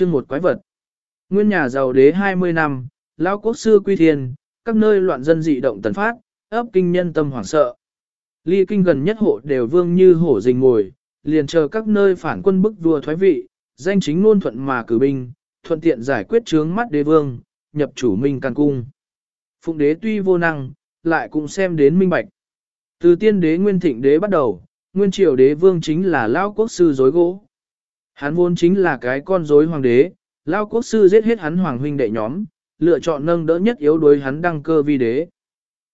chương một quái vật. Nguyên nhà giàu đế 20 năm, lão quốc sư quy thiên, các nơi loạn dân dị động tần phát, ấp kinh nhân tâm hoảng sợ. Ly kinh gần nhất hộ đều vương như hổ rình ngồi, liền chờ các nơi phản quân bức vua thoái vị, danh chính ngôn thuận mà cử binh, thuận tiện giải quyết chướng mắt đế vương, nhập chủ minh can cung. Phụng đế tuy vô năng, lại cũng xem đến minh bạch. Từ tiên đế nguyên thịnh đế bắt đầu, nguyên triều đế vương chính là lao quốc sư dối gỗ. Hắn vốn chính là cái con rối hoàng đế, lao quốc sư giết hết hắn hoàng huynh đệ nhóm, lựa chọn nâng đỡ nhất yếu đối hắn đăng cơ vi đế.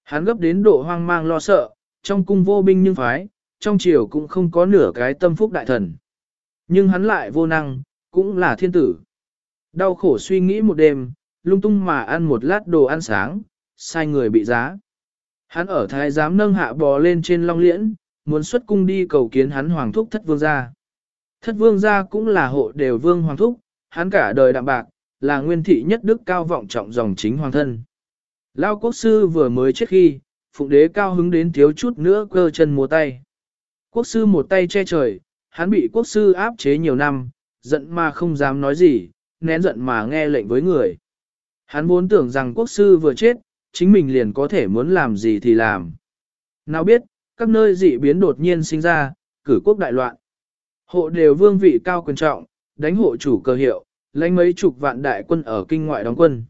Hắn gấp đến độ hoang mang lo sợ, trong cung vô binh nhưng phái, trong triều cũng không có nửa cái tâm phúc đại thần. Nhưng hắn lại vô năng, cũng là thiên tử. Đau khổ suy nghĩ một đêm, lung tung mà ăn một lát đồ ăn sáng, sai người bị giá. Hắn ở thái giám nâng hạ bò lên trên long liễn, muốn xuất cung đi cầu kiến hắn hoàng thúc thất vương gia. Thất vương gia cũng là hộ đều vương hoàng thúc, hắn cả đời đạm bạc, là nguyên thị nhất đức cao vọng trọng dòng chính hoàng thân. Lao quốc sư vừa mới chết khi, phụng đế cao hứng đến thiếu chút nữa cơ chân múa tay. Quốc sư một tay che trời, hắn bị quốc sư áp chế nhiều năm, giận mà không dám nói gì, nén giận mà nghe lệnh với người. Hắn vốn tưởng rằng quốc sư vừa chết, chính mình liền có thể muốn làm gì thì làm. Nào biết, các nơi dị biến đột nhiên sinh ra, cử quốc đại loạn. Hộ đều vương vị cao quyền trọng, đánh hộ chủ cơ hiệu, lãnh mấy chục vạn đại quân ở kinh ngoại đóng quân.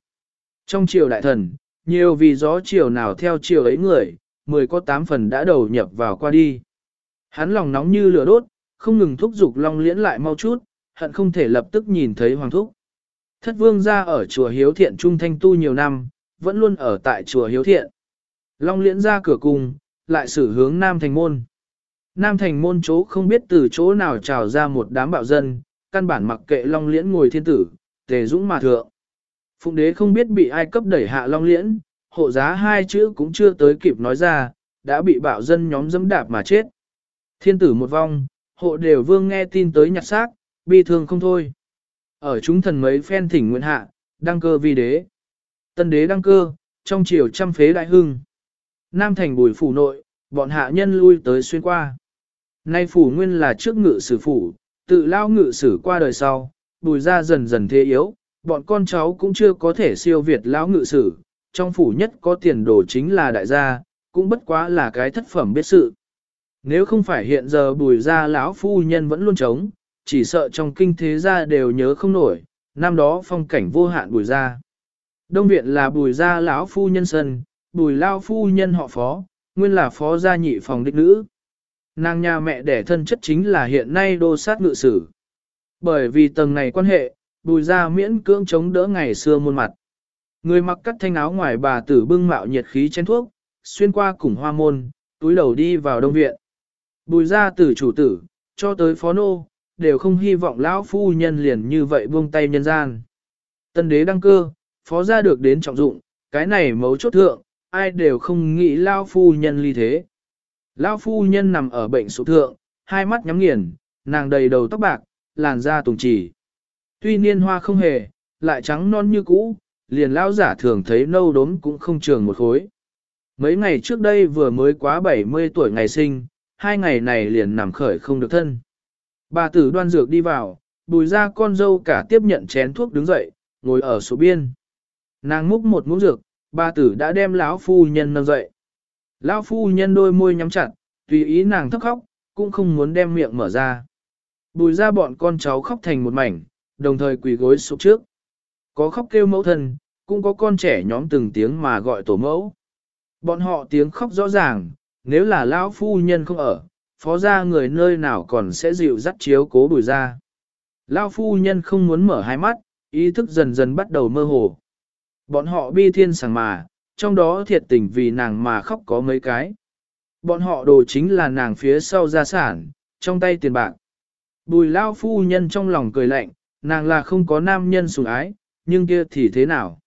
Trong triều đại thần, nhiều vì gió triều nào theo triều ấy người, mười có tám phần đã đầu nhập vào qua đi. Hắn lòng nóng như lửa đốt, không ngừng thúc giục long liễn lại mau chút, hận không thể lập tức nhìn thấy hoàng thúc. Thất vương ra ở chùa Hiếu Thiện Trung Thanh Tu nhiều năm, vẫn luôn ở tại chùa Hiếu Thiện. Long liễn ra cửa cùng, lại xử hướng Nam Thành Môn. Nam Thành Môn chỗ không biết từ chỗ nào trào ra một đám bạo dân, căn bản mặc kệ Long liễn ngồi thiên tử, tề dũng mà thượng. Phụng đế không biết bị ai cấp đẩy hạ Long liễn, hộ giá hai chữ cũng chưa tới kịp nói ra, đã bị bạo dân nhóm dẫm đạp mà chết. Thiên tử một vong, hộ đều vương nghe tin tới nhặt xác, bi thương không thôi. Ở chúng thần mấy phen thỉnh nguyện hạ, đăng cơ vi đế. Tân đế đăng cơ, trong triều trăm phế đại hưng. Nam thành bùi phủ nội, bọn hạ nhân lui tới xuyên qua. Nay phủ nguyên là trước ngự sử phủ, tự lao ngự sử qua đời sau, bùi ra dần dần thế yếu, bọn con cháu cũng chưa có thể siêu việt lão ngự sử, trong phủ nhất có tiền đồ chính là đại gia, cũng bất quá là cái thất phẩm biết sự. Nếu không phải hiện giờ bùi ra lão phu nhân vẫn luôn chống, chỉ sợ trong kinh thế gia đều nhớ không nổi, năm đó phong cảnh vô hạn bùi ra. Đông viện là bùi gia lão phu nhân sân, bùi lao phu nhân họ phó, nguyên là phó gia nhị phòng đích nữ. Nàng nhà mẹ đẻ thân chất chính là hiện nay đô sát ngự sử. Bởi vì tầng này quan hệ, bùi gia miễn cưỡng chống đỡ ngày xưa muôn mặt. Người mặc cắt thanh áo ngoài bà tử bưng mạo nhiệt khí chén thuốc, xuyên qua củng hoa môn, túi đầu đi vào đông viện. Bùi gia tử chủ tử, cho tới phó nô, đều không hy vọng lão phu nhân liền như vậy buông tay nhân gian. Tân đế đăng cơ, phó gia được đến trọng dụng, cái này mấu chốt thượng, ai đều không nghĩ lão phu nhân ly thế. Lão phu nhân nằm ở bệnh sụp thượng, hai mắt nhắm nghiền, nàng đầy đầu tóc bạc, làn da tùng chỉ. Tuy niên hoa không hề, lại trắng non như cũ, liền lão giả thường thấy nâu đốm cũng không trường một khối. Mấy ngày trước đây vừa mới quá 70 tuổi ngày sinh, hai ngày này liền nằm khởi không được thân. Bà tử đoan dược đi vào, bùi ra con dâu cả tiếp nhận chén thuốc đứng dậy, ngồi ở số biên. Nàng múc một muỗng dược, bà tử đã đem lão phu nhân nâng dậy. Lão phu nhân đôi môi nhắm chặt, tùy ý nàng thấp khóc, cũng không muốn đem miệng mở ra. Bùi ra bọn con cháu khóc thành một mảnh, đồng thời quỳ gối sụp trước. Có khóc kêu mẫu thân, cũng có con trẻ nhóm từng tiếng mà gọi tổ mẫu. Bọn họ tiếng khóc rõ ràng, nếu là lão phu nhân không ở, phó ra người nơi nào còn sẽ dịu dắt chiếu cố bùi ra. Lão phu nhân không muốn mở hai mắt, ý thức dần dần bắt đầu mơ hồ. Bọn họ bi thiên sảng mà, trong đó thiệt tình vì nàng mà khóc có mấy cái. Bọn họ đồ chính là nàng phía sau gia sản, trong tay tiền bạc. Bùi lao phu nhân trong lòng cười lạnh, nàng là không có nam nhân sủng ái, nhưng kia thì thế nào?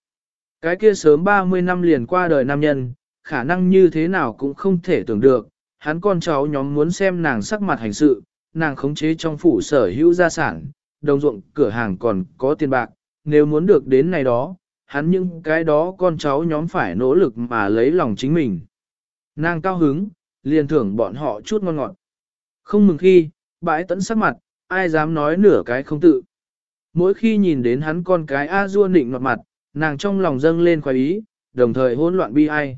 Cái kia sớm 30 năm liền qua đời nam nhân, khả năng như thế nào cũng không thể tưởng được, hắn con cháu nhóm muốn xem nàng sắc mặt hành sự, nàng khống chế trong phủ sở hữu gia sản, đồng ruộng cửa hàng còn có tiền bạc, nếu muốn được đến này đó, hắn những cái đó con cháu nhóm phải nỗ lực mà lấy lòng chính mình. Nàng cao hứng, liền thưởng bọn họ chút ngon ngọt. Không mừng khi, bãi tẫn sắc mặt, ai dám nói nửa cái không tự. mỗi khi nhìn đến hắn con cái A dua nịnh mặt mặt, nàng trong lòng dâng lên khoái ý, đồng thời hỗn loạn bi ai.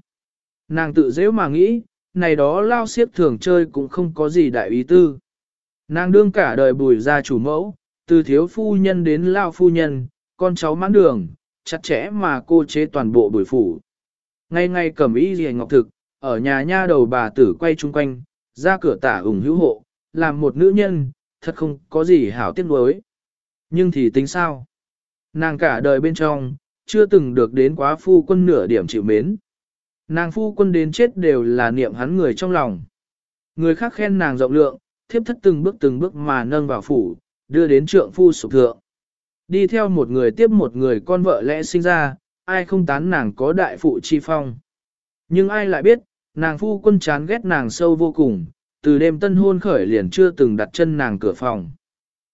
Nàng tự dễ mà nghĩ, này đó lao siếp thường chơi cũng không có gì đại ý tư. Nàng đương cả đời bùi ra chủ mẫu, từ thiếu phu nhân đến lao phu nhân, con cháu mãn đường, chặt chẽ mà cô chế toàn bộ buổi phủ. Ngay ngay cầm ý gì ngọc thực, ở nhà nha đầu bà tử quay chung quanh, ra cửa tả ủng hữu hộ, làm một nữ nhân, thật không có gì hảo tiếc nuối. Nhưng thì tính sao? Nàng cả đời bên trong, chưa từng được đến quá phu quân nửa điểm chịu mến. Nàng phu quân đến chết đều là niệm hắn người trong lòng. Người khác khen nàng rộng lượng, thiếp thất từng bước từng bước mà nâng vào phủ, đưa đến trượng phu sụp thượng. Đi theo một người tiếp một người con vợ lẽ sinh ra, ai không tán nàng có đại phụ chi phong. Nhưng ai lại biết, nàng phu quân chán ghét nàng sâu vô cùng, từ đêm tân hôn khởi liền chưa từng đặt chân nàng cửa phòng.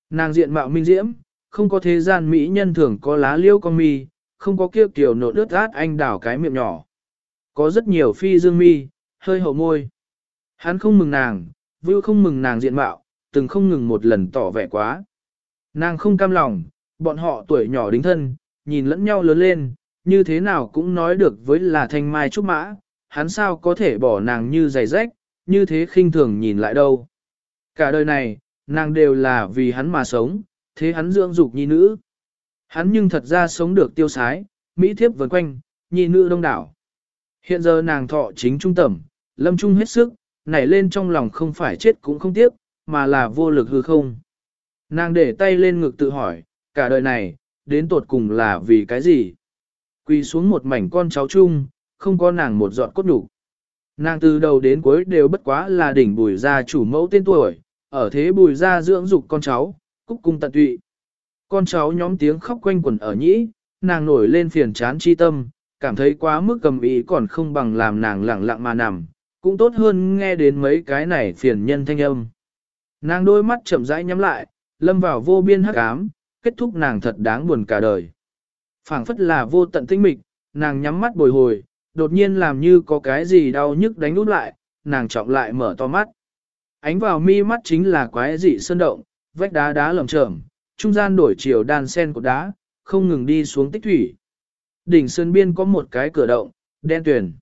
Nàng diện mạo minh diễm, không có thế gian mỹ nhân thường có lá liêu con mi, không có kiêu kiểu nộ ướt át anh đảo cái miệng nhỏ. Có rất nhiều phi dương mi, hơi hậu môi. Hắn không mừng nàng, vưu không mừng nàng diện mạo, từng không ngừng một lần tỏ vẻ quá. Nàng không cam lòng, bọn họ tuổi nhỏ đính thân, nhìn lẫn nhau lớn lên, như thế nào cũng nói được với là thanh mai trúc mã, hắn sao có thể bỏ nàng như giày rách, như thế khinh thường nhìn lại đâu. Cả đời này, nàng đều là vì hắn mà sống, thế hắn dưỡng dục nhi nữ. Hắn nhưng thật ra sống được tiêu sái, mỹ thiếp vần quanh, nhi nữ đông đảo. Hiện giờ nàng thọ chính trung tẩm, lâm trung hết sức, nảy lên trong lòng không phải chết cũng không tiếc, mà là vô lực hư không. Nàng để tay lên ngực tự hỏi, cả đời này, đến tột cùng là vì cái gì? Quỳ xuống một mảnh con cháu chung, không có nàng một giọt cốt đủ. Nàng từ đầu đến cuối đều bất quá là đỉnh bùi gia chủ mẫu tên tuổi, ở thế bùi gia dưỡng dục con cháu, cúc cung tận tụy. Con cháu nhóm tiếng khóc quanh quẩn ở nhĩ, nàng nổi lên phiền chán chi tâm, cảm thấy quá mức cầm ý còn không bằng làm nàng lặng lặng mà nằm, cũng tốt hơn nghe đến mấy cái này phiền nhân thanh âm. Nàng đôi mắt chậm rãi nhắm lại, lâm vào vô biên hắc ám, kết thúc nàng thật đáng buồn cả đời. phảng phất là vô tận tinh mịch, nàng nhắm mắt bồi hồi, đột nhiên làm như có cái gì đau nhức đánh út lại, nàng trọng lại mở to mắt. Ánh vào mi mắt chính là quái dị sơn động, vách đá đá lởm chởm, trung gian đổi chiều đan sen của đá, không ngừng đi xuống tích thủy. Đỉnh sơn biên có một cái cửa động, đen tuyền.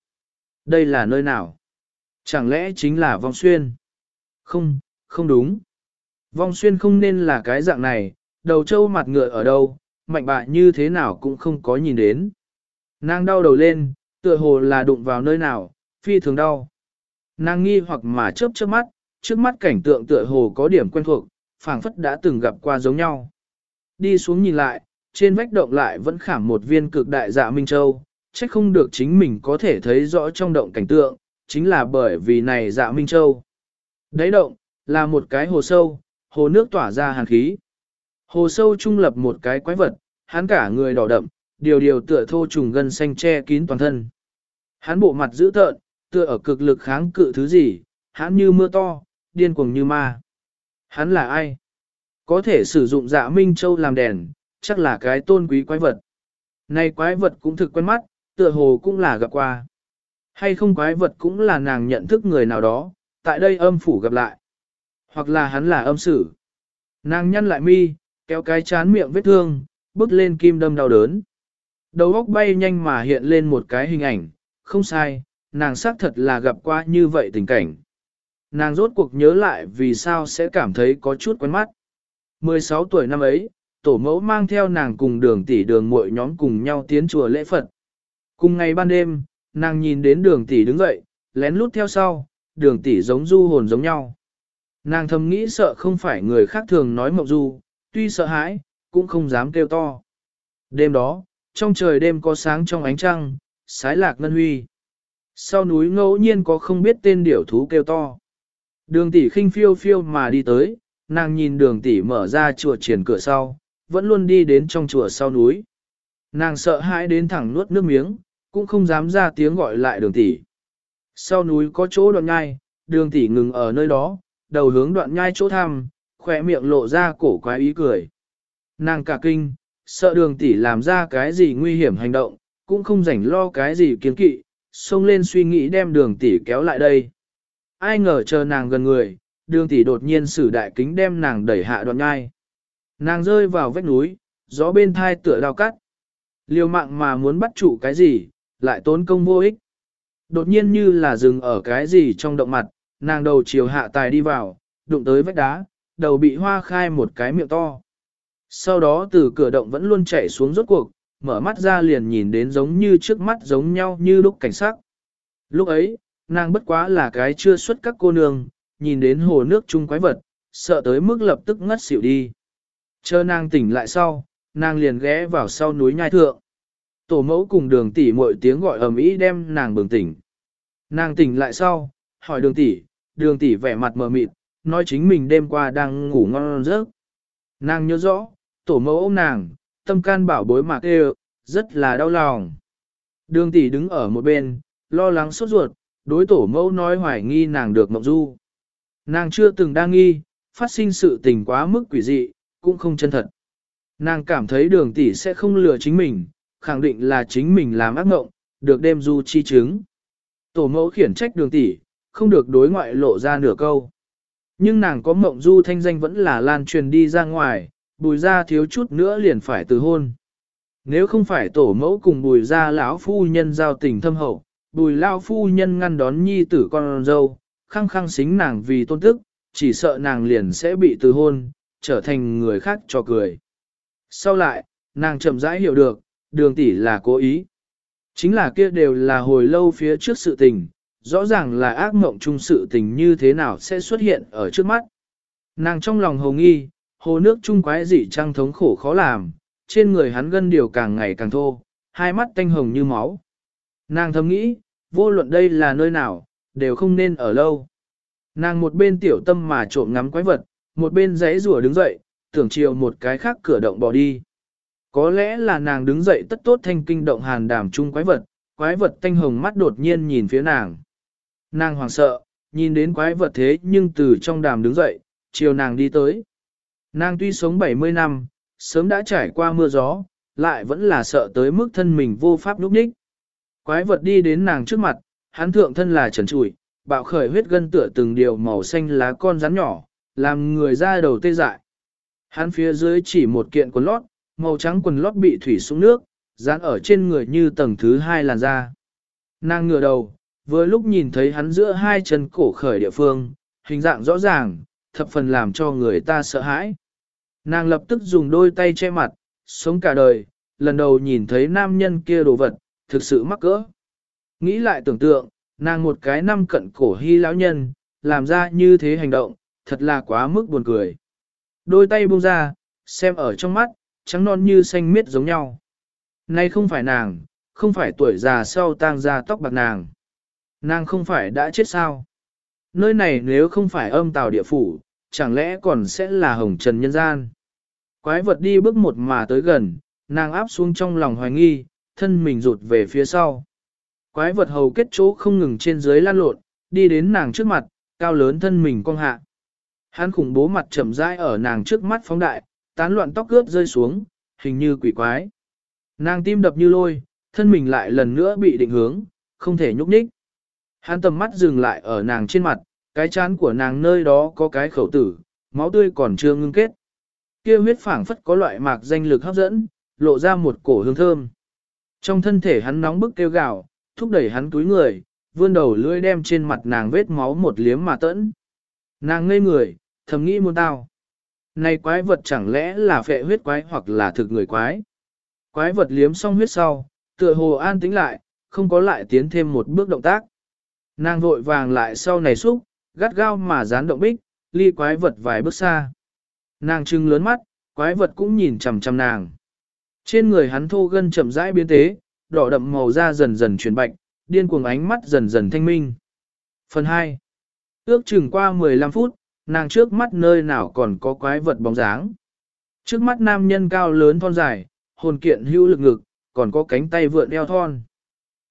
Đây là nơi nào? Chẳng lẽ chính là vong xuyên? Không, không đúng. Vong xuyên không nên là cái dạng này, đầu trâu mặt ngựa ở đâu, mạnh bạ như thế nào cũng không có nhìn đến. Nàng đau đầu lên, tựa hồ là đụng vào nơi nào, phi thường đau. Nàng nghi hoặc mà chớp chớp mắt, trước mắt cảnh tượng tựa hồ có điểm quen thuộc, phảng phất đã từng gặp qua giống nhau. Đi xuống nhìn lại, trên vách động lại vẫn khảm một viên cực đại dạ Minh Châu, chắc không được chính mình có thể thấy rõ trong động cảnh tượng, chính là bởi vì này dạ Minh Châu. đấy động, là một cái hồ sâu, hồ nước tỏa ra hàn khí. Hồ sâu trung lập một cái quái vật, hắn cả người đỏ đậm, điều điều tựa thô trùng gân xanh che kín toàn thân. Hắn bộ mặt dữ tợn, tựa ở cực lực kháng cự thứ gì, hắn như mưa to, điên cuồng như ma. Hắn là ai? Có thể sử dụng dạ Minh Châu làm đèn, chắc là cái tôn quý quái vật. Này quái vật cũng thực quen mắt, tựa hồ cũng là gặp qua. Hay không quái vật cũng là nàng nhận thức người nào đó, tại đây âm phủ gặp lại. Hoặc là hắn là âm sử. Nàng nhăn lại mi, kéo cái chán miệng vết thương, bước lên kim đâm đau đớn. Đầu óc bay nhanh mà hiện lên một cái hình ảnh, không sai, nàng xác thật là gặp qua như vậy tình cảnh. Nàng rốt cuộc nhớ lại vì sao sẽ cảm thấy có chút quen mắt. 16 tuổi năm ấy, tổ mẫu mang theo nàng cùng đường tỷ đường muội nhóm cùng nhau tiến chùa lễ Phật. Cùng ngày ban đêm, nàng nhìn đến đường tỷ đứng dậy, lén lút theo sau, đường tỷ giống du hồn giống nhau. Nàng thầm nghĩ sợ không phải người khác thường nói mộng du, tuy sợ hãi, cũng không dám kêu to. Đêm đó, trong trời đêm có sáng trong ánh trăng, sái lạc ngân huy. Sau núi ngẫu nhiên có không biết tên điểu thú kêu to. Đường tỷ khinh phiêu phiêu mà đi tới, nàng nhìn đường tỷ mở ra chùa triển cửa sau, vẫn luôn đi đến trong chùa sau núi. Nàng sợ hãi đến thẳng nuốt nước miếng, cũng không dám ra tiếng gọi lại đường tỷ. Sau núi có chỗ đoạn nhai, đường tỷ ngừng ở nơi đó, đầu hướng đoạn nhai chỗ thăm, khỏe miệng lộ ra cổ quái ý cười. Nàng cả kinh, sợ đường tỷ làm ra cái gì nguy hiểm hành động, cũng không rảnh lo cái gì kiến kỵ, xông lên suy nghĩ đem đường tỷ kéo lại đây. Ai ngờ chờ nàng gần người, đường tỷ đột nhiên sử đại kính đem nàng đẩy hạ đoạn nhai. Nàng rơi vào vách núi, gió bên thai tựa đào cắt. Liều mạng mà muốn bắt trụ cái gì, lại tốn công vô ích. Đột nhiên như là dừng ở cái gì trong động mặt, nàng đầu chiều hạ tài đi vào, đụng tới vách đá, đầu bị hoa khai một cái miệng to. Sau đó từ cửa động vẫn luôn chạy xuống rốt cuộc, mở mắt ra liền nhìn đến giống như trước mắt giống nhau như lúc cảnh sắc. Lúc ấy, nàng bất quá là cái chưa xuất các cô nương, nhìn đến hồ nước chung quái vật, sợ tới mức lập tức ngất xỉu đi. Chờ nàng tỉnh lại sau, nàng liền ghé vào sau núi nhai thượng. Tổ mẫu cùng đường tỷ mọi tiếng gọi ầm ĩ đem nàng bừng tỉnh. Nàng tỉnh lại sau, hỏi đường tỷ, đường tỷ vẻ mặt mờ mịt, nói chính mình đêm qua đang ngủ ngon giấc. Nàng nhớ rõ, tổ mẫu ôm nàng, tâm can bảo bối mạc đều, rất là đau lòng. Đường tỷ đứng ở một bên, lo lắng sốt ruột, đối tổ mẫu nói hoài nghi nàng được mộng du. Nàng chưa từng đa nghi, phát sinh sự tình quá mức quỷ dị, cũng không chân thật. Nàng cảm thấy đường tỷ sẽ không lừa chính mình, khẳng định là chính mình làm ác mộng, được đem du chi chứng. Tổ mẫu khiển trách đường tỷ, không được đối ngoại lộ ra nửa câu. Nhưng nàng có mộng du thanh danh vẫn là lan truyền đi ra ngoài, bùi ra thiếu chút nữa liền phải từ hôn. Nếu không phải tổ mẫu cùng bùi ra lão phu nhân giao tình thâm hậu, bùi lao phu nhân ngăn đón nhi tử con dâu, khăng khăng xính nàng vì tôn tức, chỉ sợ nàng liền sẽ bị từ hôn, trở thành người khác cho cười. Sau lại, nàng chậm rãi hiểu được, đường tỷ là cố ý. Chính là kia đều là hồi lâu phía trước sự tình, rõ ràng là ác mộng chung sự tình như thế nào sẽ xuất hiện ở trước mắt. Nàng trong lòng hồ nghi, hồ nước chung quái dị trăng thống khổ khó làm, trên người hắn gân điều càng ngày càng thô, hai mắt tanh hồng như máu. Nàng thầm nghĩ, vô luận đây là nơi nào, đều không nên ở lâu. Nàng một bên tiểu tâm mà trộm ngắm quái vật, một bên giấy rùa đứng dậy, tưởng chiều một cái khác cửa động bỏ đi. Có lẽ là nàng đứng dậy tất tốt thanh kinh động hàn đảm chung quái vật, quái vật tanh hồng mắt đột nhiên nhìn phía nàng. Nàng hoảng sợ, nhìn đến quái vật thế nhưng từ trong đàm đứng dậy, chiều nàng đi tới. Nàng tuy sống 70 năm, sớm đã trải qua mưa gió, lại vẫn là sợ tới mức thân mình vô pháp lúc đích. Quái vật đi đến nàng trước mặt, hắn thượng thân là trần trụi, bạo khởi huyết gân tựa từng điều màu xanh lá con rắn nhỏ, làm người ra đầu tê dại. Hắn phía dưới chỉ một kiện quần lót, màu trắng quần lót bị thủy xuống nước, dán ở trên người như tầng thứ hai làn da. Nàng ngửa đầu, vừa lúc nhìn thấy hắn giữa hai chân cổ khởi địa phương, hình dạng rõ ràng, thập phần làm cho người ta sợ hãi. Nàng lập tức dùng đôi tay che mặt, sống cả đời, lần đầu nhìn thấy nam nhân kia đồ vật, thực sự mắc cỡ. Nghĩ lại tưởng tượng, nàng một cái năm cận cổ hy lão nhân, làm ra như thế hành động, thật là quá mức buồn cười. Đôi tay buông ra, xem ở trong mắt, trắng non như xanh miết giống nhau. Nay không phải nàng, không phải tuổi già sau tang ra tóc bạc nàng. Nàng không phải đã chết sao? Nơi này nếu không phải âm tào địa phủ, chẳng lẽ còn sẽ là hồng trần nhân gian? Quái vật đi bước một mà tới gần, nàng áp xuống trong lòng hoài nghi, thân mình rụt về phía sau. Quái vật hầu kết chỗ không ngừng trên dưới lan lộn, đi đến nàng trước mặt, cao lớn thân mình cong hạ. Hắn khủng bố mặt chậm rãi ở nàng trước mắt phóng đại, tán loạn tóc cướp rơi xuống, hình như quỷ quái. Nàng tim đập như lôi, thân mình lại lần nữa bị định hướng, không thể nhúc nhích. Hắn tầm mắt dừng lại ở nàng trên mặt, cái chán của nàng nơi đó có cái khẩu tử, máu tươi còn chưa ngưng kết. Kia huyết phảng phất có loại mạc danh lực hấp dẫn, lộ ra một cổ hương thơm. Trong thân thể hắn nóng bức kêu gào, thúc đẩy hắn túi người, vươn đầu lưỡi đem trên mặt nàng vết máu một liếm mà tẫn. Nàng ngây người, thầm nghĩ muôn tao. Này quái vật chẳng lẽ là phệ huyết quái hoặc là thực người quái. Quái vật liếm xong huyết sau, tựa hồ an tĩnh lại, không có lại tiến thêm một bước động tác. Nàng vội vàng lại sau này xúc, gắt gao mà dán động bích, ly quái vật vài bước xa. Nàng trưng lớn mắt, quái vật cũng nhìn chằm chằm nàng. Trên người hắn thô gân chậm rãi biến tế, đỏ đậm màu da dần dần chuyển bạch, điên cuồng ánh mắt dần dần thanh minh. Phần 2. Ước chừng qua 15 phút, nàng trước mắt nơi nào còn có quái vật bóng dáng. Trước mắt nam nhân cao lớn thon dài, hồn kiện hữu lực ngực, còn có cánh tay vượn eo thon.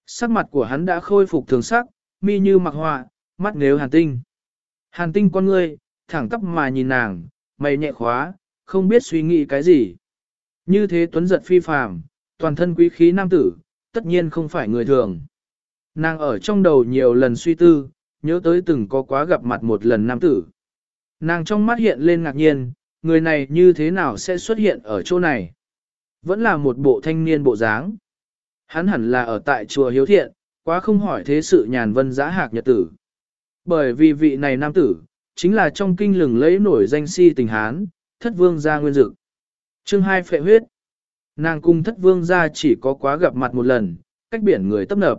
Sắc mặt của hắn đã khôi phục thường sắc, mi như mặc họa, mắt nếu hàn tinh. Hàn tinh con ngươi, thẳng tắp mà nhìn nàng, mày nhẹ khóa, không biết suy nghĩ cái gì. Như thế tuấn giật phi phàm, toàn thân quý khí nam tử, tất nhiên không phải người thường. Nàng ở trong đầu nhiều lần suy tư, nhớ tới từng có quá gặp mặt một lần nam tử. Nàng trong mắt hiện lên ngạc nhiên, người này như thế nào sẽ xuất hiện ở chỗ này? Vẫn là một bộ thanh niên bộ dáng. Hắn hẳn là ở tại chùa Hiếu Thiện, quá không hỏi thế sự nhàn vân giã hạc nhật tử. Bởi vì vị này nam tử, chính là trong kinh lừng lấy nổi danh si tình Hán, thất vương gia nguyên dực. Chương hai phệ huyết. Nàng cung thất vương gia chỉ có quá gặp mặt một lần, cách biển người tấp nập.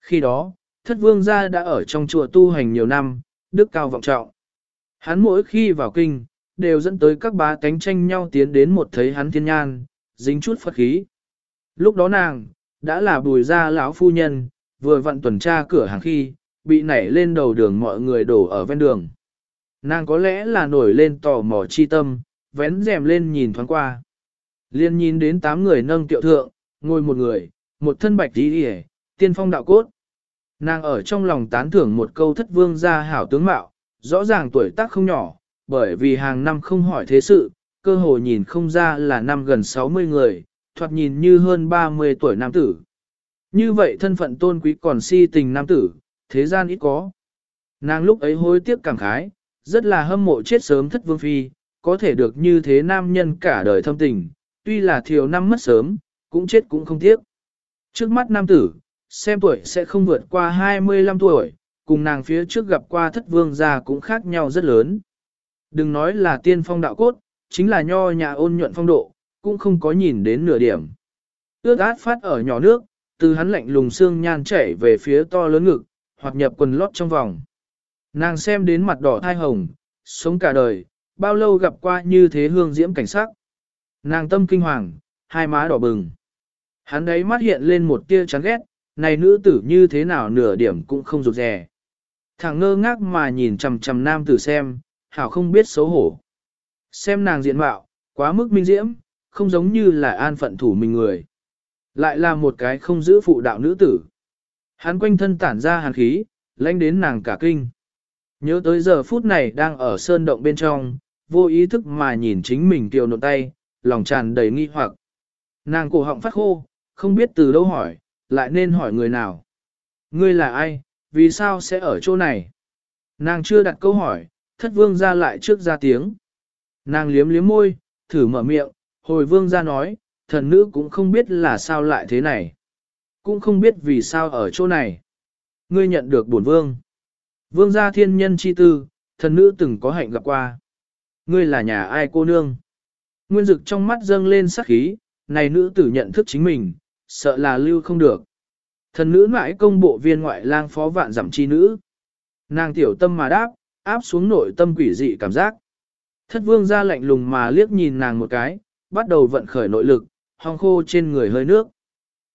Khi đó, thất vương gia đã ở trong chùa tu hành nhiều năm, đức cao vọng trọng. Hắn mỗi khi vào kinh, đều dẫn tới các bá cánh tranh nhau tiến đến một thấy hắn thiên nhan, dính chút phật khí. Lúc đó nàng, đã là bùi gia lão phu nhân, vừa vặn tuần tra cửa hàng khi, bị nảy lên đầu đường mọi người đổ ở ven đường. Nàng có lẽ là nổi lên tò mò chi tâm, vén rèm lên nhìn thoáng qua. Liên nhìn đến tám người nâng tiệu thượng, ngồi một người, một thân bạch đi hề, tiên phong đạo cốt. Nàng ở trong lòng tán thưởng một câu thất vương gia hảo tướng mạo, rõ ràng tuổi tác không nhỏ, bởi vì hàng năm không hỏi thế sự, cơ hồ nhìn không ra là năm gần 60 người, thoạt nhìn như hơn 30 tuổi nam tử. Như vậy thân phận tôn quý còn si tình nam tử, thế gian ít có. Nàng lúc ấy hối tiếc cảm khái, rất là hâm mộ chết sớm thất vương phi, có thể được như thế nam nhân cả đời thâm tình, tuy là thiều năm mất sớm, cũng chết cũng không tiếc. Trước mắt nam tử, xem tuổi sẽ không vượt qua 25 tuổi, cùng nàng phía trước gặp qua thất vương gia cũng khác nhau rất lớn. Đừng nói là tiên phong đạo cốt, chính là nho nhà ôn nhuận phong độ, cũng không có nhìn đến nửa điểm. Ước át phát ở nhỏ nước, từ hắn lạnh lùng xương nhan chảy về phía to lớn ngực, hoặc nhập quần lót trong vòng. Nàng xem đến mặt đỏ thai hồng, sống cả đời, bao lâu gặp qua như thế hương diễm cảnh sắc. Nàng tâm kinh hoàng, hai má đỏ bừng. Hắn đấy mắt hiện lên một tia chán ghét, này nữ tử như thế nào nửa điểm cũng không rụt rè. Thằng ngơ ngác mà nhìn chằm chằm nam tử xem, hảo không biết xấu hổ. Xem nàng diện mạo, quá mức minh diễm, không giống như là an phận thủ mình người. Lại là một cái không giữ phụ đạo nữ tử. Hắn quanh thân tản ra hàn khí, lãnh đến nàng cả kinh. Nhớ tới giờ phút này đang ở sơn động bên trong, vô ý thức mà nhìn chính mình tiêu nộn tay, lòng tràn đầy nghi hoặc. Nàng cổ họng phát khô, không biết từ đâu hỏi, lại nên hỏi người nào. Ngươi là ai, vì sao sẽ ở chỗ này? Nàng chưa đặt câu hỏi, thất vương ra lại trước ra tiếng. Nàng liếm liếm môi, thử mở miệng, hồi vương ra nói, thần nữ cũng không biết là sao lại thế này. Cũng không biết vì sao ở chỗ này. Ngươi nhận được bổn vương. Vương gia thiên nhân chi tư, thần nữ từng có hạnh gặp qua. Ngươi là nhà ai cô nương? Nguyên dực trong mắt dâng lên sắc khí, này nữ tử nhận thức chính mình, sợ là lưu không được. Thần nữ mãi công bộ viên ngoại lang phó vạn giảm chi nữ. Nàng tiểu tâm mà đáp, áp xuống nội tâm quỷ dị cảm giác. Thất vương ra lạnh lùng mà liếc nhìn nàng một cái, bắt đầu vận khởi nội lực, hong khô trên người hơi nước.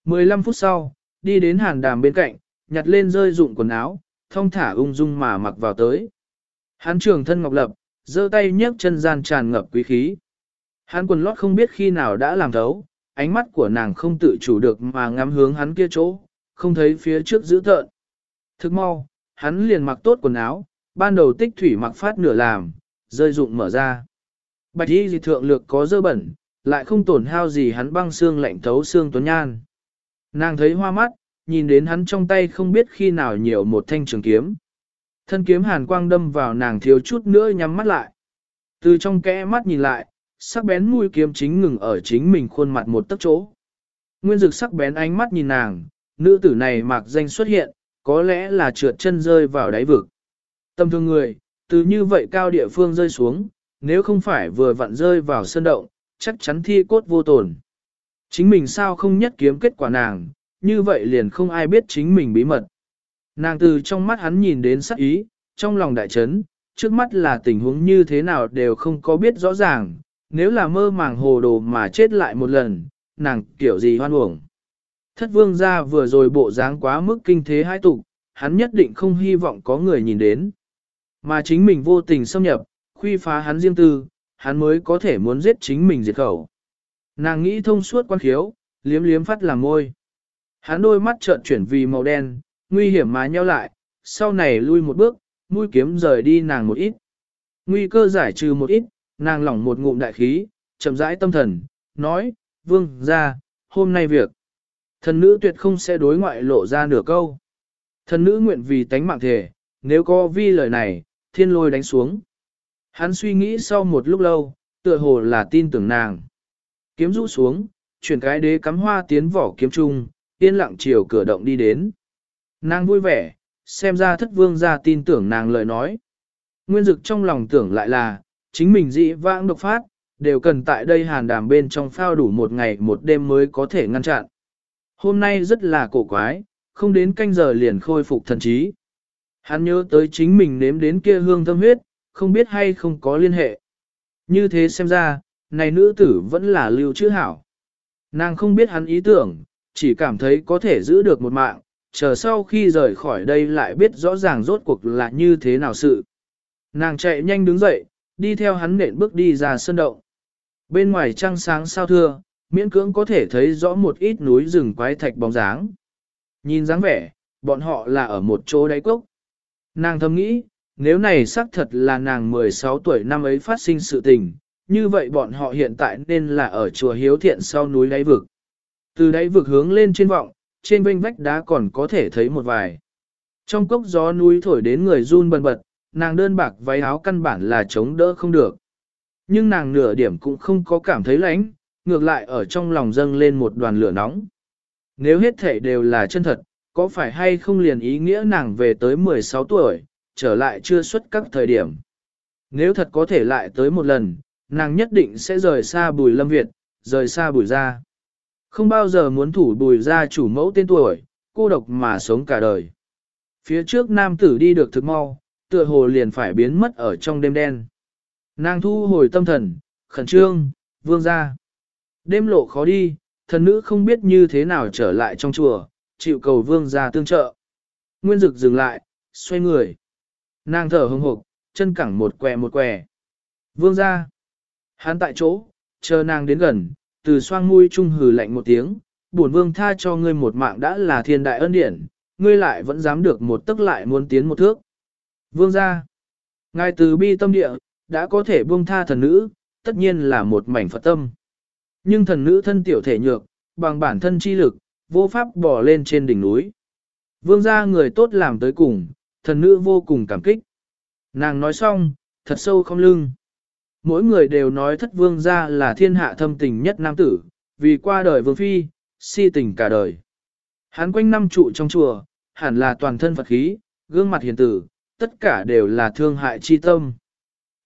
15 phút sau, đi đến hàn đàm bên cạnh, nhặt lên rơi dụng quần áo, thong thả ung dung mà mặc vào tới. Hắn trường thân ngọc lập, giơ tay nhấc chân gian tràn ngập quý khí. Hắn quần lót không biết khi nào đã làm thấu, ánh mắt của nàng không tự chủ được mà ngắm hướng hắn kia chỗ, không thấy phía trước giữ tợn. Thức mau, hắn liền mặc tốt quần áo, ban đầu tích thủy mặc phát nửa làm, rơi dụng mở ra. Bạch y dị thượng lược có dơ bẩn, lại không tổn hao gì hắn băng xương lạnh thấu xương tuấn nhan. Nàng thấy hoa mắt, nhìn đến hắn trong tay không biết khi nào nhiều một thanh trường kiếm. Thân kiếm hàn quang đâm vào nàng thiếu chút nữa nhắm mắt lại. Từ trong kẽ mắt nhìn lại, sắc bén mũi kiếm chính ngừng ở chính mình khuôn mặt một tấc chỗ. Nguyên dực sắc bén ánh mắt nhìn nàng, nữ tử này mạc danh xuất hiện, có lẽ là trượt chân rơi vào đáy vực. Tâm thương người, từ như vậy cao địa phương rơi xuống, nếu không phải vừa vặn rơi vào sơn động, chắc chắn thi cốt vô tồn. Chính mình sao không nhất kiếm kết quả nàng, như vậy liền không ai biết chính mình bí mật. Nàng từ trong mắt hắn nhìn đến sắc ý, trong lòng đại chấn, trước mắt là tình huống như thế nào đều không có biết rõ ràng, nếu là mơ màng hồ đồ mà chết lại một lần, nàng kiểu gì hoan uổng. Thất vương gia vừa rồi bộ dáng quá mức kinh thế hai tục, hắn nhất định không hy vọng có người nhìn đến. Mà chính mình vô tình xâm nhập, khuy phá hắn riêng tư, hắn mới có thể muốn giết chính mình diệt khẩu. Nàng nghĩ thông suốt quan khiếu, liếm liếm phát làm môi. Hắn đôi mắt trợn chuyển vì màu đen, nguy hiểm mà nheo lại, sau này lui một bước, mũi kiếm rời đi nàng một ít. Nguy cơ giải trừ một ít, nàng lỏng một ngụm đại khí, chậm rãi tâm thần, nói, vương, ra, hôm nay việc. Thần nữ tuyệt không sẽ đối ngoại lộ ra nửa câu. Thần nữ nguyện vì tánh mạng thể, nếu có vi lời này, thiên lôi đánh xuống. Hắn suy nghĩ sau một lúc lâu, tựa hồ là tin tưởng nàng. Kiếm rũ xuống, chuyển cái đế cắm hoa tiến vỏ kiếm trung, yên lặng chiều cửa động đi đến. Nàng vui vẻ, xem ra thất vương ra tin tưởng nàng lời nói. Nguyên dực trong lòng tưởng lại là, chính mình dị vãng độc phát, đều cần tại đây hàn đàm bên trong phao đủ một ngày một đêm mới có thể ngăn chặn. Hôm nay rất là cổ quái, không đến canh giờ liền khôi phục thần trí. Hắn nhớ tới chính mình nếm đến kia hương thâm huyết, không biết hay không có liên hệ. Như thế xem ra, này nữ tử vẫn là lưu chữ hảo. Nàng không biết hắn ý tưởng, chỉ cảm thấy có thể giữ được một mạng, chờ sau khi rời khỏi đây lại biết rõ ràng rốt cuộc là như thế nào sự. Nàng chạy nhanh đứng dậy, đi theo hắn nện bước đi ra sân động. Bên ngoài trăng sáng sao thưa, miễn cưỡng có thể thấy rõ một ít núi rừng quái thạch bóng dáng. Nhìn dáng vẻ, bọn họ là ở một chỗ đáy cốc. Nàng thầm nghĩ, nếu này xác thật là nàng 16 tuổi năm ấy phát sinh sự tình, như vậy bọn họ hiện tại nên là ở chùa Hiếu Thiện sau núi đáy vực. Từ đáy vực hướng lên trên vọng, trên bên vách đá còn có thể thấy một vài. Trong cốc gió núi thổi đến người run bần bật, nàng đơn bạc váy áo căn bản là chống đỡ không được. Nhưng nàng nửa điểm cũng không có cảm thấy lạnh, ngược lại ở trong lòng dâng lên một đoàn lửa nóng. Nếu hết thể đều là chân thật, có phải hay không liền ý nghĩa nàng về tới 16 tuổi, trở lại chưa xuất các thời điểm. Nếu thật có thể lại tới một lần, nàng nhất định sẽ rời xa bùi lâm Việt, rời xa bùi gia. Không bao giờ muốn thủ bùi gia chủ mẫu tên tuổi, cô độc mà sống cả đời. Phía trước nam tử đi được thực mau, tựa hồ liền phải biến mất ở trong đêm đen. Nàng thu hồi tâm thần, khẩn trương, vương ra. Đêm lộ khó đi, thần nữ không biết như thế nào trở lại trong chùa, chịu cầu vương ra tương trợ. Nguyên dực dừng lại, xoay người. Nàng thở hồng hộc, chân cẳng một què một què. Vương ra. Hắn tại chỗ, chờ nàng đến gần, từ xoang mũi trung hừ lạnh một tiếng, bổn vương tha cho ngươi một mạng đã là thiên đại ân điển, ngươi lại vẫn dám được một tức lại muốn tiến một thước. Vương ra. Ngài từ bi tâm địa, đã có thể buông tha thần nữ, tất nhiên là một mảnh Phật tâm. Nhưng thần nữ thân tiểu thể nhược, bằng bản thân chi lực, vô pháp bỏ lên trên đỉnh núi. Vương gia người tốt làm tới cùng, thần nữ vô cùng cảm kích. Nàng nói xong, thật sâu không lưng. Mỗi người đều nói thất vương gia là thiên hạ thâm tình nhất nam tử, vì qua đời vương phi, si tình cả đời. Hắn quanh năm trụ trong chùa, hẳn là toàn thân Phật khí, gương mặt hiền tử, tất cả đều là thương hại chi tâm.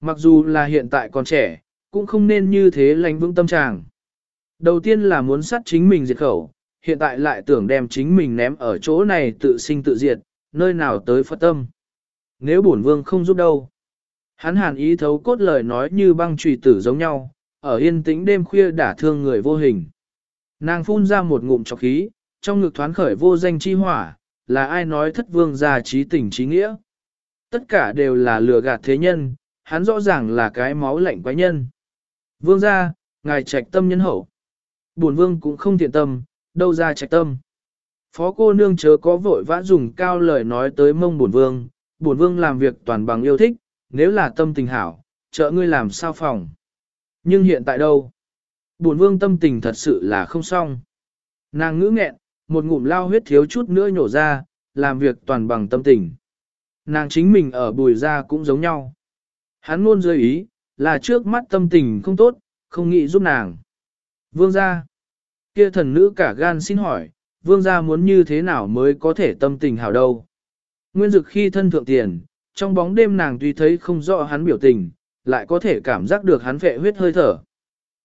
Mặc dù là hiện tại còn trẻ, cũng không nên như thế lành vững tâm trạng. Đầu tiên là muốn sát chính mình diệt khẩu, hiện tại lại tưởng đem chính mình ném ở chỗ này tự sinh tự diệt, nơi nào tới Phật tâm. Nếu bổn vương không giúp đâu. Hắn hàn ý thấu cốt lời nói như băng trùy tử giống nhau, ở yên tĩnh đêm khuya đả thương người vô hình. Nàng phun ra một ngụm trọc khí, trong ngực thoáng khởi vô danh chi hỏa, là ai nói thất vương ra trí tình trí nghĩa. Tất cả đều là lừa gạt thế nhân, hắn rõ ràng là cái máu lạnh quái nhân. Vương ra, ngài trạch tâm nhân hậu. Bổn vương cũng không thiện tâm, đâu ra trạch tâm. Phó cô nương chớ có vội vã dùng cao lời nói tới mông bổn vương, bổn vương làm việc toàn bằng yêu thích, nếu là tâm tình hảo, trợ ngươi làm sao phòng. Nhưng hiện tại đâu? Bổn vương tâm tình thật sự là không xong. Nàng ngữ nghẹn, một ngụm lao huyết thiếu chút nữa nhổ ra, làm việc toàn bằng tâm tình. Nàng chính mình ở bùi ra cũng giống nhau. Hắn luôn rơi ý, là trước mắt tâm tình không tốt, không nghĩ giúp nàng. Vương gia. Kia thần nữ cả gan xin hỏi, vương gia muốn như thế nào mới có thể tâm tình hảo đâu. Nguyên dực khi thân thượng tiền, trong bóng đêm nàng tuy thấy không rõ hắn biểu tình, lại có thể cảm giác được hắn vệ huyết hơi thở.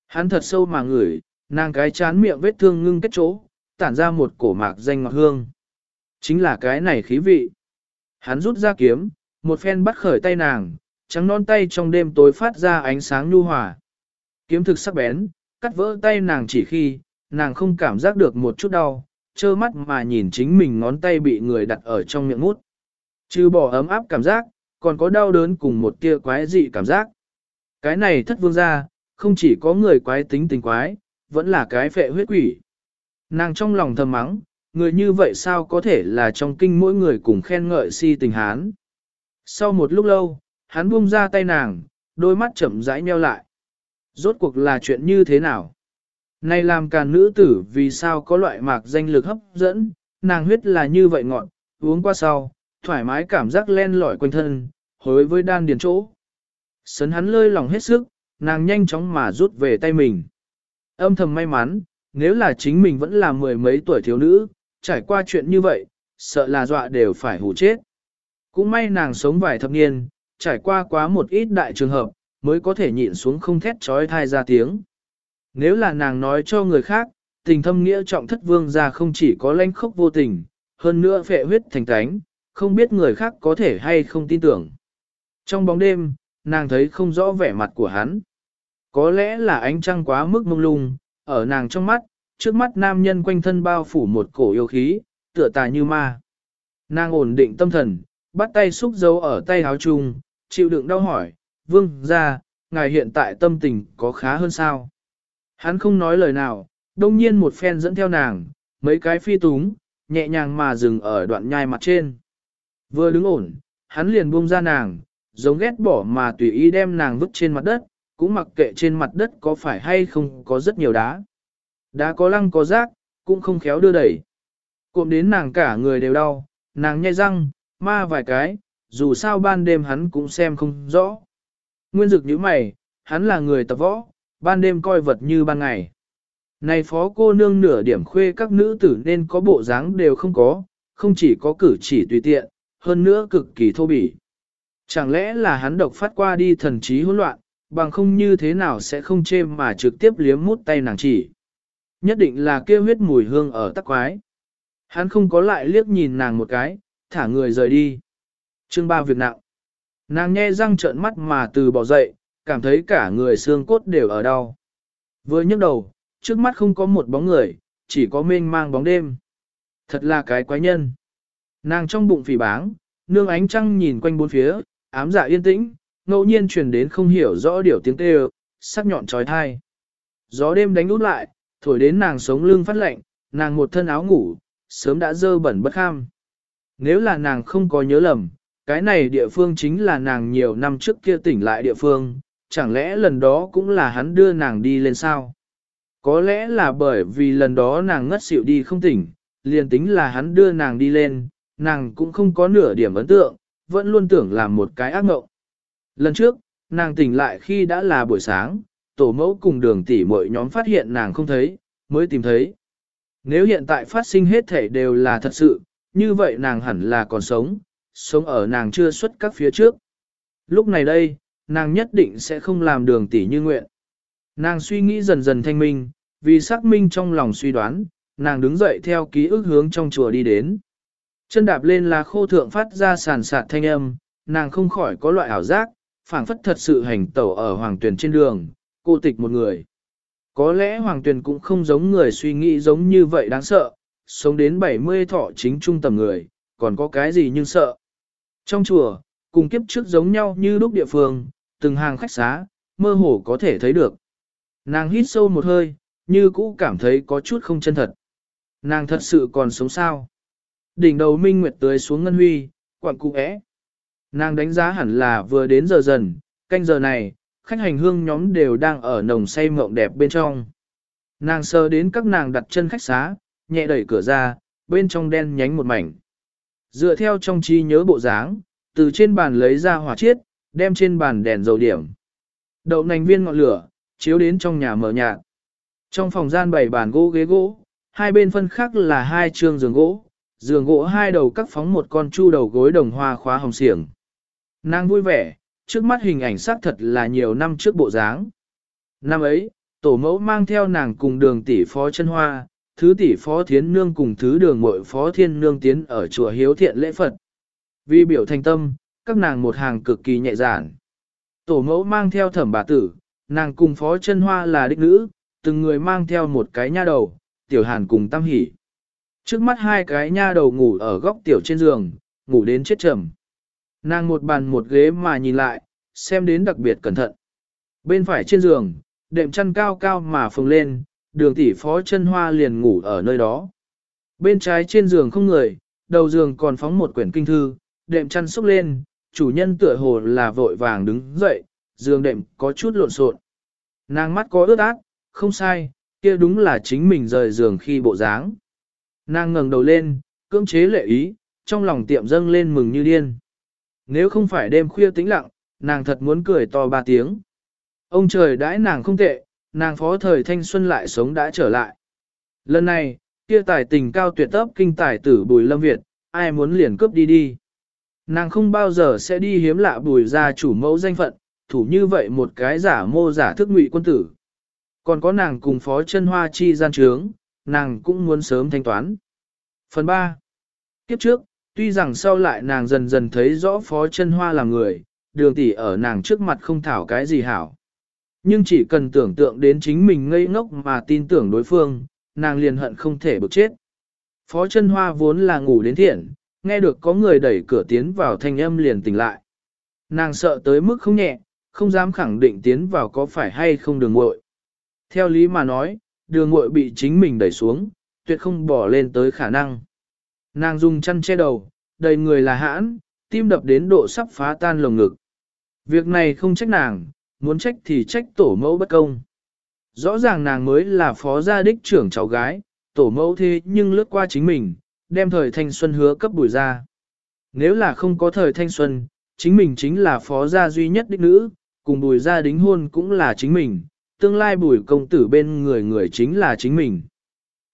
Hắn thật sâu mà ngửi, nàng cái chán miệng vết thương ngưng kết chỗ, tản ra một cổ mạc danh ngọt hương. Chính là cái này khí vị. Hắn rút ra kiếm, một phen bắt khởi tay nàng, trắng non tay trong đêm tối phát ra ánh sáng nhu hòa. Kiếm thực sắc bén, cắt vỡ tay nàng chỉ khi, nàng không cảm giác được một chút đau, trơ mắt mà nhìn chính mình ngón tay bị người đặt ở trong miệng mút. Trừ bỏ ấm áp cảm giác, còn có đau đớn cùng một tia quái dị cảm giác. Cái này thất vương ra, không chỉ có người quái tính tình quái, vẫn là cái phệ huyết quỷ. Nàng trong lòng thầm mắng, người như vậy sao có thể là trong kinh mỗi người cùng khen ngợi si tình hán. Sau một lúc lâu, hắn buông ra tay nàng, đôi mắt chậm rãi nheo lại. Rốt cuộc là chuyện như thế nào? Này làm cả nữ tử vì sao có loại mạc danh lực hấp dẫn, nàng huyết là như vậy ngọn, uống qua sau, thoải mái cảm giác len lỏi quanh thân, hối với đan điền chỗ. Sấn hắn lơi lòng hết sức, nàng nhanh chóng mà rút về tay mình. Âm thầm may mắn, Nếu là chính mình vẫn là mười mấy tuổi thiếu nữ, trải qua chuyện như vậy, sợ là dọa đều phải hù chết. Cũng may nàng sống vài thập niên, trải qua quá một ít đại trường hợp, mới có thể nhịn xuống không thét trói thai ra tiếng. Nếu là nàng nói cho người khác, tình thâm nghĩa trọng thất vương ra không chỉ có lãnh khốc vô tình, hơn nữa phệ huyết thành tánh, không biết người khác có thể hay không tin tưởng. Trong bóng đêm, nàng thấy không rõ vẻ mặt của hắn. Có lẽ là ánh trăng quá mức mông lung, ở nàng trong mắt, trước mắt nam nhân quanh thân bao phủ một cổ yêu khí, tựa tà như ma. Nàng ổn định tâm thần, bắt tay xúc dấu ở tay áo chung, chịu đựng đau hỏi, vương ra, ngài hiện tại tâm tình có khá hơn sao? Hắn không nói lời nào, đông nhiên một phen dẫn theo nàng, mấy cái phi túng, nhẹ nhàng mà dừng ở đoạn nhai mặt trên. Vừa đứng ổn, hắn liền buông ra nàng, giống ghét bỏ mà tùy ý đem nàng vứt trên mặt đất, cũng mặc kệ trên mặt đất có phải hay không có rất nhiều đá. Đá có lăng có rác, cũng không khéo đưa đẩy. Cộm đến nàng cả người đều đau, nàng nhai răng, ma vài cái, dù sao ban đêm hắn cũng xem không rõ. Nguyên dực như mày, hắn là người tập võ, ban đêm coi vật như ban ngày. Này phó cô nương nửa điểm khuê các nữ tử nên có bộ dáng đều không có, không chỉ có cử chỉ tùy tiện, hơn nữa cực kỳ thô bỉ. Chẳng lẽ là hắn độc phát qua đi thần trí hỗn loạn, bằng không như thế nào sẽ không chê mà trực tiếp liếm mút tay nàng chỉ. Nhất định là kêu huyết mùi hương ở tắc quái. Hắn không có lại liếc nhìn nàng một cái, thả người rời đi. Chương ba việc nặng. Nàng nhe răng trợn mắt mà từ bỏ dậy, cảm thấy cả người xương cốt đều ở đau. Vừa nhấc đầu, trước mắt không có một bóng người, chỉ có mênh mang bóng đêm. Thật là cái quái nhân. Nàng trong bụng phỉ báng, nương ánh trăng nhìn quanh bốn phía, ám dạ yên tĩnh, ngẫu nhiên truyền đến không hiểu rõ điều tiếng kêu, sắc nhọn trói thai. Gió đêm đánh út lại, thổi đến nàng sống lưng phát lạnh, nàng một thân áo ngủ, sớm đã dơ bẩn bất kham. Nếu là nàng không có nhớ lầm, cái này địa phương chính là nàng nhiều năm trước kia tỉnh lại địa phương, chẳng lẽ lần đó cũng là hắn đưa nàng đi lên sao? Có lẽ là bởi vì lần đó nàng ngất xỉu đi không tỉnh, liền tính là hắn đưa nàng đi lên, nàng cũng không có nửa điểm ấn tượng, vẫn luôn tưởng là một cái ác mộng. Lần trước, nàng tỉnh lại khi đã là buổi sáng, tổ mẫu cùng đường tỷ mọi nhóm phát hiện nàng không thấy, mới tìm thấy. Nếu hiện tại phát sinh hết thể đều là thật sự, như vậy nàng hẳn là còn sống, sống ở nàng chưa xuất các phía trước. Lúc này đây, nàng nhất định sẽ không làm đường tỷ như nguyện. Nàng suy nghĩ dần dần thanh minh, vì xác minh trong lòng suy đoán, nàng đứng dậy theo ký ức hướng trong chùa đi đến. Chân đạp lên là khô thượng phát ra sàn sạt thanh âm, nàng không khỏi có loại ảo giác, phảng phất thật sự hành tẩu ở hoàng tuyển trên đường, cô tịch một người. Có lẽ hoàng tuyển cũng không giống người suy nghĩ giống như vậy đáng sợ, sống đến 70 thọ chính trung tầm người, còn có cái gì nhưng sợ. Trong chùa, cùng kiếp trước giống nhau như lúc địa phương, từng hàng khách xá, mơ hồ có thể thấy được. Nàng hít sâu một hơi, như cũ cảm thấy có chút không chân thật. Nàng thật sự còn sống sao? Đỉnh đầu minh nguyệt tưới xuống ngân huy, quặng cụ ẽ. Nàng đánh giá hẳn là vừa đến giờ dần, canh giờ này, khách hành hương nhóm đều đang ở nồng say mộng đẹp bên trong. Nàng sờ đến các nàng đặt chân khách xá, nhẹ đẩy cửa ra, bên trong đen nhánh một mảnh. Dựa theo trong trí nhớ bộ dáng, từ trên bàn lấy ra hỏa chiết, đem trên bàn đèn dầu điểm. Đậu nành viên ngọn lửa, chiếu đến trong nhà mở nhạt. Trong phòng gian bày bàn gỗ ghế gỗ, hai bên phân khác là hai trường giường gỗ, giường gỗ hai đầu cắt phóng một con chu đầu gối đồng hoa khóa hồng xiềng. Nàng vui vẻ, trước mắt hình ảnh xác thật là nhiều năm trước bộ dáng. Năm ấy, tổ mẫu mang theo nàng cùng đường tỷ phó chân hoa, thứ tỷ phó thiến nương cùng thứ đường mội phó thiên nương tiến ở chùa hiếu thiện lễ Phật. Vì biểu thành tâm, các nàng một hàng cực kỳ nhẹ giản. Tổ mẫu mang theo thẩm bà tử, nàng cùng phó chân hoa là đích nữ, từng người mang theo một cái nha đầu, tiểu hàn cùng tam hỷ. Trước mắt hai cái nha đầu ngủ ở góc tiểu trên giường, ngủ đến chết trầm. Nàng một bàn một ghế mà nhìn lại, xem đến đặc biệt cẩn thận. Bên phải trên giường, đệm chăn cao cao mà phồng lên, đường tỷ phó chân hoa liền ngủ ở nơi đó. Bên trái trên giường không người, đầu giường còn phóng một quyển kinh thư, đệm chăn xúc lên, chủ nhân tựa hồ là vội vàng đứng dậy, giường đệm có chút lộn xộn. Nàng mắt có ướt át, không sai, kia đúng là chính mình rời giường khi bộ dáng. Nàng ngẩng đầu lên, cưỡng chế lệ ý, trong lòng tiệm dâng lên mừng như điên. Nếu không phải đêm khuya tĩnh lặng, nàng thật muốn cười to ba tiếng. Ông trời đãi nàng không tệ, nàng phó thời thanh xuân lại sống đã trở lại. Lần này, kia tài tình cao tuyệt tấp kinh tài tử Bùi Lâm Việt, ai muốn liền cướp đi đi. Nàng không bao giờ sẽ đi hiếm lạ Bùi ra chủ mẫu danh phận, thủ như vậy một cái giả mô giả thức ngụy quân tử. Còn có nàng cùng phó chân hoa chi gian trướng, nàng cũng muốn sớm thanh toán. Phần 3. Kiếp trước, tuy rằng sau lại nàng dần dần thấy rõ phó chân hoa là người, đường tỷ ở nàng trước mặt không thảo cái gì hảo. Nhưng chỉ cần tưởng tượng đến chính mình ngây ngốc mà tin tưởng đối phương, nàng liền hận không thể bực chết. Phó chân hoa vốn là ngủ đến thiện, nghe được có người đẩy cửa tiến vào thanh âm liền tỉnh lại. Nàng sợ tới mức không nhẹ, không dám khẳng định tiến vào có phải hay không đường muội. Theo lý mà nói, đường muội bị chính mình đẩy xuống, tuyệt không bỏ lên tới khả năng. Nàng dùng chăn che đầu, đầy người là hãn, tim đập đến độ sắp phá tan lồng ngực. Việc này không trách nàng, muốn trách thì trách tổ mẫu bất công. Rõ ràng nàng mới là phó gia đích trưởng cháu gái, tổ mẫu thế nhưng lướt qua chính mình, đem thời thanh xuân hứa cấp bùi ra. Nếu là không có thời thanh xuân, chính mình chính là phó gia duy nhất đích nữ, cùng bùi gia đính hôn cũng là chính mình, tương lai bùi công tử bên người người chính là chính mình.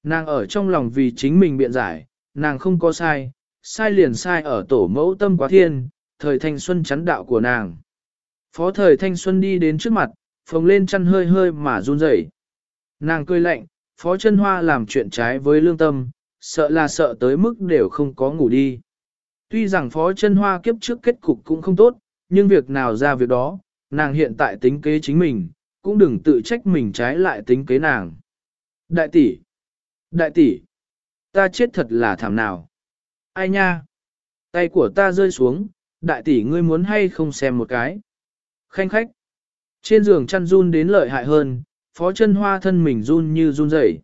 Nàng ở trong lòng vì chính mình biện giải, nàng không có sai, sai liền sai ở tổ mẫu tâm quá thiên, thời thanh xuân chắn đạo của nàng. Phó thời thanh xuân đi đến trước mặt, phồng lên chăn hơi hơi mà run rẩy. Nàng cười lạnh, phó chân hoa làm chuyện trái với lương tâm, sợ là sợ tới mức đều không có ngủ đi. Tuy rằng phó chân hoa kiếp trước kết cục cũng không tốt, nhưng việc nào ra việc đó, nàng hiện tại tính kế chính mình, cũng đừng tự trách mình trái lại tính kế nàng. Đại tỷ, đại tỷ, ta chết thật là thảm nào. Ai nha, tay của ta rơi xuống, đại tỷ ngươi muốn hay không xem một cái. Khanh khách, trên giường chăn run đến lợi hại hơn, phó chân hoa thân mình run như run rẩy.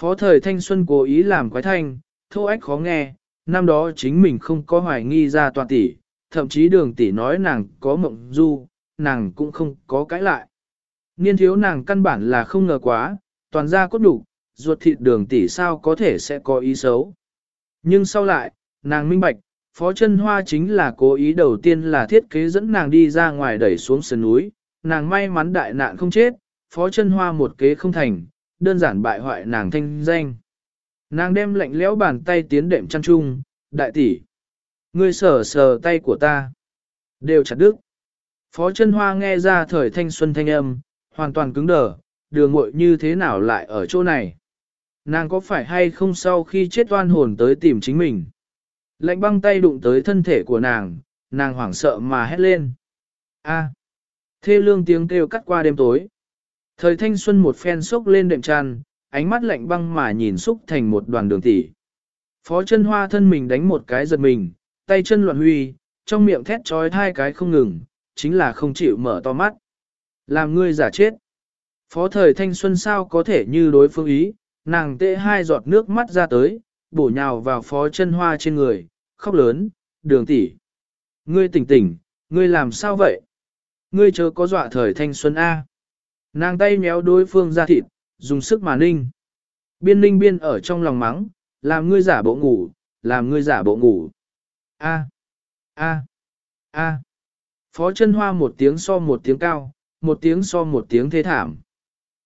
Phó thời thanh xuân cố ý làm quái thanh, thô ách khó nghe, năm đó chính mình không có hoài nghi ra toàn tỷ, thậm chí đường tỷ nói nàng có mộng du, nàng cũng không có cãi lại. Niên thiếu nàng căn bản là không ngờ quá, toàn ra cốt đủ, ruột thịt đường tỷ sao có thể sẽ có ý xấu. Nhưng sau lại, nàng minh bạch, phó chân hoa chính là cố ý đầu tiên là thiết kế dẫn nàng đi ra ngoài đẩy xuống sườn núi, nàng may mắn đại nạn không chết, phó chân hoa một kế không thành, đơn giản bại hoại nàng thanh danh. Nàng đem lạnh lẽo bàn tay tiến đệm chăn trung, đại tỷ. Ngươi sờ sờ tay của ta. Đều chặt đứt. Phó chân hoa nghe ra thời thanh xuân thanh âm, hoàn toàn cứng đờ, đường muội như thế nào lại ở chỗ này. Nàng có phải hay không sau khi chết oan hồn tới tìm chính mình. Lạnh băng tay đụng tới thân thể của nàng, nàng hoảng sợ mà hét lên. A. Thê lương tiếng kêu cắt qua đêm tối. Thời thanh xuân một phen sốc lên đệm tràn, ánh mắt lạnh băng mà nhìn xúc thành một đoàn đường tỉ. Phó chân hoa thân mình đánh một cái giật mình, tay chân loạn huy, trong miệng thét trói hai cái không ngừng, chính là không chịu mở to mắt. Làm ngươi giả chết. Phó thời thanh xuân sao có thể như đối phương ý, nàng tệ hai giọt nước mắt ra tới, bổ nhào vào phó chân hoa trên người, khóc lớn, đường tỷ. Ngươi tỉnh tỉnh, ngươi làm sao vậy? Ngươi chớ có dọa thời thanh xuân A. Nàng tay méo đối phương ra thịt, dùng sức mà ninh. Biên ninh biên ở trong lòng mắng, làm ngươi giả bộ ngủ, làm ngươi giả bộ ngủ. A. A. A. Phó chân hoa một tiếng so một tiếng cao, một tiếng so một tiếng thế thảm.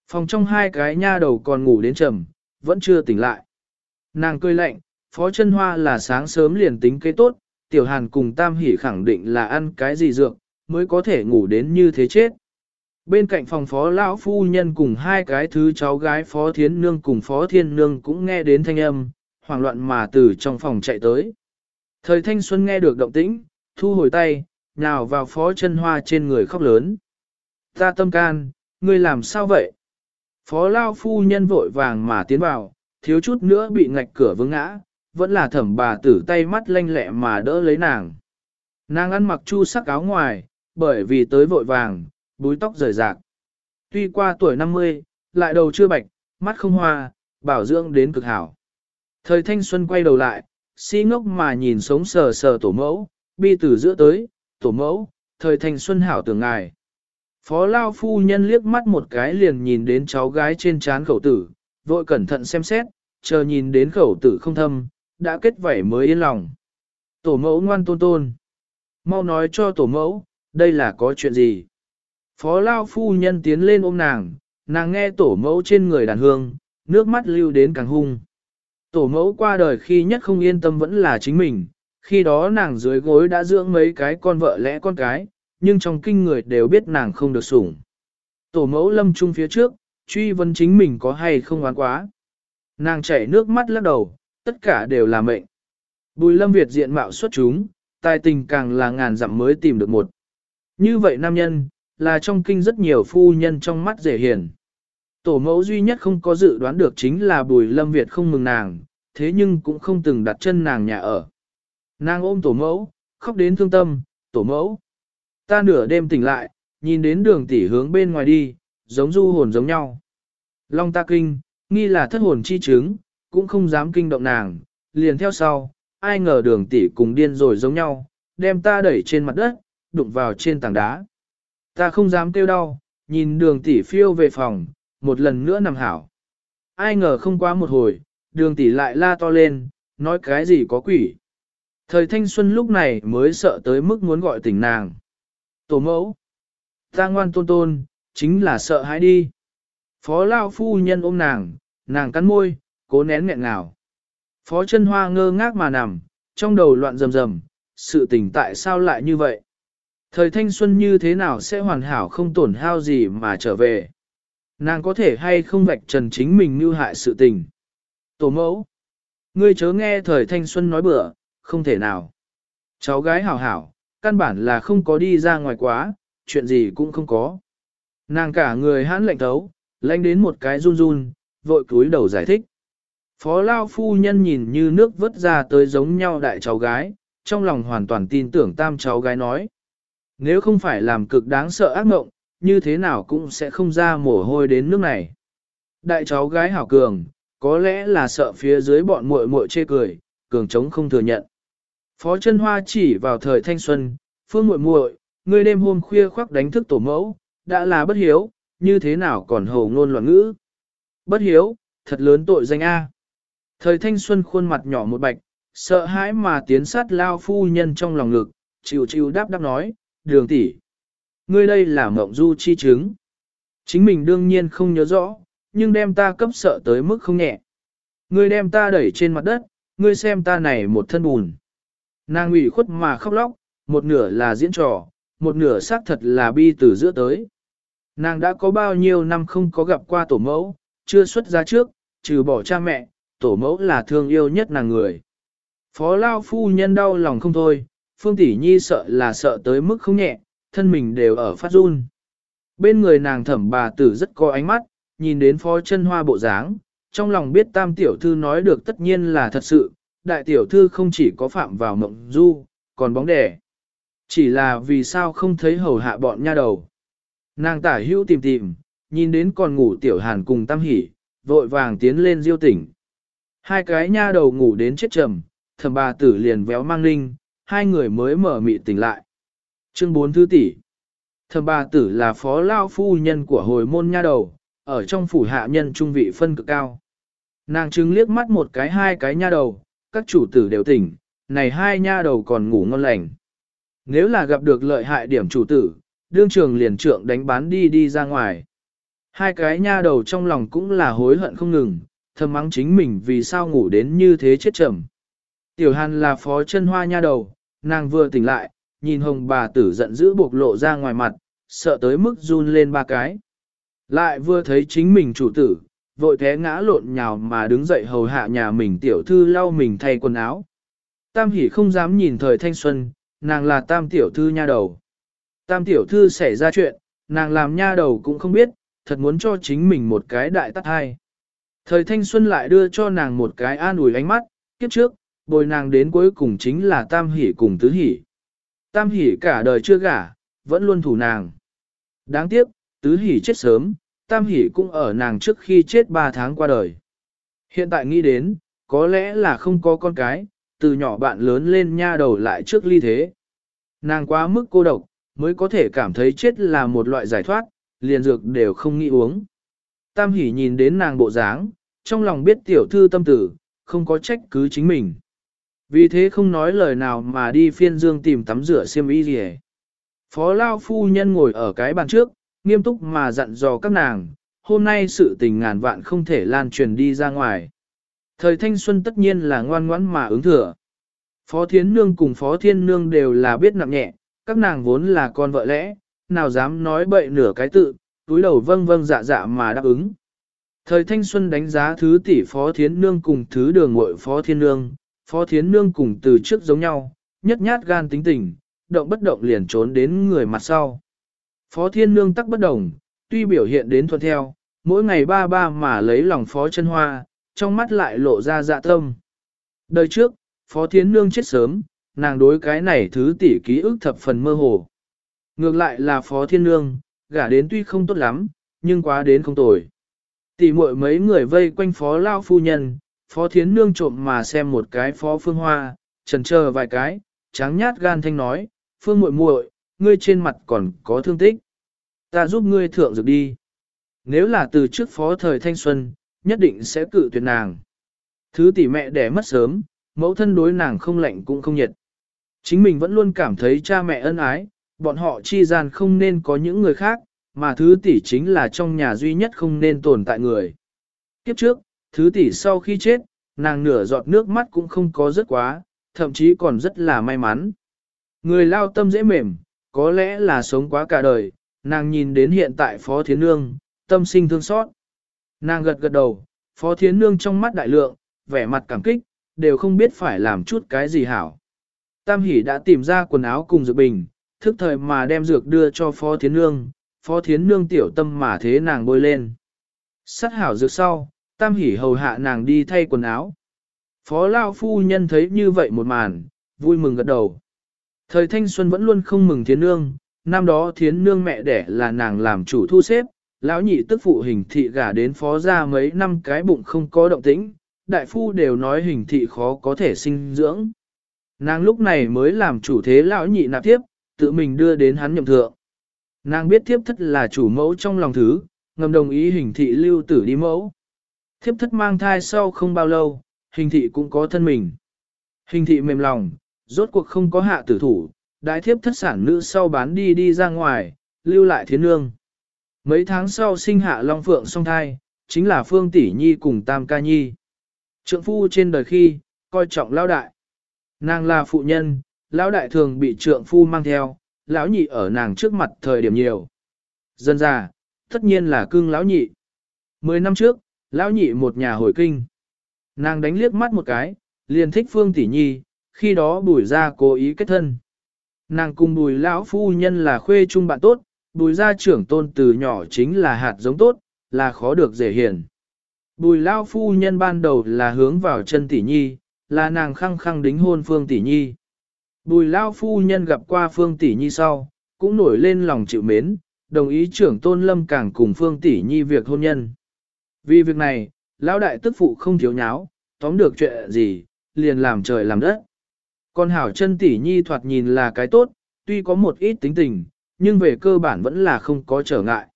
Phòng trong hai cái nha đầu còn ngủ đến trầm, vẫn chưa tỉnh lại. Nàng cười lạnh, phó chân hoa là sáng sớm liền tính kế tốt, tiểu hàn cùng tam hỉ khẳng định là ăn cái gì dược, mới có thể ngủ đến như thế chết. Bên cạnh phòng phó lão phu nhân cùng hai cái thứ cháu gái phó thiến nương cùng phó thiên nương cũng nghe đến thanh âm, hoảng loạn mà từ trong phòng chạy tới. Thời thanh xuân nghe được động tĩnh, thu hồi tay, nhào vào phó chân hoa trên người khóc lớn. Ta tâm can, ngươi làm sao vậy? Phó lao phu nhân vội vàng mà tiến vào, thiếu chút nữa bị ngạch cửa vướng ngã, vẫn là thẩm bà tử tay mắt lanh lẹ mà đỡ lấy nàng. Nàng ăn mặc chu sắc áo ngoài, bởi vì tới vội vàng, búi tóc rời rạc. Tuy qua tuổi 50, lại đầu chưa bạch, mắt không hoa, bảo dưỡng đến cực hảo. Thời thanh xuân quay đầu lại, si ngốc mà nhìn sống sờ sờ tổ mẫu, bi từ giữa tới, tổ mẫu, thời thanh xuân hảo tưởng ngài. Phó Lao phu nhân liếc mắt một cái liền nhìn đến cháu gái trên trán khẩu tử, vội cẩn thận xem xét, chờ nhìn đến khẩu tử không thâm, đã kết vảy mới yên lòng. Tổ mẫu ngoan tôn tôn. Mau nói cho tổ mẫu, đây là có chuyện gì? Phó Lao phu nhân tiến lên ôm nàng, nàng nghe tổ mẫu trên người đàn hương, nước mắt lưu đến càng hung. Tổ mẫu qua đời khi nhất không yên tâm vẫn là chính mình, khi đó nàng dưới gối đã dưỡng mấy cái con vợ lẽ con cái, nhưng trong kinh người đều biết nàng không được sủng. Tổ mẫu lâm trung phía trước, truy vấn chính mình có hay không oán quá. Nàng chảy nước mắt lắc đầu, tất cả đều là mệnh. Bùi lâm Việt diện mạo xuất chúng, tài tình càng là ngàn dặm mới tìm được một. Như vậy nam nhân, là trong kinh rất nhiều phu nhân trong mắt dễ hiền. Tổ mẫu duy nhất không có dự đoán được chính là bùi lâm Việt không mừng nàng, thế nhưng cũng không từng đặt chân nàng nhà ở. Nàng ôm tổ mẫu, khóc đến thương tâm, tổ mẫu. Ta nửa đêm tỉnh lại, nhìn đến đường tỷ hướng bên ngoài đi, giống du hồn giống nhau. Long ta kinh, nghi là thất hồn chi chứng, cũng không dám kinh động nàng, liền theo sau, ai ngờ đường tỷ cùng điên rồi giống nhau, đem ta đẩy trên mặt đất, đụng vào trên tảng đá. Ta không dám kêu đau, nhìn đường tỷ phiêu về phòng, một lần nữa nằm hảo. Ai ngờ không quá một hồi, đường tỷ lại la to lên, nói cái gì có quỷ. Thời thanh xuân lúc này mới sợ tới mức muốn gọi tỉnh nàng. Tổ mẫu, ta ngoan tôn tôn, chính là sợ hãi đi. Phó lao phu nhân ôm nàng, nàng cắn môi, cố nén nghẹn ngào. Phó chân hoa ngơ ngác mà nằm, trong đầu loạn rầm rầm, sự tình tại sao lại như vậy? Thời thanh xuân như thế nào sẽ hoàn hảo không tổn hao gì mà trở về? Nàng có thể hay không vạch trần chính mình mưu hại sự tình? Tổ mẫu, ngươi chớ nghe thời thanh xuân nói bừa, không thể nào. Cháu gái hảo hảo, căn bản là không có đi ra ngoài quá, chuyện gì cũng không có. Nàng cả người hãn lệnh thấu, lãnh đến một cái run run, vội cúi đầu giải thích. Phó Lao phu nhân nhìn như nước vớt ra tới giống nhau đại cháu gái, trong lòng hoàn toàn tin tưởng tam cháu gái nói. Nếu không phải làm cực đáng sợ ác mộng, như thế nào cũng sẽ không ra mồ hôi đến nước này. Đại cháu gái hảo cường, có lẽ là sợ phía dưới bọn muội muội chê cười, cường chống không thừa nhận. Phó chân hoa chỉ vào thời thanh xuân, phương muội muội, ngươi đêm hôm khuya khoác đánh thức tổ mẫu, đã là bất hiếu, như thế nào còn hồ ngôn loạn ngữ. Bất hiếu, thật lớn tội danh A. Thời thanh xuân khuôn mặt nhỏ một bạch, sợ hãi mà tiến sát lao phu nhân trong lòng ngực, chịu chịu đáp đáp nói, đường tỷ, Ngươi đây là mộng du chi chứng. Chính mình đương nhiên không nhớ rõ, nhưng đem ta cấp sợ tới mức không nhẹ. Ngươi đem ta đẩy trên mặt đất, ngươi xem ta này một thân bùn. Nàng ủy khuất mà khóc lóc, một nửa là diễn trò, một nửa xác thật là bi từ giữa tới. Nàng đã có bao nhiêu năm không có gặp qua tổ mẫu, chưa xuất ra trước, trừ bỏ cha mẹ, tổ mẫu là thương yêu nhất nàng người. Phó Lao phu nhân đau lòng không thôi, Phương Tỷ Nhi sợ là sợ tới mức không nhẹ, thân mình đều ở phát run. Bên người nàng thẩm bà tử rất có ánh mắt, nhìn đến phó chân hoa bộ dáng, trong lòng biết tam tiểu thư nói được tất nhiên là thật sự, đại tiểu thư không chỉ có phạm vào mộng du, còn bóng đẻ. Chỉ là vì sao không thấy hầu hạ bọn nha đầu. Nàng tả hữu tìm tìm, nhìn đến còn ngủ tiểu hàn cùng tam hỉ, vội vàng tiến lên diêu tỉnh. Hai cái nha đầu ngủ đến chết trầm, thầm bà tử liền véo mang ninh, hai người mới mở mị tỉnh lại. Chương 4 thứ tỷ Thầm bà tử là phó lao phu nhân của hồi môn nha đầu, ở trong phủ hạ nhân trung vị phân cực cao. Nàng chứng liếc mắt một cái hai cái nha đầu, các chủ tử đều tỉnh, này hai nha đầu còn ngủ ngon lành. Nếu là gặp được lợi hại điểm chủ tử, đương trường liền trượng đánh bán đi đi ra ngoài. Hai cái nha đầu trong lòng cũng là hối hận không ngừng, thầm mắng chính mình vì sao ngủ đến như thế chết chậm. Tiểu Hàn là phó chân hoa nha đầu, nàng vừa tỉnh lại, nhìn hồng bà tử giận dữ bộc lộ ra ngoài mặt, sợ tới mức run lên ba cái. Lại vừa thấy chính mình chủ tử, vội té ngã lộn nhào mà đứng dậy hầu hạ nhà mình tiểu thư lau mình thay quần áo. Tam hỉ không dám nhìn thời thanh xuân, nàng là tam tiểu thư nha đầu. Tam tiểu thư xảy ra chuyện, nàng làm nha đầu cũng không biết, thật muốn cho chính mình một cái đại tắt hai. Thời thanh xuân lại đưa cho nàng một cái an ủi ánh mắt, kiếp trước, bồi nàng đến cuối cùng chính là tam hỉ cùng tứ hỉ. Tam hỉ cả đời chưa gả, vẫn luôn thủ nàng. Đáng tiếc, tứ hỉ chết sớm, tam hỉ cũng ở nàng trước khi chết 3 tháng qua đời. Hiện tại nghĩ đến, có lẽ là không có con cái, từ nhỏ bạn lớn lên nha đầu lại trước ly thế. Nàng quá mức cô độc, mới có thể cảm thấy chết là một loại giải thoát, liền dược đều không nghĩ uống. Tam hỉ nhìn đến nàng bộ dáng, trong lòng biết tiểu thư tâm tử, không có trách cứ chính mình. Vì thế không nói lời nào mà đi phiên dương tìm tắm rửa xiêm y gì Phó Lao Phu Nhân ngồi ở cái bàn trước, nghiêm túc mà dặn dò các nàng, hôm nay sự tình ngàn vạn không thể lan truyền đi ra ngoài. Thời thanh xuân tất nhiên là ngoan ngoãn mà ứng thừa. Phó Thiến Nương cùng Phó Thiên Nương đều là biết nặng nhẹ, các nàng vốn là con vợ lẽ, nào dám nói bậy nửa cái tự, túi đầu vâng vâng dạ dạ mà đáp ứng. Thời thanh xuân đánh giá thứ tỷ Phó Thiến Nương cùng thứ đường muội Phó Thiên Nương, Phó Thiến Nương cùng từ trước giống nhau, nhất nhát gan tính tình, động bất động liền trốn đến người mặt sau. Phó Thiên Nương tắc bất đồng, tuy biểu hiện đến thuận theo, mỗi ngày ba ba mà lấy lòng Phó chân Hoa, trong mắt lại lộ ra dạ tâm. Đời trước, Phó Thiến Nương chết sớm, nàng đối cái này thứ tỷ ký ức thập phần mơ hồ. Ngược lại là Phó Thiên Nương, gả đến tuy không tốt lắm, nhưng quá đến không tồi. Tỷ muội mấy người vây quanh Phó Lao Phu Nhân, Phó Thiến Nương trộm mà xem một cái Phó Phương Hoa, trần chờ vài cái, tráng nhát gan thanh nói, Phương muội muội, ngươi trên mặt còn có thương tích. Ta giúp ngươi thượng dược đi. Nếu là từ trước Phó thời thanh xuân, nhất định sẽ cự tuyệt nàng. Thứ tỷ mẹ đẻ mất sớm, mẫu thân đối nàng không lạnh cũng không nhiệt. Chính mình vẫn luôn cảm thấy cha mẹ ân ái, bọn họ chi gian không nên có những người khác, mà thứ tỷ chính là trong nhà duy nhất không nên tồn tại người. Kiếp trước, thứ tỷ sau khi chết, nàng nửa giọt nước mắt cũng không có rất quá, thậm chí còn rất là may mắn. Người lao tâm dễ mềm, có lẽ là sống quá cả đời, nàng nhìn đến hiện tại Phó Thiến Nương, tâm sinh thương xót. Nàng gật gật đầu, Phó Thiến Nương trong mắt đại lượng, vẻ mặt cảm kích, đều không biết phải làm chút cái gì hảo. Tam Hỷ đã tìm ra quần áo cùng dược bình, thức thời mà đem dược đưa cho Phó Thiến Nương, Phó Thiến Nương tiểu tâm mà thế nàng bôi lên. Sát hảo dược sau, Tam Hỷ hầu hạ nàng đi thay quần áo. Phó Lao Phu Nhân thấy như vậy một màn, vui mừng gật đầu. Thời thanh xuân vẫn luôn không mừng Thiến Nương, năm đó Thiến Nương mẹ đẻ là nàng làm chủ thu xếp, lão nhị tức phụ hình thị gả đến phó ra mấy năm cái bụng không có động tĩnh, đại phu đều nói hình thị khó có thể sinh dưỡng. Nàng lúc này mới làm chủ thế lão nhị nạp tiếp, tự mình đưa đến hắn nhậm thượng. Nàng biết thiếp thất là chủ mẫu trong lòng thứ, ngầm đồng ý hình thị lưu tử đi mẫu. Thiếp thất mang thai sau không bao lâu, hình thị cũng có thân mình. Hình thị mềm lòng, rốt cuộc không có hạ tử thủ, đại thiếp thất sản nữ sau bán đi đi ra ngoài, lưu lại thiên nương. Mấy tháng sau sinh hạ Long Phượng song thai, chính là Phương Tỷ Nhi cùng Tam Ca Nhi. Trượng phu trên đời khi, coi trọng lão đại. Nàng là phụ nhân, lão đại thường bị trượng phu mang theo, lão nhị ở nàng trước mặt thời điểm nhiều. Dân già, tất nhiên là cưng lão nhị. Mười năm trước, lão nhị một nhà hồi kinh. Nàng đánh liếc mắt một cái, liền thích Phương Tỷ Nhi, khi đó bùi ra cố ý kết thân. Nàng cùng bùi lão phu nhân là khuê chung bạn tốt, bùi gia trưởng tôn từ nhỏ chính là hạt giống tốt, là khó được dễ hiền. Bùi lão phu nhân ban đầu là hướng vào chân tỷ nhi, là nàng khăng khăng đính hôn phương tỷ nhi. Bùi lão phu nhân gặp qua phương tỷ nhi sau, cũng nổi lên lòng chịu mến, đồng ý trưởng tôn lâm càng cùng phương tỷ nhi việc hôn nhân. Vì việc này, lão đại tức phụ không thiếu nháo, tóm được chuyện gì, liền làm trời làm đất. Con hảo chân tỷ nhi thoạt nhìn là cái tốt, tuy có một ít tính tình, nhưng về cơ bản vẫn là không có trở ngại.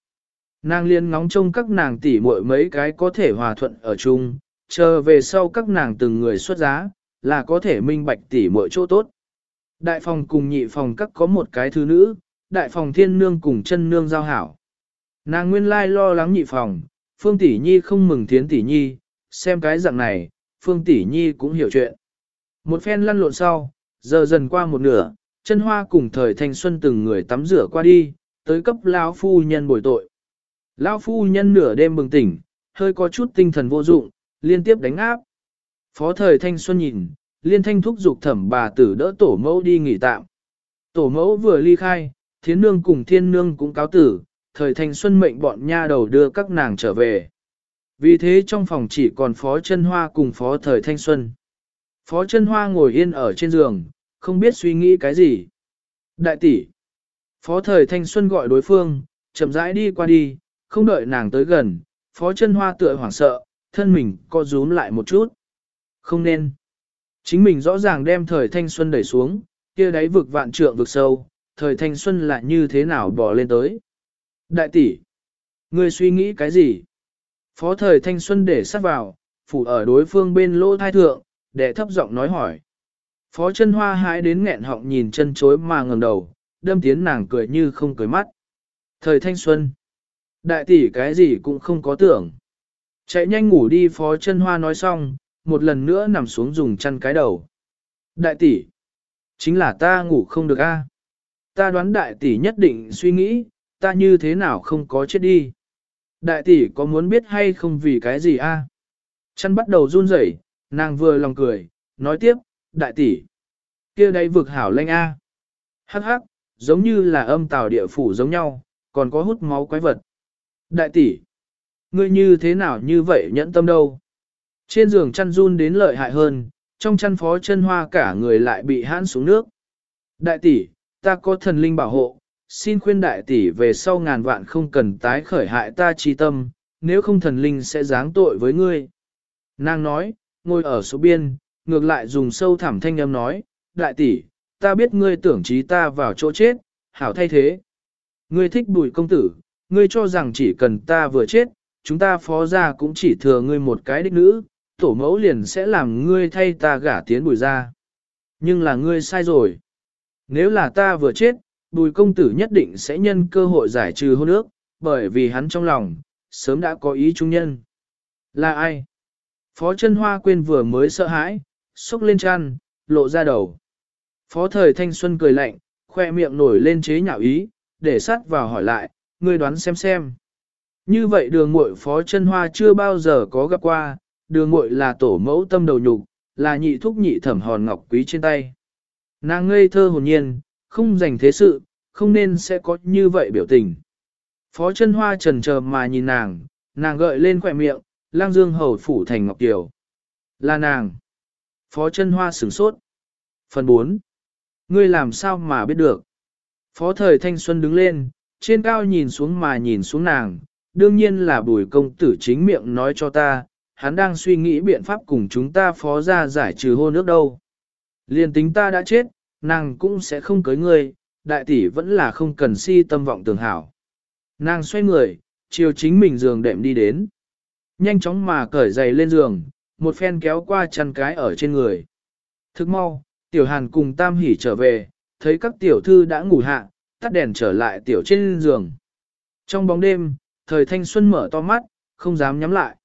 Nàng liên ngóng trông các nàng tỷ muội mấy cái có thể hòa thuận ở chung, chờ về sau các nàng từng người xuất giá, là có thể minh bạch tỷ muội chỗ tốt. Đại phòng cùng nhị phòng các có một cái thứ nữ, đại phòng thiên nương cùng chân nương giao hảo. Nàng nguyên lai lo lắng nhị phòng, phương tỷ nhi không mừng thiến tỷ nhi, xem cái dạng này, phương tỷ nhi cũng hiểu chuyện. Một phen lăn lộn sau, giờ dần qua một nửa, chân hoa cùng thời thanh xuân từng người tắm rửa qua đi, tới cấp lão phu nhân bồi tội. Lão phu nhân nửa đêm bừng tỉnh, hơi có chút tinh thần vô dụng, liên tiếp đánh áp. Phó thời thanh xuân nhìn, liên thanh thúc giục thẩm bà tử đỡ tổ mẫu đi nghỉ tạm. Tổ mẫu vừa ly khai, thiến nương cùng thiên nương cũng cáo tử, thời thanh xuân mệnh bọn nha đầu đưa các nàng trở về. Vì thế trong phòng chỉ còn phó chân hoa cùng phó thời thanh xuân. Phó chân hoa ngồi yên ở trên giường, không biết suy nghĩ cái gì. Đại tỷ. Phó thời thanh xuân gọi đối phương, chậm rãi đi qua đi, không đợi nàng tới gần, phó chân hoa tựa hoảng sợ, thân mình co rúm lại một chút. Không nên. Chính mình rõ ràng đem thời thanh xuân đẩy xuống, kia đáy vực vạn trượng vực sâu, thời thanh xuân lại như thế nào bỏ lên tới. Đại tỷ. Ngươi suy nghĩ cái gì? Phó thời thanh xuân để sát vào, phủ ở đối phương bên lỗ thai thượng, để thấp giọng nói hỏi. Phó chân hoa hãi đến nghẹn họng nhìn chân chối mà ngẩng đầu, đâm tiến nàng cười như không cười mắt. Thời thanh xuân. Đại tỷ cái gì cũng không có tưởng. Chạy nhanh ngủ đi phó chân hoa nói xong, một lần nữa nằm xuống dùng chăn cái đầu. Đại tỷ, chính là ta ngủ không được a. Ta đoán đại tỷ nhất định suy nghĩ, ta như thế nào không có chết đi. Đại tỷ có muốn biết hay không vì cái gì a? Chăn bắt đầu run rẩy, nàng vừa lòng cười, nói tiếp, đại tỷ, kia đây vực hảo lanh a. Hắc hắc, giống như là âm tào địa phủ giống nhau, còn có hút máu quái vật. Đại tỷ, ngươi như thế nào như vậy nhẫn tâm đâu? Trên giường chăn run đến lợi hại hơn, trong chăn phó chân hoa cả người lại bị hãn xuống nước. Đại tỷ, ta có thần linh bảo hộ, xin khuyên đại tỷ về sau ngàn vạn không cần tái khởi hại ta chi tâm, nếu không thần linh sẽ giáng tội với ngươi. Nàng nói, ngồi ở số biên, ngược lại dùng sâu thẳm thanh âm nói, đại tỷ, ta biết ngươi tưởng trí ta vào chỗ chết, hảo thay thế. Ngươi thích bùi công tử, ngươi cho rằng chỉ cần ta vừa chết, chúng ta phó ra cũng chỉ thừa ngươi một cái đích nữ, tổ mẫu liền sẽ làm ngươi thay ta gả tiến bùi ra. Nhưng là ngươi sai rồi. Nếu là ta vừa chết, bùi công tử nhất định sẽ nhân cơ hội giải trừ hôn ước, bởi vì hắn trong lòng, sớm đã có ý trung nhân. Là ai? Phó chân hoa quên vừa mới sợ hãi, xúc lên chăn, lộ ra đầu. Phó thời thanh xuân cười lạnh, khoe miệng nổi lên chế nhạo ý, để sát vào hỏi lại, ngươi đoán xem xem. Như vậy đường muội phó chân hoa chưa bao giờ có gặp qua, đường muội là tổ mẫu tâm đầu nhục, là nhị thúc nhị thẩm hòn ngọc quý trên tay. Nàng ngây thơ hồn nhiên, không dành thế sự, không nên sẽ có như vậy biểu tình. Phó chân hoa trần chờ mà nhìn nàng, nàng gợi lên khỏe miệng, lang dương hầu phủ thành ngọc tiểu. Là nàng. Phó chân hoa sửng sốt. Phần 4. Ngươi làm sao mà biết được? Phó thời thanh xuân đứng lên, trên cao nhìn xuống mà nhìn xuống nàng, đương nhiên là bùi công tử chính miệng nói cho ta, hắn đang suy nghĩ biện pháp cùng chúng ta phó ra giải trừ hôn nước đâu. Liên tính ta đã chết, nàng cũng sẽ không cưới ngươi, đại tỷ vẫn là không cần si tâm vọng tưởng hảo. Nàng xoay người, chiều chính mình giường đệm đi đến. Nhanh chóng mà cởi giày lên giường, một phen kéo qua chăn cái ở trên người. Thức mau, tiểu hàn cùng tam hỉ trở về, thấy các tiểu thư đã ngủ hạ, tắt đèn trở lại tiểu trên giường. Trong bóng đêm, thời thanh xuân mở to mắt, không dám nhắm lại.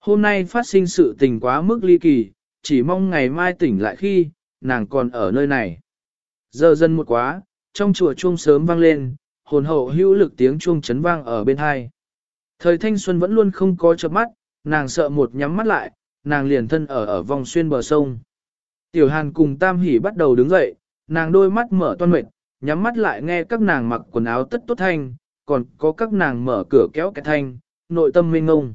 Hôm nay phát sinh sự tình quá mức ly kỳ, chỉ mong ngày mai tỉnh lại khi, nàng còn ở nơi này. Giờ dân một quá, trong chùa chuông sớm vang lên, hồn hậu hữu lực tiếng chuông chấn vang ở bên hai. Thời thanh xuân vẫn luôn không có chớp mắt, nàng sợ một nhắm mắt lại, nàng liền thân ở ở vòng xuyên bờ sông. Tiểu hàn cùng tam hỉ bắt đầu đứng dậy, nàng đôi mắt mở toan mệt, nhắm mắt lại nghe các nàng mặc quần áo tất tốt thanh, còn có các nàng mở cửa kéo cái thanh, nội tâm mênh ngông.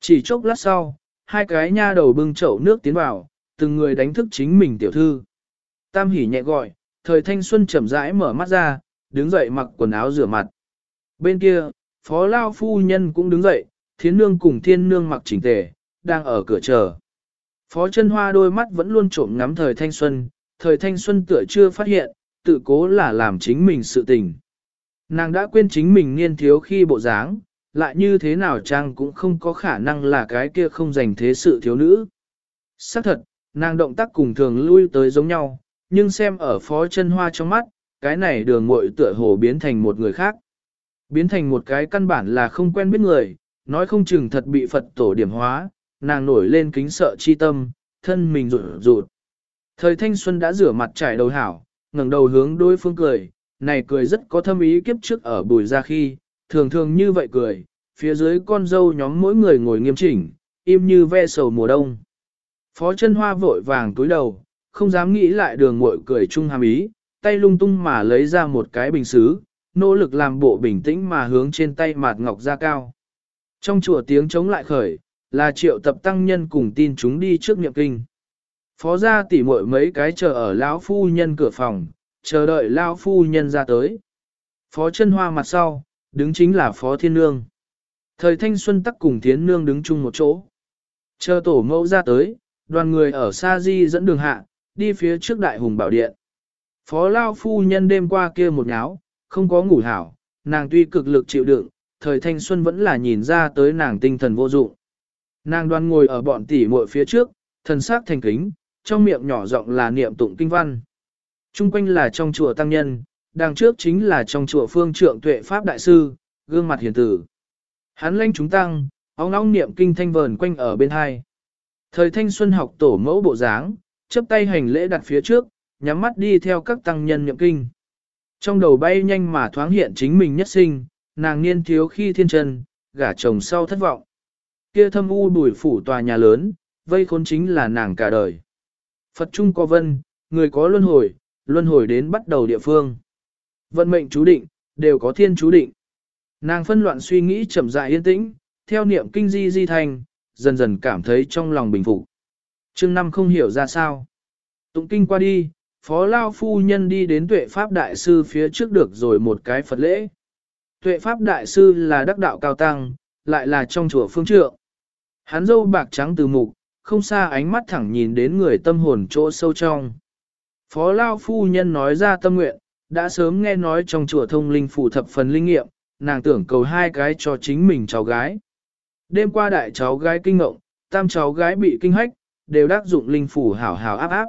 Chỉ chốc lát sau, hai cái nha đầu bưng chậu nước tiến vào, từng người đánh thức chính mình tiểu thư. Tam hỉ nhẹ gọi, thời thanh xuân chậm rãi mở mắt ra, đứng dậy mặc quần áo rửa mặt. Bên kia, phó lao phu nhân cũng đứng dậy, thiến nương cùng thiên nương mặc chỉnh tề, đang ở cửa chờ. Phó chân hoa đôi mắt vẫn luôn trộm ngắm thời thanh xuân, thời thanh xuân tựa chưa phát hiện, tự cố là làm chính mình sự tình. Nàng đã quên chính mình niên thiếu khi bộ dáng, lại như thế nào chăng cũng không có khả năng là cái kia không dành thế sự thiếu nữ. Xác thật, nàng động tác cùng thường lui tới giống nhau, nhưng xem ở phó chân hoa trong mắt, cái này đường muội tựa hồ biến thành một người khác. Biến thành một cái căn bản là không quen biết người, nói không chừng thật bị Phật tổ điểm hóa, nàng nổi lên kính sợ chi tâm, thân mình rụt rụt. Thời thanh xuân đã rửa mặt trải đầu hảo, ngẩng đầu hướng đối phương cười, này cười rất có thâm ý kiếp trước ở bùi ra khi, thường thường như vậy cười, phía dưới con dâu nhóm mỗi người ngồi nghiêm chỉnh, im như ve sầu mùa đông. Phó chân hoa vội vàng túi đầu, không dám nghĩ lại đường muội cười chung hàm ý, tay lung tung mà lấy ra một cái bình xứ, nỗ lực làm bộ bình tĩnh mà hướng trên tay mạt ngọc ra cao. Trong chùa tiếng chống lại khởi, là triệu tập tăng nhân cùng tin chúng đi trước niệm kinh. Phó gia tỉ muội mấy cái chờ ở lão phu nhân cửa phòng, chờ đợi lão phu nhân ra tới. Phó chân hoa mặt sau, đứng chính là phó thiên nương. Thời thanh xuân tắc cùng thiến nương đứng chung một chỗ. Chờ tổ mẫu ra tới, đoàn người ở xa Di dẫn đường hạ, đi phía trước đại hùng bảo điện. Phó Lao phu nhân đêm qua kia một nháo, không có ngủ hảo, nàng tuy cực lực chịu đựng, thời thanh xuân vẫn là nhìn ra tới nàng tinh thần vô dụng. Nàng đoan ngồi ở bọn tỷ muội phía trước, thần sắc thành kính, trong miệng nhỏ giọng là niệm tụng kinh văn. Trung quanh là trong chùa tăng nhân, đằng trước chính là trong chùa phương trượng tuệ pháp đại sư, gương mặt hiền tử. Hắn lanh chúng tăng, óng óng niệm kinh thanh vờn quanh ở bên hai. Thời thanh xuân học tổ mẫu bộ dáng, chấp tay hành lễ đặt phía trước, nhắm mắt đi theo các tăng nhân niệm kinh. Trong đầu bay nhanh mà thoáng hiện chính mình nhất sinh, nàng niên thiếu khi thiên trần, gả chồng sau thất vọng. Kia thâm u bùi phủ tòa nhà lớn, vây khốn chính là nàng cả đời. Phật Trung có vân, người có luân hồi, luân hồi đến bắt đầu địa phương. Vận mệnh chú định, đều có thiên chú định. Nàng phân loạn suy nghĩ chậm rãi yên tĩnh, theo niệm kinh di di thành, dần dần cảm thấy trong lòng bình phục trương năm không hiểu ra sao. Tụng kinh qua đi, Phó Lao Phu Nhân đi đến tuệ Pháp Đại Sư phía trước được rồi một cái Phật lễ. Tuệ Pháp Đại Sư là đắc đạo cao tăng, lại là trong chùa phương trượng. Hắn dâu bạc trắng từ mục, không xa ánh mắt thẳng nhìn đến người tâm hồn chỗ sâu trong. Phó Lao Phu Nhân nói ra tâm nguyện, đã sớm nghe nói trong chùa thông linh phủ thập phần linh nghiệm, nàng tưởng cầu hai cái cho chính mình cháu gái. Đêm qua đại cháu gái kinh ngộng, tam cháu gái bị kinh hách, đều đắc dụng linh phủ hảo hảo áp áp.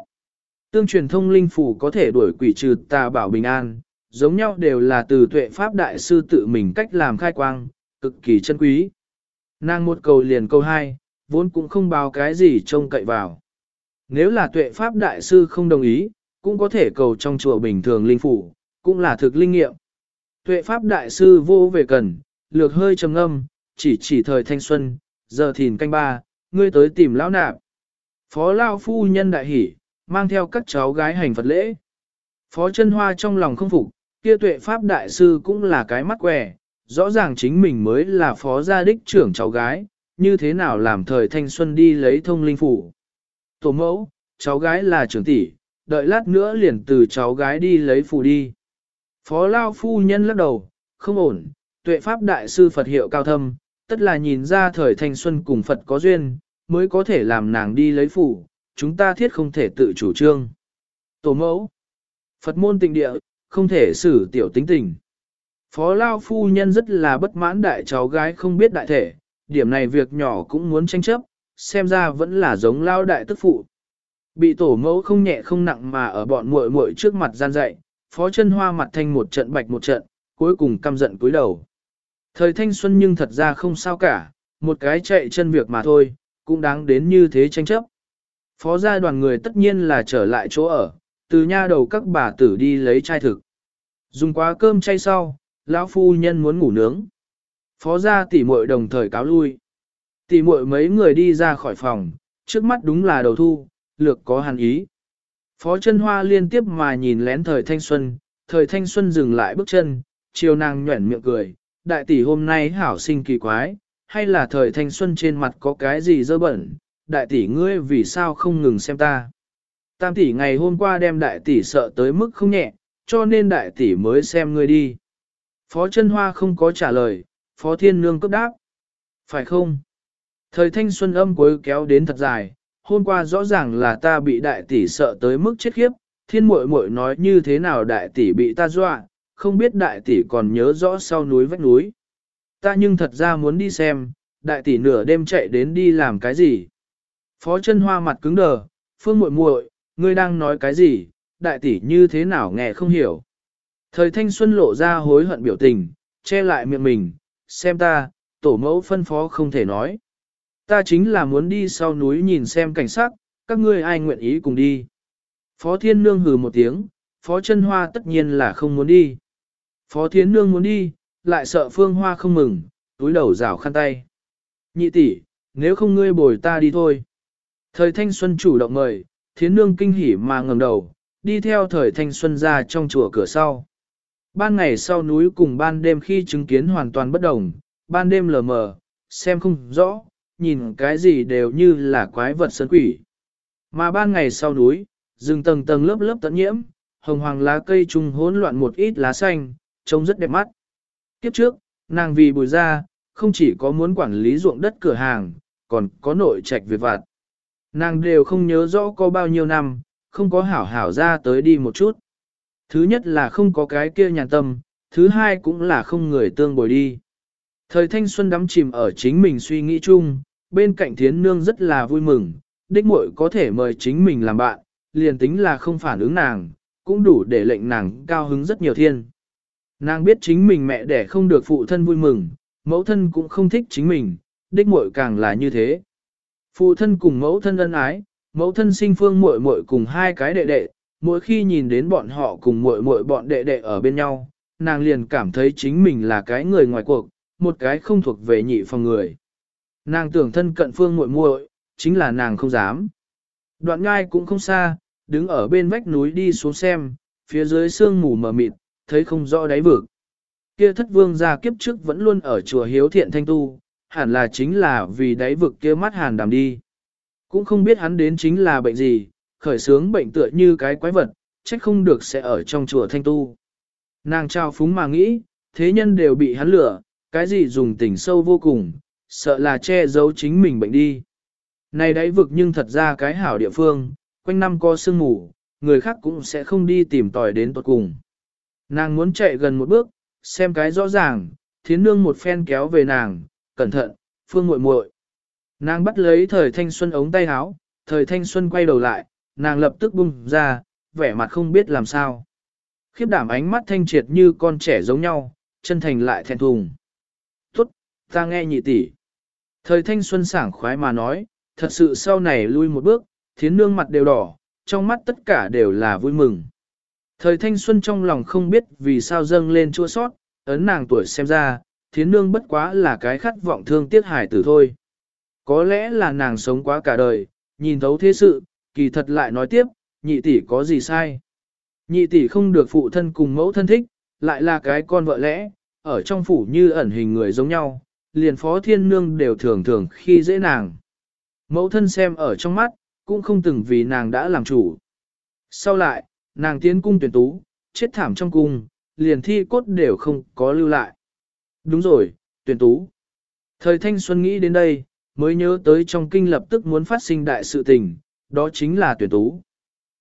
Tương truyền thông linh phủ có thể đuổi quỷ trừ tà bảo bình an, giống nhau đều là từ tuệ pháp đại sư tự mình cách làm khai quang, cực kỳ chân quý. Nàng một cầu liền câu hai, vốn cũng không báo cái gì trông cậy vào. Nếu là tuệ pháp đại sư không đồng ý, cũng có thể cầu trong chùa bình thường linh phủ, cũng là thực linh nghiệm. Tuệ pháp đại sư vô về cần, lược hơi trầm ngâm, chỉ chỉ thời thanh xuân, giờ thìn canh ba, ngươi tới tìm lão nạp. Phó lao phu nhân đại hỷ, mang theo các cháu gái hành Phật lễ. Phó chân hoa trong lòng không phục, kia tuệ pháp đại sư cũng là cái mắt quẻ, rõ ràng chính mình mới là phó gia đích trưởng cháu gái, như thế nào làm thời thanh xuân đi lấy thông linh phủ. Tổ mẫu, cháu gái là trưởng tỷ, đợi lát nữa liền từ cháu gái đi lấy phù đi. Phó Lao Phu Nhân lắc đầu, không ổn, tuệ pháp đại sư Phật hiệu cao thâm, tất là nhìn ra thời thanh xuân cùng Phật có duyên, mới có thể làm nàng đi lấy phủ, chúng ta thiết không thể tự chủ trương. Tổ mẫu, Phật môn tịnh địa, không thể xử tiểu tính tình. Phó Lao Phu Nhân rất là bất mãn đại cháu gái không biết đại thể, điểm này việc nhỏ cũng muốn tranh chấp, xem ra vẫn là giống Lao đại tức phụ. Bị tổ mẫu không nhẹ không nặng mà ở bọn muội muội trước mặt gian dạy, phó chân hoa mặt thanh một trận bạch một trận, cuối cùng căm giận cúi đầu. Thời thanh xuân nhưng thật ra không sao cả, một cái chạy chân việc mà thôi, cũng đáng đến như thế tranh chấp. Phó gia đoàn người tất nhiên là trở lại chỗ ở, từ nha đầu các bà tử đi lấy chai thực. Dùng quá cơm chay sau, lão phu nhân muốn ngủ nướng. Phó gia tỷ muội đồng thời cáo lui. Tỷ muội mấy người đi ra khỏi phòng, trước mắt đúng là đầu thu, lược có hàn ý. Phó chân hoa liên tiếp mà nhìn lén thời thanh xuân, thời thanh xuân dừng lại bước chân, chiều nàng nhuẩn miệng cười, đại tỷ hôm nay hảo sinh kỳ quái, hay là thời thanh xuân trên mặt có cái gì dơ bẩn, đại tỷ ngươi vì sao không ngừng xem ta. Tam tỷ ngày hôm qua đem đại tỷ sợ tới mức không nhẹ, cho nên đại tỷ mới xem ngươi đi. Phó chân hoa không có trả lời, phó thiên nương cấp đáp. Phải không? Thời thanh xuân âm cuối kéo đến thật dài, hôm qua rõ ràng là ta bị đại tỷ sợ tới mức chết khiếp, thiên muội muội nói như thế nào đại tỷ bị ta dọa, không biết đại tỷ còn nhớ rõ sau núi vách núi. Ta nhưng thật ra muốn đi xem, đại tỷ nửa đêm chạy đến đi làm cái gì. Phó chân hoa mặt cứng đờ, phương muội muội, ngươi đang nói cái gì, đại tỷ như thế nào nghe không hiểu. Thời thanh xuân lộ ra hối hận biểu tình, che lại miệng mình, xem ta, tổ mẫu phân phó không thể nói. Ta chính là muốn đi sau núi nhìn xem cảnh sát, các ngươi ai nguyện ý cùng đi. Phó Thiên Nương hừ một tiếng, Phó chân Hoa tất nhiên là không muốn đi. Phó Thiên Nương muốn đi, lại sợ Phương Hoa không mừng, túi đầu rảo khăn tay. Nhị tỷ, nếu không ngươi bồi ta đi thôi. Thời thanh xuân chủ động mời, Thiến Nương kinh hỉ mà ngẩng đầu, đi theo thời thanh xuân ra trong chùa cửa sau. Ban ngày sau núi cùng ban đêm khi chứng kiến hoàn toàn bất đồng, ban đêm lờ mờ, xem không rõ, nhìn cái gì đều như là quái vật sơn quỷ. Mà ban ngày sau núi, rừng tầng tầng lớp lớp tận nhiễm, hồng hoàng lá cây trùng hỗn loạn một ít lá xanh, trông rất đẹp mắt. Kiếp trước, nàng vì bùi ra, không chỉ có muốn quản lý ruộng đất cửa hàng, còn có nội trạch việc vặt. Nàng đều không nhớ rõ có bao nhiêu năm, không có hảo hảo ra tới đi một chút. Thứ nhất là không có cái kia nhàn tâm, thứ hai cũng là không người tương bồi đi. Thời thanh xuân đắm chìm ở chính mình suy nghĩ chung, bên cạnh thiến nương rất là vui mừng, đích muội có thể mời chính mình làm bạn, liền tính là không phản ứng nàng, cũng đủ để lệnh nàng cao hứng rất nhiều thiên. Nàng biết chính mình mẹ đẻ không được phụ thân vui mừng, mẫu thân cũng không thích chính mình, đích muội càng là như thế. Phụ thân cùng mẫu thân ân ái, mẫu thân sinh phương muội muội cùng hai cái đệ đệ, mỗi khi nhìn đến bọn họ cùng muội muội bọn đệ đệ ở bên nhau, nàng liền cảm thấy chính mình là cái người ngoài cuộc, một cái không thuộc về nhị phòng người. Nàng tưởng thân cận phương muội muội, chính là nàng không dám. Đoạn ngai cũng không xa, đứng ở bên vách núi đi xuống xem, phía dưới sương mù mờ mịt, thấy không rõ đáy vực. Kia thất vương gia kiếp trước vẫn luôn ở chùa hiếu thiện thanh tu, hẳn là chính là vì đáy vực kia mắt hàn đàm đi. Cũng không biết hắn đến chính là bệnh gì, khởi sướng bệnh tựa như cái quái vật, trách không được sẽ ở trong chùa thanh tu. Nàng trao phúng mà nghĩ, thế nhân đều bị hắn lửa, cái gì dùng tình sâu vô cùng, sợ là che giấu chính mình bệnh đi. Này đáy vực nhưng thật ra cái hảo địa phương, quanh năm có sương mù, người khác cũng sẽ không đi tìm tòi đến tuật cùng. Nàng muốn chạy gần một bước, xem cái rõ ràng, thiến nương một phen kéo về nàng, cẩn thận, phương muội muội. Nàng bắt lấy thời thanh xuân ống tay áo, thời thanh xuân quay đầu lại, nàng lập tức bung ra, vẻ mặt không biết làm sao. Khiếp đảm ánh mắt thanh triệt như con trẻ giống nhau, chân thành lại thẹn thùng. Tốt, ta nghe nhị tỷ. Thời thanh xuân sảng khoái mà nói, thật sự sau này lui một bước, thiến nương mặt đều đỏ, trong mắt tất cả đều là vui mừng. Thời thanh xuân trong lòng không biết vì sao dâng lên chua sót, ấn nàng tuổi xem ra, thiến nương bất quá là cái khát vọng thương tiếc hải tử thôi. Có lẽ là nàng sống quá cả đời, nhìn thấu thế sự, kỳ thật lại nói tiếp, nhị tỷ có gì sai. Nhị tỷ không được phụ thân cùng mẫu thân thích, lại là cái con vợ lẽ, ở trong phủ như ẩn hình người giống nhau, liền phó thiên nương đều thường thường khi dễ nàng. Mẫu thân xem ở trong mắt, cũng không từng vì nàng đã làm chủ. Sau lại, nàng tiến cung tuyển tú, chết thảm trong cung, liền thi cốt đều không có lưu lại. Đúng rồi, tuyển tú. Thời thanh xuân nghĩ đến đây, mới nhớ tới trong kinh lập tức muốn phát sinh đại sự tình, đó chính là tuyển tú.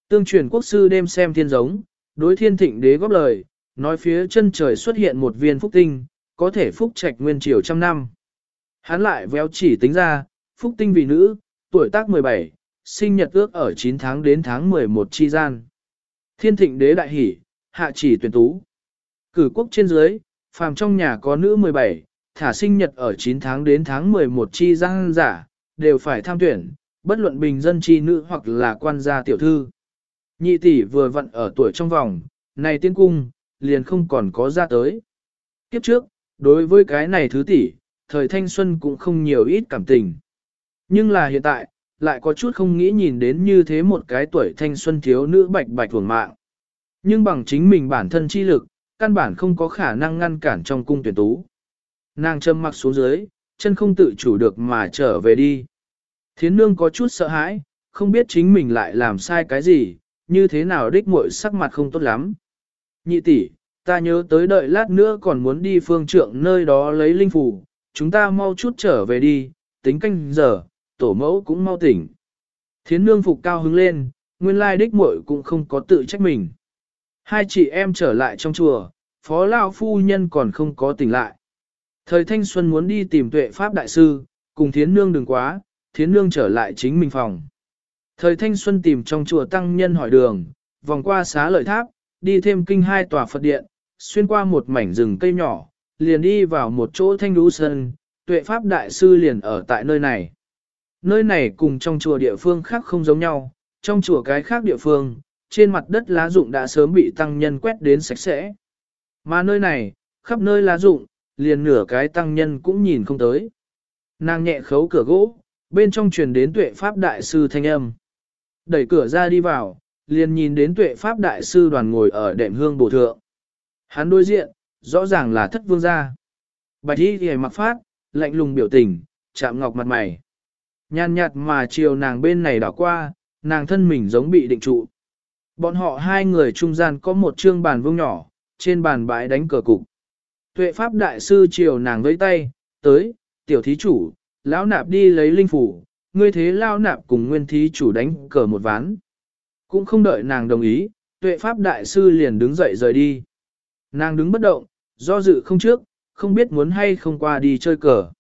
Tương truyền quốc sư đêm xem thiên giống, đối thiên thịnh đế góp lời, nói phía chân trời xuất hiện một viên phúc tinh, có thể phúc trạch nguyên triều trăm năm. Hắn lại véo chỉ tính ra, phúc tinh vì nữ, tuổi tác 17, sinh nhật ước ở 9 tháng đến tháng 11 chi gian. Thiên thịnh đế đại hỷ, hạ chỉ tuyển tú. Cử quốc trên dưới, phàm trong nhà có nữ 17, thả sinh nhật ở 9 tháng đến tháng 11 chi giang giả, đều phải tham tuyển, bất luận bình dân chi nữ hoặc là quan gia tiểu thư. Nhị tỷ vừa vận ở tuổi trong vòng, này tiên cung, liền không còn có ra tới. Kiếp trước, đối với cái này thứ tỷ, thời thanh xuân cũng không nhiều ít cảm tình. Nhưng là hiện tại, lại có chút không nghĩ nhìn đến như thế một cái tuổi thanh xuân thiếu nữ bạch bạch thuồng mạng. Nhưng bằng chính mình bản thân chi lực, căn bản không có khả năng ngăn cản trong cung tuyển tú. Nàng châm mặc xuống dưới, chân không tự chủ được mà trở về đi. Thiến nương có chút sợ hãi, không biết chính mình lại làm sai cái gì, như thế nào đích muội sắc mặt không tốt lắm. Nhị tỷ, ta nhớ tới đợi lát nữa còn muốn đi phương trượng nơi đó lấy linh phủ, chúng ta mau chút trở về đi, tính canh giờ, tổ mẫu cũng mau tỉnh. Thiến nương phục cao hứng lên, nguyên lai đích muội cũng không có tự trách mình. Hai chị em trở lại trong chùa, phó lao phu nhân còn không có tỉnh lại. Thời thanh xuân muốn đi tìm tuệ pháp đại sư, cùng thiến nương đừng quá, thiến nương trở lại chính mình phòng. Thời thanh xuân tìm trong chùa tăng nhân hỏi đường, vòng qua xá lợi tháp, đi thêm kinh hai tòa Phật điện, xuyên qua một mảnh rừng cây nhỏ, liền đi vào một chỗ thanh đú sân, tuệ pháp đại sư liền ở tại nơi này. Nơi này cùng trong chùa địa phương khác không giống nhau, trong chùa cái khác địa phương, trên mặt đất lá rụng đã sớm bị tăng nhân quét đến sạch sẽ. Mà nơi này, khắp nơi lá rụng, liền nửa cái tăng nhân cũng nhìn không tới. Nàng nhẹ khấu cửa gỗ, bên trong truyền đến tuệ pháp đại sư thanh âm. Đẩy cửa ra đi vào, liền nhìn đến tuệ pháp đại sư đoàn ngồi ở đệm hương bổ thượng. Hắn đối diện, rõ ràng là thất vương gia. Bạch y thì mặc phát, lạnh lùng biểu tình, chạm ngọc mặt mày. Nhàn nhạt mà chiều nàng bên này đảo qua, nàng thân mình giống bị định trụ. Bọn họ hai người trung gian có một trương bàn vuông nhỏ, trên bàn bãi đánh cờ cục. Tuệ pháp đại sư chiều nàng với tay, tới, tiểu thí chủ, lão nạp đi lấy linh phủ, ngươi thế lão nạp cùng nguyên thí chủ đánh cờ một ván. Cũng không đợi nàng đồng ý, tuệ pháp đại sư liền đứng dậy rời đi. Nàng đứng bất động, do dự không trước, không biết muốn hay không qua đi chơi cờ.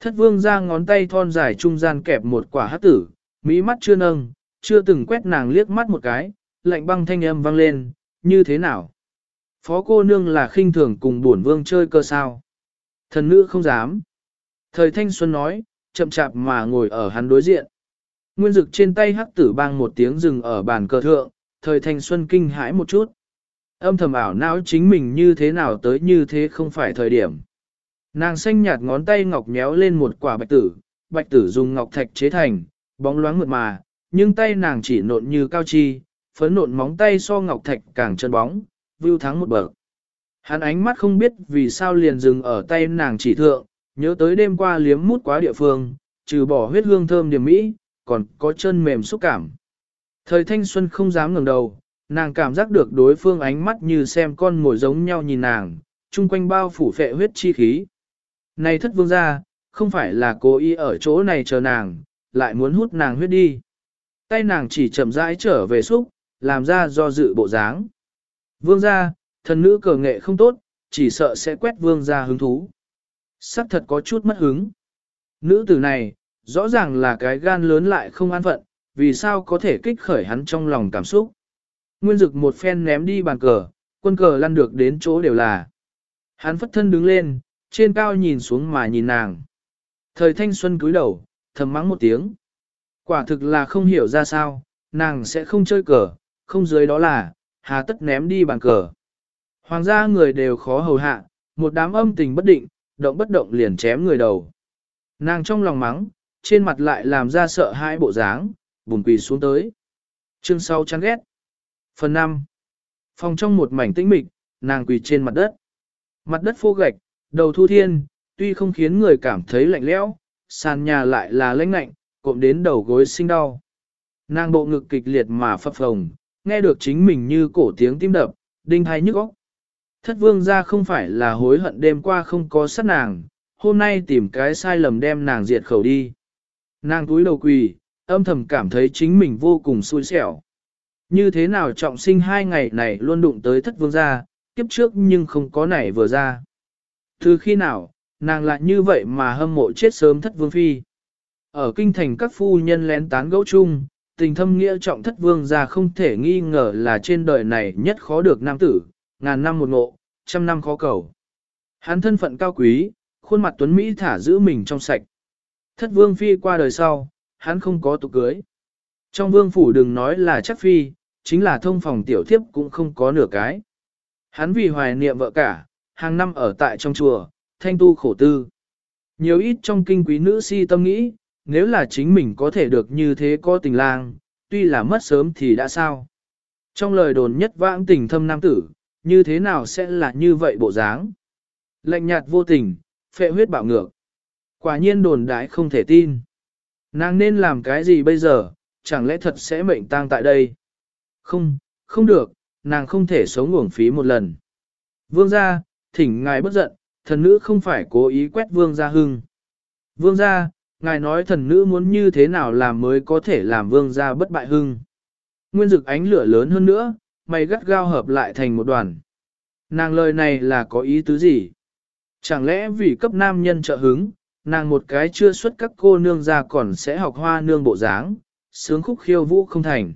Thất vương ra ngón tay thon dài trung gian kẹp một quả hát tử, mỹ mắt chưa nâng, chưa từng quét nàng liếc mắt một cái, lạnh băng thanh âm vang lên, như thế nào? Phó cô nương là khinh thường cùng bổn vương chơi cơ sao? Thần nữ không dám. Thời thanh xuân nói, chậm chạp mà ngồi ở hắn đối diện. Nguyên dực trên tay hắc tử bang một tiếng rừng ở bàn cờ thượng, thời thanh xuân kinh hãi một chút. Âm thầm ảo não chính mình như thế nào tới như thế không phải thời điểm. Nàng xanh nhạt ngón tay ngọc nhéo lên một quả bạch tử, bạch tử dùng ngọc thạch chế thành, bóng loáng mượt mà, nhưng tay nàng chỉ nộn như cao chi, phấn nộn móng tay so ngọc thạch càng chân bóng, vưu thắng một bậc. Hắn ánh mắt không biết vì sao liền dừng ở tay nàng chỉ thượng, nhớ tới đêm qua liếm mút quá địa phương, trừ bỏ huyết hương thơm điểm mỹ, còn có chân mềm xúc cảm. Thời thanh xuân không dám ngẩng đầu, nàng cảm giác được đối phương ánh mắt như xem con mồi giống nhau nhìn nàng, chung quanh bao phủ phệ huyết chi khí. Này thất vương gia, không phải là cố ý ở chỗ này chờ nàng, lại muốn hút nàng huyết đi. Tay nàng chỉ chậm rãi trở về xúc, làm ra do dự bộ dáng. Vương gia, thần nữ cờ nghệ không tốt, chỉ sợ sẽ quét vương gia hứng thú. Sắc thật có chút mất hứng. Nữ tử này, rõ ràng là cái gan lớn lại không an phận, vì sao có thể kích khởi hắn trong lòng cảm xúc. Nguyên dực một phen ném đi bàn cờ, quân cờ lăn được đến chỗ đều là. Hắn phất thân đứng lên, trên cao nhìn xuống mà nhìn nàng. Thời thanh xuân cúi đầu, thầm mắng một tiếng. Quả thực là không hiểu ra sao, nàng sẽ không chơi cờ, không dưới đó là, hà tất ném đi bàn cờ. Hoàng gia người đều khó hầu hạ, một đám âm tình bất định, động bất động liền chém người đầu. Nàng trong lòng mắng, trên mặt lại làm ra sợ hãi bộ dáng, bùn quỳ xuống tới. Chương sau chán ghét. Phần 5. Phòng trong một mảnh tĩnh mịch, nàng quỳ trên mặt đất. Mặt đất phô gạch, đầu thu thiên, tuy không khiến người cảm thấy lạnh lẽo, sàn nhà lại là lãnh lạnh, cộm đến đầu gối sinh đau. Nàng bộ ngực kịch liệt mà phập phồng, nghe được chính mình như cổ tiếng tim đập, đinh hay nhức óc. Thất vương ra không phải là hối hận đêm qua không có sát nàng, hôm nay tìm cái sai lầm đem nàng diệt khẩu đi. Nàng túi đầu quỳ, âm thầm cảm thấy chính mình vô cùng xui xẻo. Như thế nào trọng sinh hai ngày này luôn đụng tới thất vương gia, kiếp trước nhưng không có nảy vừa ra. Từ khi nào, nàng lại như vậy mà hâm mộ chết sớm thất vương phi. Ở kinh thành các phu nhân lén tán gẫu chung, tình thâm nghĩa trọng thất vương gia không thể nghi ngờ là trên đời này nhất khó được nam tử, ngàn năm một ngộ, trăm năm khó cầu. Hắn thân phận cao quý, khuôn mặt tuấn Mỹ thả giữ mình trong sạch. Thất vương phi qua đời sau, hắn không có tục cưới. Trong vương phủ đừng nói là chắc phi, chính là thông phòng tiểu thiếp cũng không có nửa cái. Hắn vì hoài niệm vợ cả, hàng năm ở tại trong chùa, thanh tu khổ tư. Nhiều ít trong kinh quý nữ si tâm nghĩ, nếu là chính mình có thể được như thế có tình lang, tuy là mất sớm thì đã sao. Trong lời đồn nhất vãng tình thâm nam tử, như thế nào sẽ là như vậy bộ dáng. Lạnh nhạt vô tình, phệ huyết bạo ngược. Quả nhiên đồn đái không thể tin. Nàng nên làm cái gì bây giờ, chẳng lẽ thật sẽ mệnh tang tại đây? Không, không được, nàng không thể sống uổng phí một lần. Vương gia, thỉnh ngài bất giận, thần nữ không phải cố ý quét vương gia hưng. Vương gia, ngài nói thần nữ muốn như thế nào làm mới có thể làm vương gia bất bại hưng. Nguyên dực ánh lửa lớn hơn nữa, mày gắt gao hợp lại thành một đoàn. Nàng lời này là có ý tứ gì? Chẳng lẽ vì cấp nam nhân trợ hứng, nàng một cái chưa xuất các cô nương ra còn sẽ học hoa nương bộ dáng, sướng khúc khiêu vũ không thành.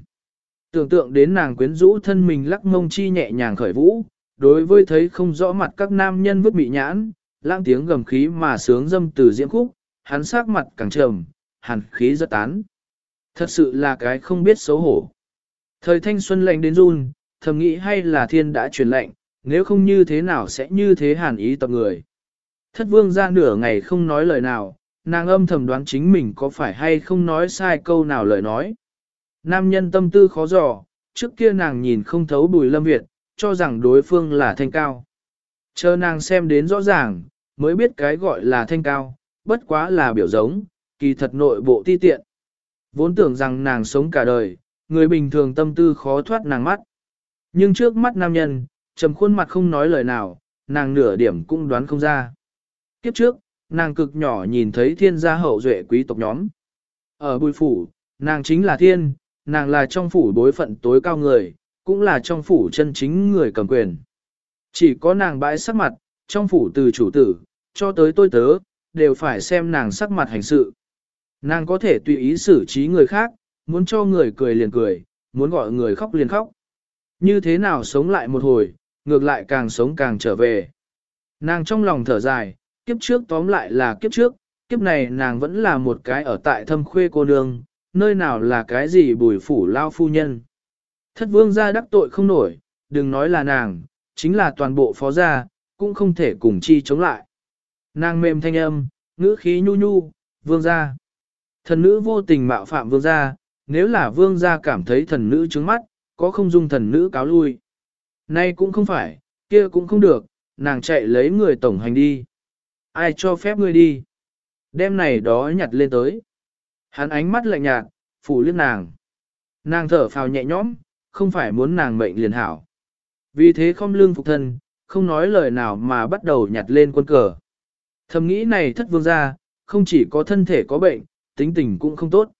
Tưởng tượng đến nàng quyến rũ thân mình lắc mông chi nhẹ nhàng khởi vũ, đối với thấy không rõ mặt các nam nhân vứt bị nhãn, lãng tiếng gầm khí mà sướng dâm từ diễm khúc, hắn sắc mặt càng trầm, hàn khí rất tán. Thật sự là cái không biết xấu hổ. Thời thanh xuân lạnh đến run, thầm nghĩ hay là thiên đã truyền lệnh, nếu không như thế nào sẽ như thế hàn ý tập người. Thất vương ra nửa ngày không nói lời nào, nàng âm thầm đoán chính mình có phải hay không nói sai câu nào lời nói. Nam nhân tâm tư khó dò, trước kia nàng nhìn không thấu bùi lâm Việt, cho rằng đối phương là thanh cao. Chờ nàng xem đến rõ ràng, mới biết cái gọi là thanh cao, bất quá là biểu giống, kỳ thật nội bộ ti tiện. Vốn tưởng rằng nàng sống cả đời, người bình thường tâm tư khó thoát nàng mắt. Nhưng trước mắt nam nhân, trầm khuôn mặt không nói lời nào, nàng nửa điểm cũng đoán không ra. Kiếp trước, nàng cực nhỏ nhìn thấy thiên gia hậu duệ quý tộc nhóm. Ở bùi phủ, nàng chính là thiên, nàng là trong phủ bối phận tối cao người, cũng là trong phủ chân chính người cầm quyền. Chỉ có nàng bãi sắc mặt, trong phủ từ chủ tử, cho tới tôi tớ, đều phải xem nàng sắc mặt hành sự. Nàng có thể tùy ý xử trí người khác, muốn cho người cười liền cười, muốn gọi người khóc liền khóc. Như thế nào sống lại một hồi, ngược lại càng sống càng trở về. Nàng trong lòng thở dài, kiếp trước tóm lại là kiếp trước, kiếp này nàng vẫn là một cái ở tại thâm khuê cô nương, nơi nào là cái gì bùi phủ lao phu nhân. Thất vương gia đắc tội không nổi, đừng nói là nàng, chính là toàn bộ phó gia, cũng không thể cùng chi chống lại. Nàng mềm thanh âm, ngữ khí nhu nhu, vương gia. Thần nữ vô tình mạo phạm vương gia, nếu là vương gia cảm thấy thần nữ trứng mắt, có không dung thần nữ cáo lui. Nay cũng không phải, kia cũng không được, nàng chạy lấy người tổng hành đi. Ai cho phép ngươi đi? Đêm này đó nhặt lên tới. Hắn ánh mắt lạnh nhạt, phủ liếc nàng. Nàng thở phào nhẹ nhõm, không phải muốn nàng mệnh liền hảo. Vì thế không lương phục thân, không nói lời nào mà bắt đầu nhặt lên quân cờ. Thầm nghĩ này thất vương gia, không chỉ có thân thể có bệnh, tính tình cũng không tốt.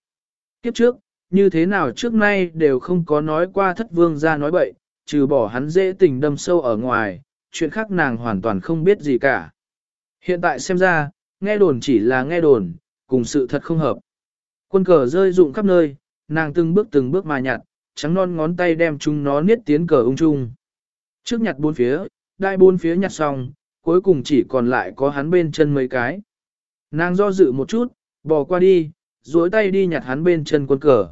Kiếp trước, như thế nào trước nay đều không có nói qua thất vương gia nói bậy, trừ bỏ hắn dễ tình đâm sâu ở ngoài, chuyện khác nàng hoàn toàn không biết gì cả. Hiện tại xem ra, nghe đồn chỉ là nghe đồn, cùng sự thật không hợp. Quân cờ rơi rụng khắp nơi, nàng từng bước từng bước mà nhặt, trắng non ngón tay đem chúng nó niết tiến cờ ung chung. Trước nhặt bốn phía, đai bốn phía nhặt xong, cuối cùng chỉ còn lại có hắn bên chân mấy cái. Nàng do dự một chút, bỏ qua đi, duỗi tay đi nhặt hắn bên chân quân cờ.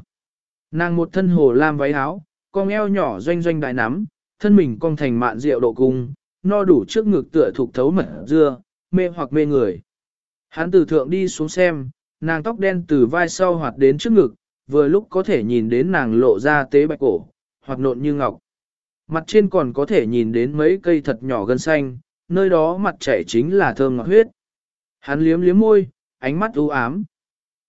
Nàng một thân hồ lam váy áo, con eo nhỏ doanh doanh đại nắm, thân mình cong thành mạn rượu độ cung, no đủ trước ngực tựa thuộc thấu mật dưa, mê hoặc mê người. Hắn từ thượng đi xuống xem, nàng tóc đen từ vai sau hoạt đến trước ngực, vừa lúc có thể nhìn đến nàng lộ ra tế bạch cổ, hoặc nộn như ngọc. Mặt trên còn có thể nhìn đến mấy cây thật nhỏ gân xanh, nơi đó mặt chảy chính là thơm ngọt huyết. Hắn liếm liếm môi, ánh mắt u ám.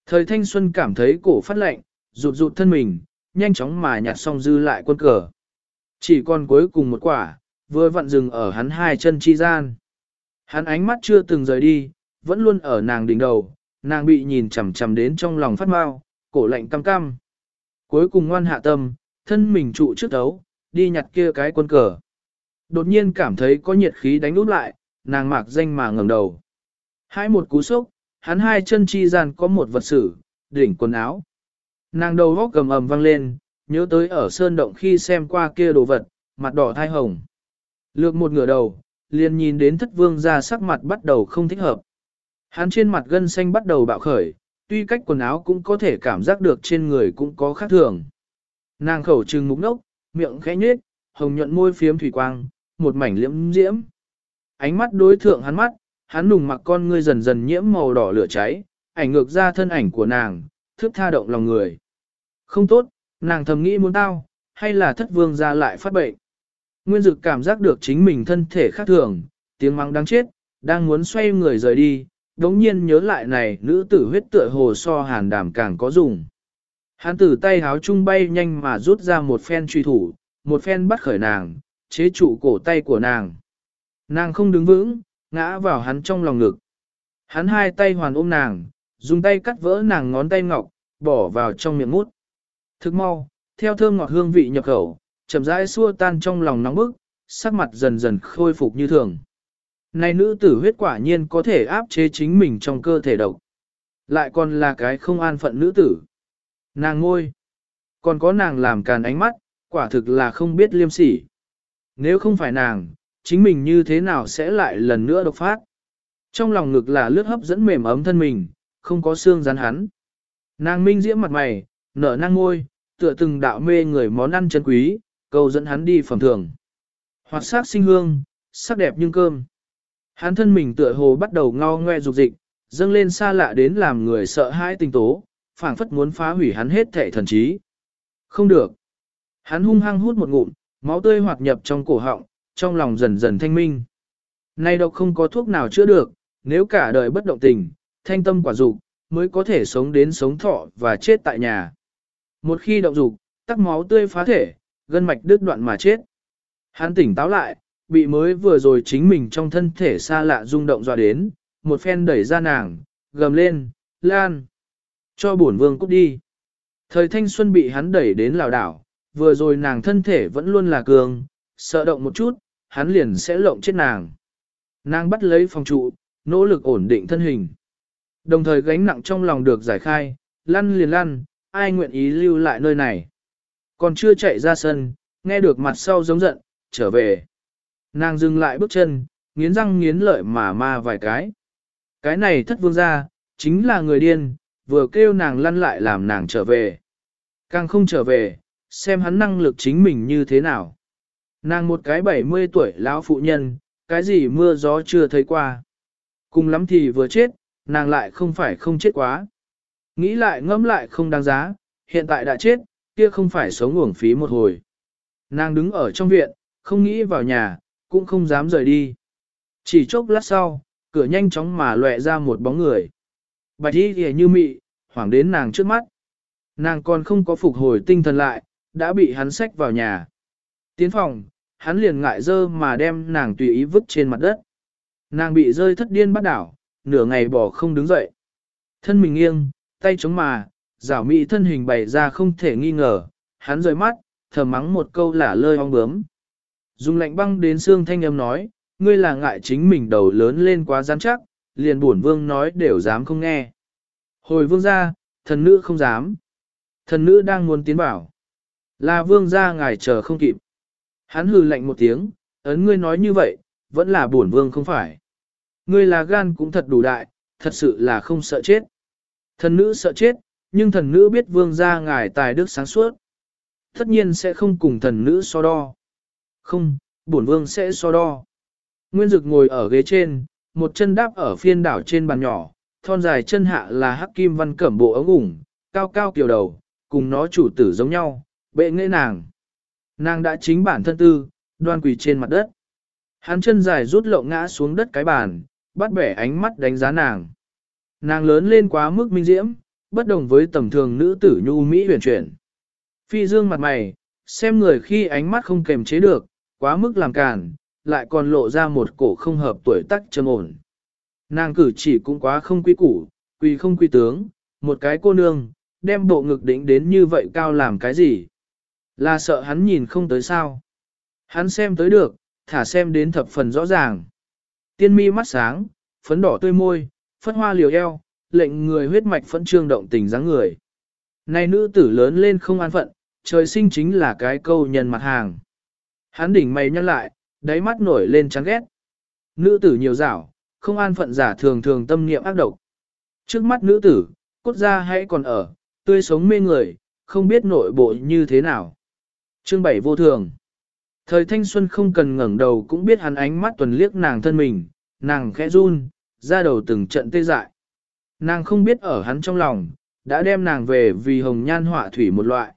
Thời thanh xuân cảm thấy cổ phát lạnh, rụt rụt thân mình, nhanh chóng mà nhặt xong dư lại quân cờ. Chỉ còn cuối cùng một quả, vừa vặn dừng ở hắn hai chân chi gian. Hắn ánh mắt chưa từng rời đi, vẫn luôn ở nàng đỉnh đầu, nàng bị nhìn chằm chằm đến trong lòng phát mau, cổ lạnh cam cam. Cuối cùng ngoan hạ tâm, thân mình trụ trước đấu, đi nhặt kia cái quân cờ. Đột nhiên cảm thấy có nhiệt khí đánh úp lại, nàng mạc danh mà ngẩng đầu. Hai một cú sốc, hắn hai chân chi gian có một vật sử, đỉnh quần áo. Nàng đầu góc cầm ầm vang lên, nhớ tới ở sơn động khi xem qua kia đồ vật, mặt đỏ thai hồng. Lược một ngửa đầu, liền nhìn đến thất vương ra sắc mặt bắt đầu không thích hợp. Hắn trên mặt gân xanh bắt đầu bạo khởi, tuy cách quần áo cũng có thể cảm giác được trên người cũng có khác thường. Nàng khẩu trừng mục nốc, miệng khẽ nhếch, hồng nhuận môi phiếm thủy quang, một mảnh liễm diễm. Ánh mắt đối thượng hắn mắt, hắn nùng mặc con ngươi dần dần nhiễm màu đỏ lửa cháy, ảnh ngược ra thân ảnh của nàng, thước tha động lòng người. Không tốt, nàng thầm nghĩ muốn tao, hay là thất vương ra lại phát bệnh. Nguyên dực cảm giác được chính mình thân thể khác thường, tiếng mắng đáng chết, đang muốn xoay người rời đi, đống nhiên nhớ lại này nữ tử huyết tựa hồ so hàn đàm càng có dùng. Hắn từ tay háo trung bay nhanh mà rút ra một phen truy thủ, một phen bắt khởi nàng, chế trụ cổ tay của nàng. Nàng không đứng vững, ngã vào hắn trong lòng ngực. Hắn hai tay hoàn ôm nàng, dùng tay cắt vỡ nàng ngón tay ngọc, bỏ vào trong miệng mút. Thức mau, theo thơm ngọt hương vị nhập khẩu, chậm rãi xua tan trong lòng nóng bức, sắc mặt dần dần khôi phục như thường. Này nữ tử huyết quả nhiên có thể áp chế chính mình trong cơ thể độc. Lại còn là cái không an phận nữ tử. Nàng ngôi. Còn có nàng làm càn ánh mắt, quả thực là không biết liêm sỉ. Nếu không phải nàng, chính mình như thế nào sẽ lại lần nữa độc phát. Trong lòng ngực là lướt hấp dẫn mềm ấm thân mình, không có xương rắn hắn. Nàng minh diễm mặt mày, nở nàng ngôi, tựa từng đạo mê người món ăn chân quý, cầu dẫn hắn đi phẩm thường. Hoạt sắc sinh hương, sắc đẹp nhưng cơm. Hắn thân mình tựa hồ bắt đầu ngao ngoe dục dịch, dâng lên xa lạ đến làm người sợ hãi tinh tố, phảng phất muốn phá hủy hắn hết thể thần trí. Không được. Hắn hung hăng hút một ngụm, máu tươi hoạt nhập trong cổ họng, trong lòng dần dần thanh minh. Nay độc không có thuốc nào chữa được, nếu cả đời bất động tình, thanh tâm quả dục mới có thể sống đến sống thọ và chết tại nhà. Một khi động dục, tắc máu tươi phá thể, gân mạch đứt đoạn mà chết. Hắn tỉnh táo lại, bị mới vừa rồi chính mình trong thân thể xa lạ rung động dọa đến, một phen đẩy ra nàng, gầm lên, lan, cho bổn vương cút đi. Thời thanh xuân bị hắn đẩy đến lào đảo, vừa rồi nàng thân thể vẫn luôn là cường, sợ động một chút, hắn liền sẽ lộng chết nàng. Nàng bắt lấy phòng trụ, nỗ lực ổn định thân hình. Đồng thời gánh nặng trong lòng được giải khai, lăn liền lăn, ai nguyện ý lưu lại nơi này. Còn chưa chạy ra sân, nghe được mặt sau giống giận, trở về. Nàng dừng lại bước chân, nghiến răng nghiến lợi mà ma vài cái. Cái này thất vương gia, chính là người điên, vừa kêu nàng lăn lại làm nàng trở về. Càng không trở về, xem hắn năng lực chính mình như thế nào. Nàng một cái 70 tuổi lão phụ nhân, cái gì mưa gió chưa thấy qua. Cùng lắm thì vừa chết, nàng lại không phải không chết quá. Nghĩ lại ngẫm lại không đáng giá, hiện tại đã chết, kia không phải sống uổng phí một hồi. Nàng đứng ở trong viện, không nghĩ vào nhà, cũng không dám rời đi. Chỉ chốc lát sau, cửa nhanh chóng mà lòe ra một bóng người. Bạch y kìa như mị, hoảng đến nàng trước mắt. Nàng còn không có phục hồi tinh thần lại, đã bị hắn xách vào nhà. Tiến phòng, hắn liền ngại dơ mà đem nàng tùy ý vứt trên mặt đất. Nàng bị rơi thất điên bắt đảo, nửa ngày bỏ không đứng dậy. Thân mình nghiêng, tay chống mà, giảo mị thân hình bày ra không thể nghi ngờ, hắn rời mắt, thở mắng một câu lả lơi ong bướm. Dùng lạnh băng đến xương thanh âm nói, ngươi là ngại chính mình đầu lớn lên quá rắn chắc, liền buồn vương nói đều dám không nghe. Hồi vương ra, thần nữ không dám. Thần nữ đang muốn tiến bảo. Là vương ra ngài chờ không kịp. Hắn hừ lạnh một tiếng, ấn ngươi nói như vậy, vẫn là buồn vương không phải. Ngươi là gan cũng thật đủ đại, thật sự là không sợ chết. Thần nữ sợ chết, nhưng thần nữ biết vương ra ngài tài đức sáng suốt. Tất nhiên sẽ không cùng thần nữ so đo. Không, bổn vương sẽ so đo. Nguyên Dực ngồi ở ghế trên, một chân đáp ở phiên đảo trên bàn nhỏ, thon dài chân hạ là hắc kim văn cẩm bộ ống ủng, cao cao kiều đầu, cùng nó chủ tử giống nhau, bệ nghệ nàng. Nàng đã chính bản thân tư, đoan quỳ trên mặt đất. Hắn chân dài rút lộng ngã xuống đất cái bàn, bắt bẻ ánh mắt đánh giá nàng. Nàng lớn lên quá mức minh diễm, bất đồng với tầm thường nữ tử nhu mỹ huyền chuyển. Phi dương mặt mày, xem người khi ánh mắt không kềm chế được, quá mức làm càn, lại còn lộ ra một cổ không hợp tuổi tác trầm ổn. Nàng cử chỉ cũng quá không quy củ, quy không quy tướng, một cái cô nương, đem bộ ngực đỉnh đến như vậy cao làm cái gì? Là sợ hắn nhìn không tới sao? Hắn xem tới được, thả xem đến thập phần rõ ràng. Tiên mi mắt sáng, phấn đỏ tươi môi, phất hoa liều eo, lệnh người huyết mạch phẫn trương động tình dáng người. Này nữ tử lớn lên không an phận, trời sinh chính là cái câu nhân mặt hàng. Hắn đỉnh mày nhăn lại, đáy mắt nổi lên chán ghét. Nữ tử nhiều dảo, không an phận giả thường thường tâm niệm ác độc. Trước mắt nữ tử, cốt ra hãy còn ở, tươi sống mê người, không biết nội bộ như thế nào. Chương 7 vô thường. Thời thanh xuân không cần ngẩng đầu cũng biết hắn ánh mắt tuần liếc nàng thân mình, nàng khẽ run, ra đầu từng trận tê dại. Nàng không biết ở hắn trong lòng, đã đem nàng về vì hồng nhan họa thủy một loại.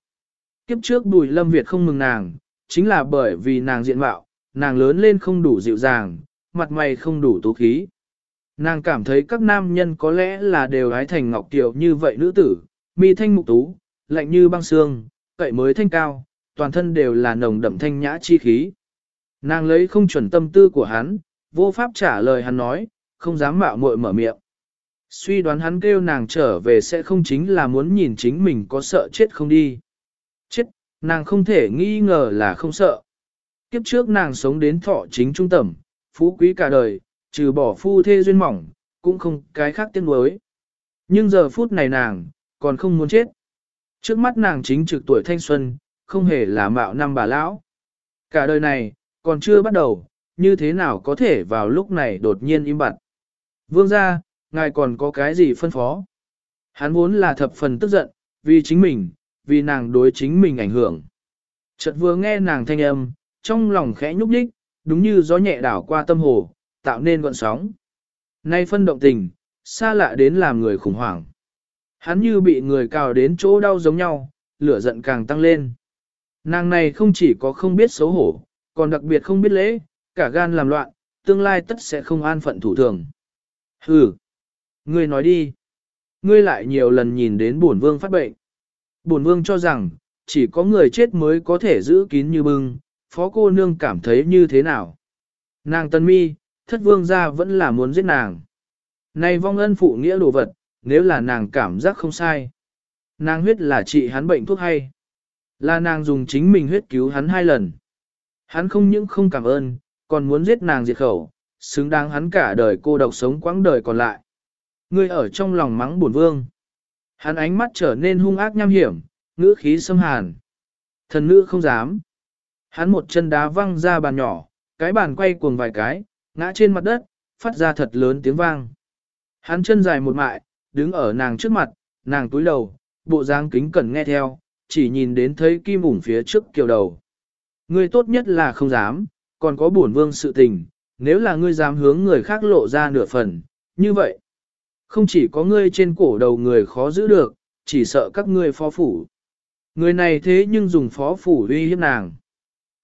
Kiếp trước bùi lâm Việt không mừng nàng, chính là bởi vì nàng diện mạo, nàng lớn lên không đủ dịu dàng, mặt mày không đủ tú khí. Nàng cảm thấy các nam nhân có lẽ là đều ái thành ngọc tiểu như vậy nữ tử, mi thanh mục tú, lạnh như băng xương, cậy mới thanh cao, toàn thân đều là nồng đậm thanh nhã chi khí. Nàng lấy không chuẩn tâm tư của hắn, vô pháp trả lời hắn nói, không dám mạo muội mở miệng. Suy đoán hắn kêu nàng trở về sẽ không chính là muốn nhìn chính mình có sợ chết không đi. Nàng không thể nghi ngờ là không sợ. Kiếp trước nàng sống đến thọ chính trung tẩm, phú quý cả đời, trừ bỏ phu thê duyên mỏng, cũng không cái khác tiếc nuối. Nhưng giờ phút này nàng, còn không muốn chết. Trước mắt nàng chính trực tuổi thanh xuân, không hề là mạo năm bà lão. Cả đời này, còn chưa bắt đầu, như thế nào có thể vào lúc này đột nhiên im bặt. Vương gia, ngài còn có cái gì phân phó? Hắn vốn là thập phần tức giận, vì chính mình, vì nàng đối chính mình ảnh hưởng. Chợt vừa nghe nàng thanh âm, trong lòng khẽ nhúc nhích, đúng như gió nhẹ đảo qua tâm hồ, tạo nên gọn sóng. Nay phân động tình, xa lạ đến làm người khủng hoảng. Hắn như bị người cào đến chỗ đau giống nhau, lửa giận càng tăng lên. Nàng này không chỉ có không biết xấu hổ, còn đặc biệt không biết lễ, cả gan làm loạn, tương lai tất sẽ không an phận thủ thường. Hừ, ngươi nói đi. Ngươi lại nhiều lần nhìn đến bổn vương phát bệnh. Bổn vương cho rằng, chỉ có người chết mới có thể giữ kín như bưng, phó cô nương cảm thấy như thế nào. Nàng tân mi, thất vương gia vẫn là muốn giết nàng. Này vong ân phụ nghĩa đồ vật, nếu là nàng cảm giác không sai. Nàng huyết là trị hắn bệnh thuốc hay. Là nàng dùng chính mình huyết cứu hắn hai lần. Hắn không những không cảm ơn, còn muốn giết nàng diệt khẩu, xứng đáng hắn cả đời cô độc sống quãng đời còn lại. Ngươi ở trong lòng mắng bổn vương. Hắn ánh mắt trở nên hung ác nham hiểm, ngữ khí xâm hàn. Thần nữ không dám. Hắn một chân đá văng ra bàn nhỏ, cái bàn quay cuồng vài cái, ngã trên mặt đất, phát ra thật lớn tiếng vang. Hắn chân dài một mại, đứng ở nàng trước mặt, nàng túi đầu, bộ dáng kính cẩn nghe theo, chỉ nhìn đến thấy kim ủng phía trước kiều đầu. Ngươi tốt nhất là không dám, còn có bổn vương sự tình, nếu là ngươi dám hướng người khác lộ ra nửa phần, như vậy. Không chỉ có ngươi trên cổ đầu người khó giữ được, chỉ sợ các ngươi phó phủ. Người này thế nhưng dùng phó phủ uy hiếp nàng.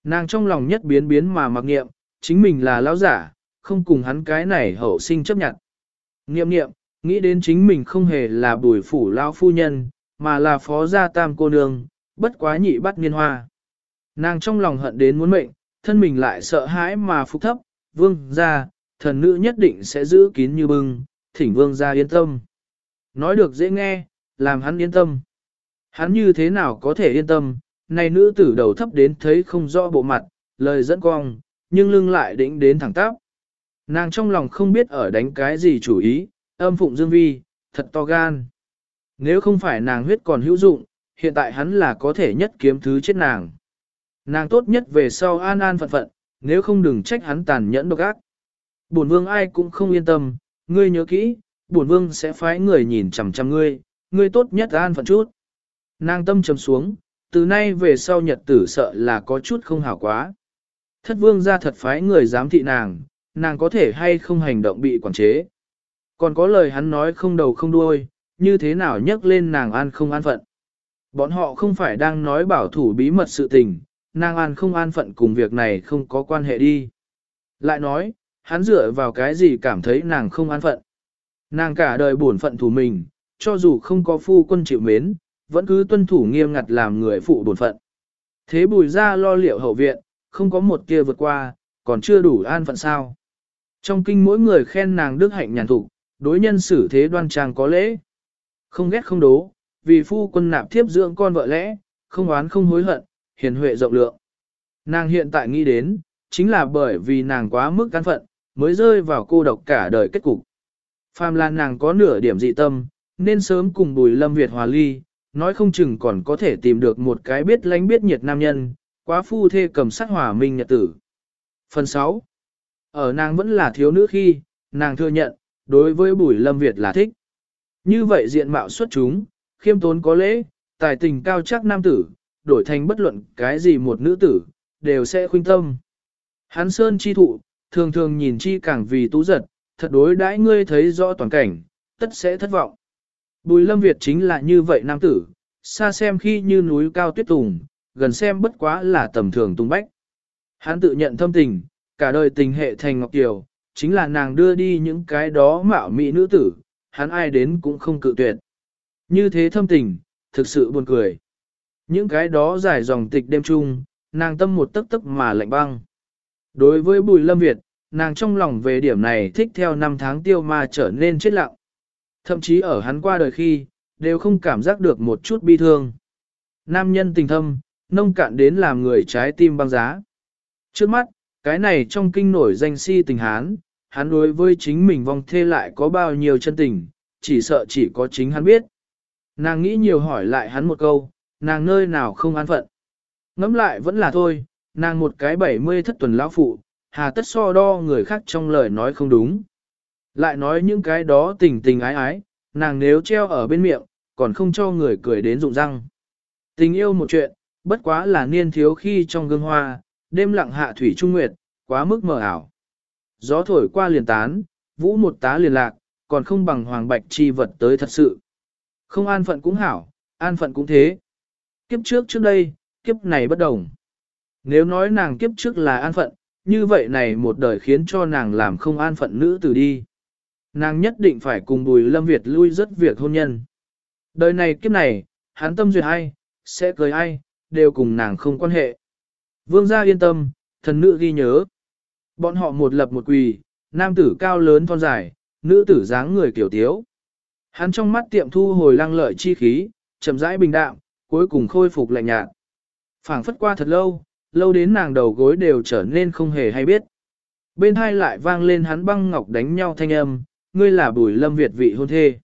Nàng trong lòng nhất biến biến mà mặc nghiệm, chính mình là lão giả, không cùng hắn cái này hậu sinh chấp nhận. Nghiệm nghiệm, nghĩ đến chính mình không hề là bùi phủ lão phu nhân, mà là phó gia tam cô nương, bất quá nhị bắt niên hoa. Nàng trong lòng hận đến muốn mệnh, thân mình lại sợ hãi mà phục thấp, vương gia, thần nữ nhất định sẽ giữ kín như bưng, thỉnh vương gia yên tâm. Nói được dễ nghe, làm hắn yên tâm. Hắn như thế nào có thể yên tâm, này nữ tử đầu thấp đến thấy không rõ bộ mặt, lời dẫn cong, nhưng lưng lại đĩnh đến thẳng tắp. Nàng trong lòng không biết ở đánh cái gì chủ ý, âm phụng dương vi, thật to gan. Nếu không phải nàng huyết còn hữu dụng, hiện tại hắn là có thể nhất kiếm thứ chết nàng. Nàng tốt nhất về sau an an phận phận, nếu không đừng trách hắn tàn nhẫn độc ác. Bổn vương ai cũng không yên tâm, ngươi nhớ kỹ, bổn vương sẽ phái người nhìn chằm chằm ngươi, ngươi tốt nhất an phận chút. Nàng tâm trầm xuống, từ nay về sau nhật tử sợ là có chút không hảo quá. Thất vương ra thật phái người giám thị nàng, nàng có thể hay không hành động bị quản chế. Còn có lời hắn nói không đầu không đuôi, như thế nào nhắc lên nàng an không an phận. Bọn họ không phải đang nói bảo thủ bí mật sự tình, nàng an không an phận cùng việc này không có quan hệ đi. Lại nói, hắn dựa vào cái gì cảm thấy nàng không an phận. Nàng cả đời buồn phận thủ mình, cho dù không có phu quân chịu mến, vẫn cứ tuân thủ nghiêm ngặt làm người phụ buồn phận. Thế bùi ra lo liệu hậu viện, không có một kia vượt qua, còn chưa đủ an phận sao. Trong kinh mỗi người khen nàng đức hạnh nhàn thụ, đối nhân xử thế đoan trang có lễ. Không ghét không đố, vì phu quân nạp thiếp dưỡng con vợ lẽ, không oán không hối hận, hiền huệ rộng lượng. Nàng hiện tại nghĩ đến, chính là bởi vì nàng quá mức cán phận, mới rơi vào cô độc cả đời kết cục. Phàm là nàng có nửa điểm dị tâm, nên sớm cùng bùi lâm Việt hòa ly, nói không chừng còn có thể tìm được một cái biết lánh biết nhiệt nam nhân, quá phu thê cầm sát hòa minh nhật tử. Phần 6. Ở nàng vẫn là thiếu nữ khi, nàng thừa nhận, đối với bùi lâm Việt là thích. Như vậy diện mạo xuất chúng, khiêm tốn có lễ, tài tình cao chắc nam tử, đổi thành bất luận cái gì một nữ tử, đều sẽ khuyên tâm. Hắn sơn chi thụ, thường thường nhìn chi càng vì tú giật, thật đối đãi ngươi thấy rõ toàn cảnh, tất sẽ thất vọng. Bùi lâm Việt chính là như vậy nam tử, xa xem khi như núi cao tuyết tùng, gần xem bất quá là tầm thường tung bách. Hắn tự nhận thâm tình, cả đời tình hệ thành ngọc kiều, chính là nàng đưa đi những cái đó mạo mỹ nữ tử, hắn ai đến cũng không cự tuyệt. Như thế thâm tình, thực sự buồn cười. Những cái đó dài dòng tịch đêm chung, nàng tâm một tức tức mà lạnh băng. Đối với Bùi Lâm Việt, nàng trong lòng về điểm này thích theo năm tháng tiêu ma trở nên chết lặng. Thậm chí ở hắn qua đời khi, đều không cảm giác được một chút bi thương. Nam nhân tình thâm, nông cạn đến làm người trái tim băng giá. Trước mắt, cái này trong kinh nổi danh si tình hán, hắn đối với chính mình vong thê lại có bao nhiêu chân tình, chỉ sợ chỉ có chính hắn biết. Nàng nghĩ nhiều hỏi lại hắn một câu, nàng nơi nào không an phận. Ngắm lại vẫn là thôi, nàng một cái bảy mươi thất tuần lão phụ, hà tất so đo người khác trong lời nói không đúng. Lại nói những cái đó tình tình ái ái, nàng nếu treo ở bên miệng, còn không cho người cười đến rụng răng. Tình yêu một chuyện, bất quá là niên thiếu khi trong gương hoa, đêm lặng hạ thủy trung nguyệt, quá mức mờ ảo. Gió thổi qua liền tán, vũ một tá liền lạc, còn không bằng hoàng bạch chi vật tới thật sự. Không an phận cũng hảo, an phận cũng thế. Kiếp trước trước đây, kiếp này bất đồng. Nếu nói nàng kiếp trước là an phận, như vậy này một đời khiến cho nàng làm không an phận nữ tử đi. Nàng nhất định phải cùng Bùi Lâm Việt lui rất việc hôn nhân. Đời này kiếp này, hắn tâm duyệt ai, sẽ cưới ai, đều cùng nàng không quan hệ. Vương gia yên tâm, thần nữ ghi nhớ. Bọn họ một lập một quỳ, nam tử cao lớn thon dài, nữ tử dáng người kiểu tiếu. Hắn trong mắt tiệm thu hồi lăng lợi chi khí, chậm rãi bình đạm, cuối cùng khôi phục lạnh nhạt. phảng phất qua thật lâu, lâu đến nàng đầu gối đều trở nên không hề hay biết. Bên hai lại vang lên hắn băng ngọc đánh nhau thanh âm, ngươi là bùi lâm Việt vị hôn thê.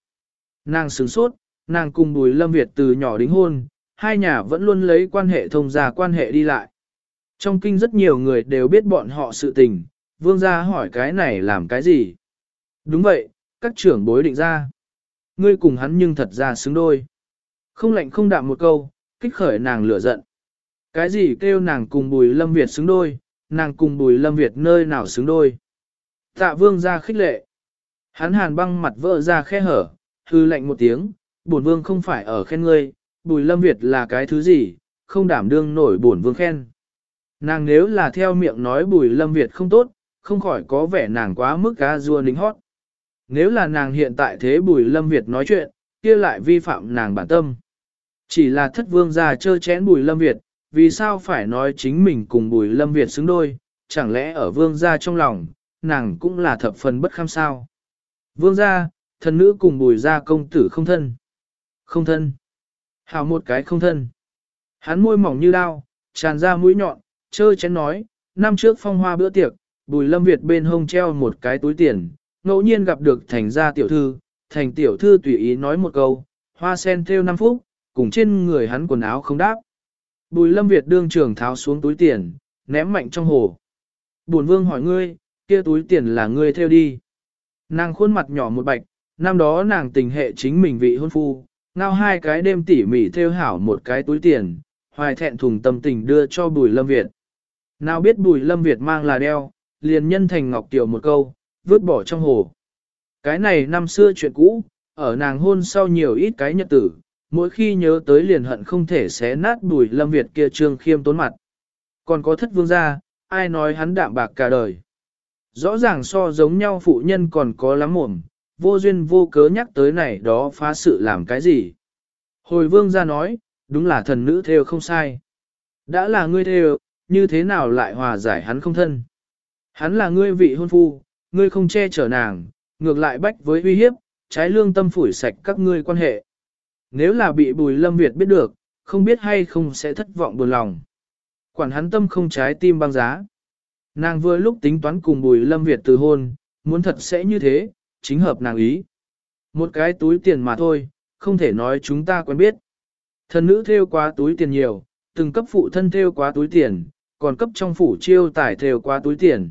Nàng sướng sốt, nàng cùng bùi lâm Việt từ nhỏ đính hôn, hai nhà vẫn luôn lấy quan hệ thông gia quan hệ đi lại. Trong kinh rất nhiều người đều biết bọn họ sự tình, vương gia hỏi cái này làm cái gì. Đúng vậy, các trưởng bối định ra. Ngươi cùng hắn nhưng thật ra xứng đôi. Không lạnh không đạm một câu, kích khởi nàng lửa giận. Cái gì kêu nàng cùng bùi lâm Việt xứng đôi, nàng cùng bùi lâm Việt nơi nào xứng đôi. Tạ vương ra khích lệ. Hắn hàn băng mặt vỡ ra khe hở, hư lạnh một tiếng, bổn vương không phải ở khen ngươi, bùi lâm Việt là cái thứ gì, không đảm đương nổi bổn vương khen. Nàng nếu là theo miệng nói bùi lâm Việt không tốt, không khỏi có vẻ nàng quá mức cá rua nính hót. Nếu là nàng hiện tại thế bùi lâm Việt nói chuyện, kia lại vi phạm nàng bản tâm. Chỉ là thất vương gia chơ chén bùi lâm Việt, vì sao phải nói chính mình cùng bùi lâm Việt xứng đôi, chẳng lẽ ở vương gia trong lòng, nàng cũng là thập phần bất kham sao. Vương gia, thần nữ cùng bùi gia công tử không thân. Không thân. Hào một cái không thân. Hắn môi mỏng như đao, tràn ra mũi nhọn, chơ chén nói, năm trước phong hoa bữa tiệc, bùi lâm Việt bên hông treo một cái túi tiền, ngẫu nhiên gặp được thành gia tiểu thư, thành tiểu thư tùy ý nói một câu, hoa sen theo năm phút, cùng trên người hắn quần áo không đáp. Bùi lâm Việt đương trường tháo xuống túi tiền, ném mạnh trong hồ. Bổn vương hỏi ngươi, kia túi tiền là ngươi theo đi. Nàng khuôn mặt nhỏ một bạch, năm đó nàng tình hệ chính mình vị hôn phu, ngao hai cái đêm tỉ mỉ theo hảo một cái túi tiền, hoài thẹn thùng tâm tình đưa cho bùi lâm Việt. Nào biết bùi lâm Việt mang là đeo, liền nhân thành ngọc tiểu một câu, vứt bỏ trong hồ. Cái này năm xưa chuyện cũ, ở nàng hôn sau nhiều ít cái nhật tử, mỗi khi nhớ tới liền hận không thể xé nát bùi lâm Việt kia trương khiêm tốn mặt. Còn có thất vương gia, ai nói hắn đạm bạc cả đời. Rõ ràng so giống nhau phụ nhân còn có lắm mồm, vô duyên vô cớ nhắc tới này đó phá sự làm cái gì. Hồi vương gia nói, đúng là thần nữ theo không sai. Đã là ngươi theo, như thế nào lại hòa giải hắn không thân. Hắn là ngươi vị hôn phu, ngươi không che chở nàng, ngược lại bách với uy hiếp, trái lương tâm phủi sạch các ngươi quan hệ. Nếu là bị bùi lâm Việt biết được, không biết hay không sẽ thất vọng buồn lòng. Quản hắn tâm không trái tim băng giá. Nàng vừa lúc tính toán cùng bùi lâm Việt từ hôn, muốn thật sẽ như thế, chính hợp nàng ý. Một cái túi tiền mà thôi, không thể nói chúng ta quen biết. Thần nữ theo quá túi tiền nhiều, từng cấp phụ thân theo quá túi tiền, còn cấp trong phủ chiêu tải theo quá túi tiền.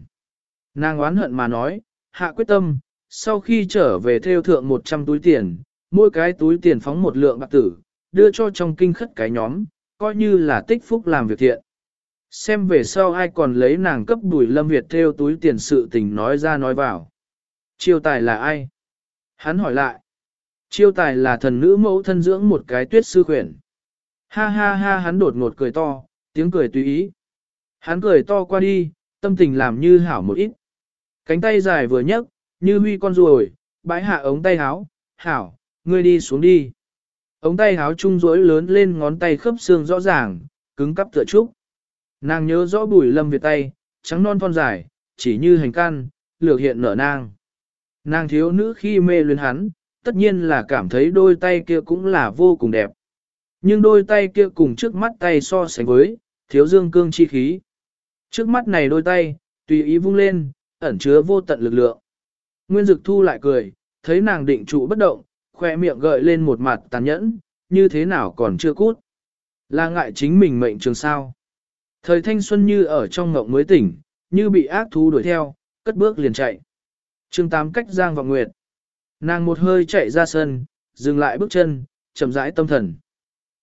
Nàng oán hận mà nói, hạ quyết tâm, sau khi trở về theo thượng 100 túi tiền, mỗi cái túi tiền phóng một lượng bạc tử, đưa cho trong kinh khất cái nhóm, coi như là tích phúc làm việc thiện. Xem về sau ai còn lấy nàng cấp bùi lâm Việt theo túi tiền sự tình nói ra nói vào. Chiêu tài là ai? Hắn hỏi lại. Chiêu tài là thần nữ mẫu thân dưỡng một cái tuyết sư khuyển. Ha ha ha hắn đột ngột cười to, tiếng cười tùy ý. Hắn cười to qua đi, tâm tình làm như hảo một ít. Cánh tay dài vừa nhấc, như huy con ruồi, bãi hạ ống tay háo, hảo, ngươi đi xuống đi. Ống tay háo trung rối lớn lên ngón tay khớp xương rõ ràng, cứng cắp tựa trúc. Nàng nhớ rõ bùi lâm việt tay, trắng non thon dài, chỉ như hành can, lược hiện nở nang. Nàng thiếu nữ khi mê luyến hắn, tất nhiên là cảm thấy đôi tay kia cũng là vô cùng đẹp. Nhưng đôi tay kia cùng trước mắt tay so sánh với, thiếu dương cương chi khí. Trước mắt này đôi tay, tùy ý vung lên, ẩn chứa vô tận lực lượng. Nguyên Dực Thu lại cười, thấy nàng định trụ bất động, khoe miệng gợi lên một mặt tàn nhẫn, như thế nào còn chưa cút. Là ngại chính mình mệnh trường sao. Thời thanh xuân như ở trong ngộng mới tỉnh, như bị ác thú đuổi theo, cất bước liền chạy. chương tám cách giang và nguyệt. Nàng một hơi chạy ra sân, dừng lại bước chân, chậm rãi tâm thần.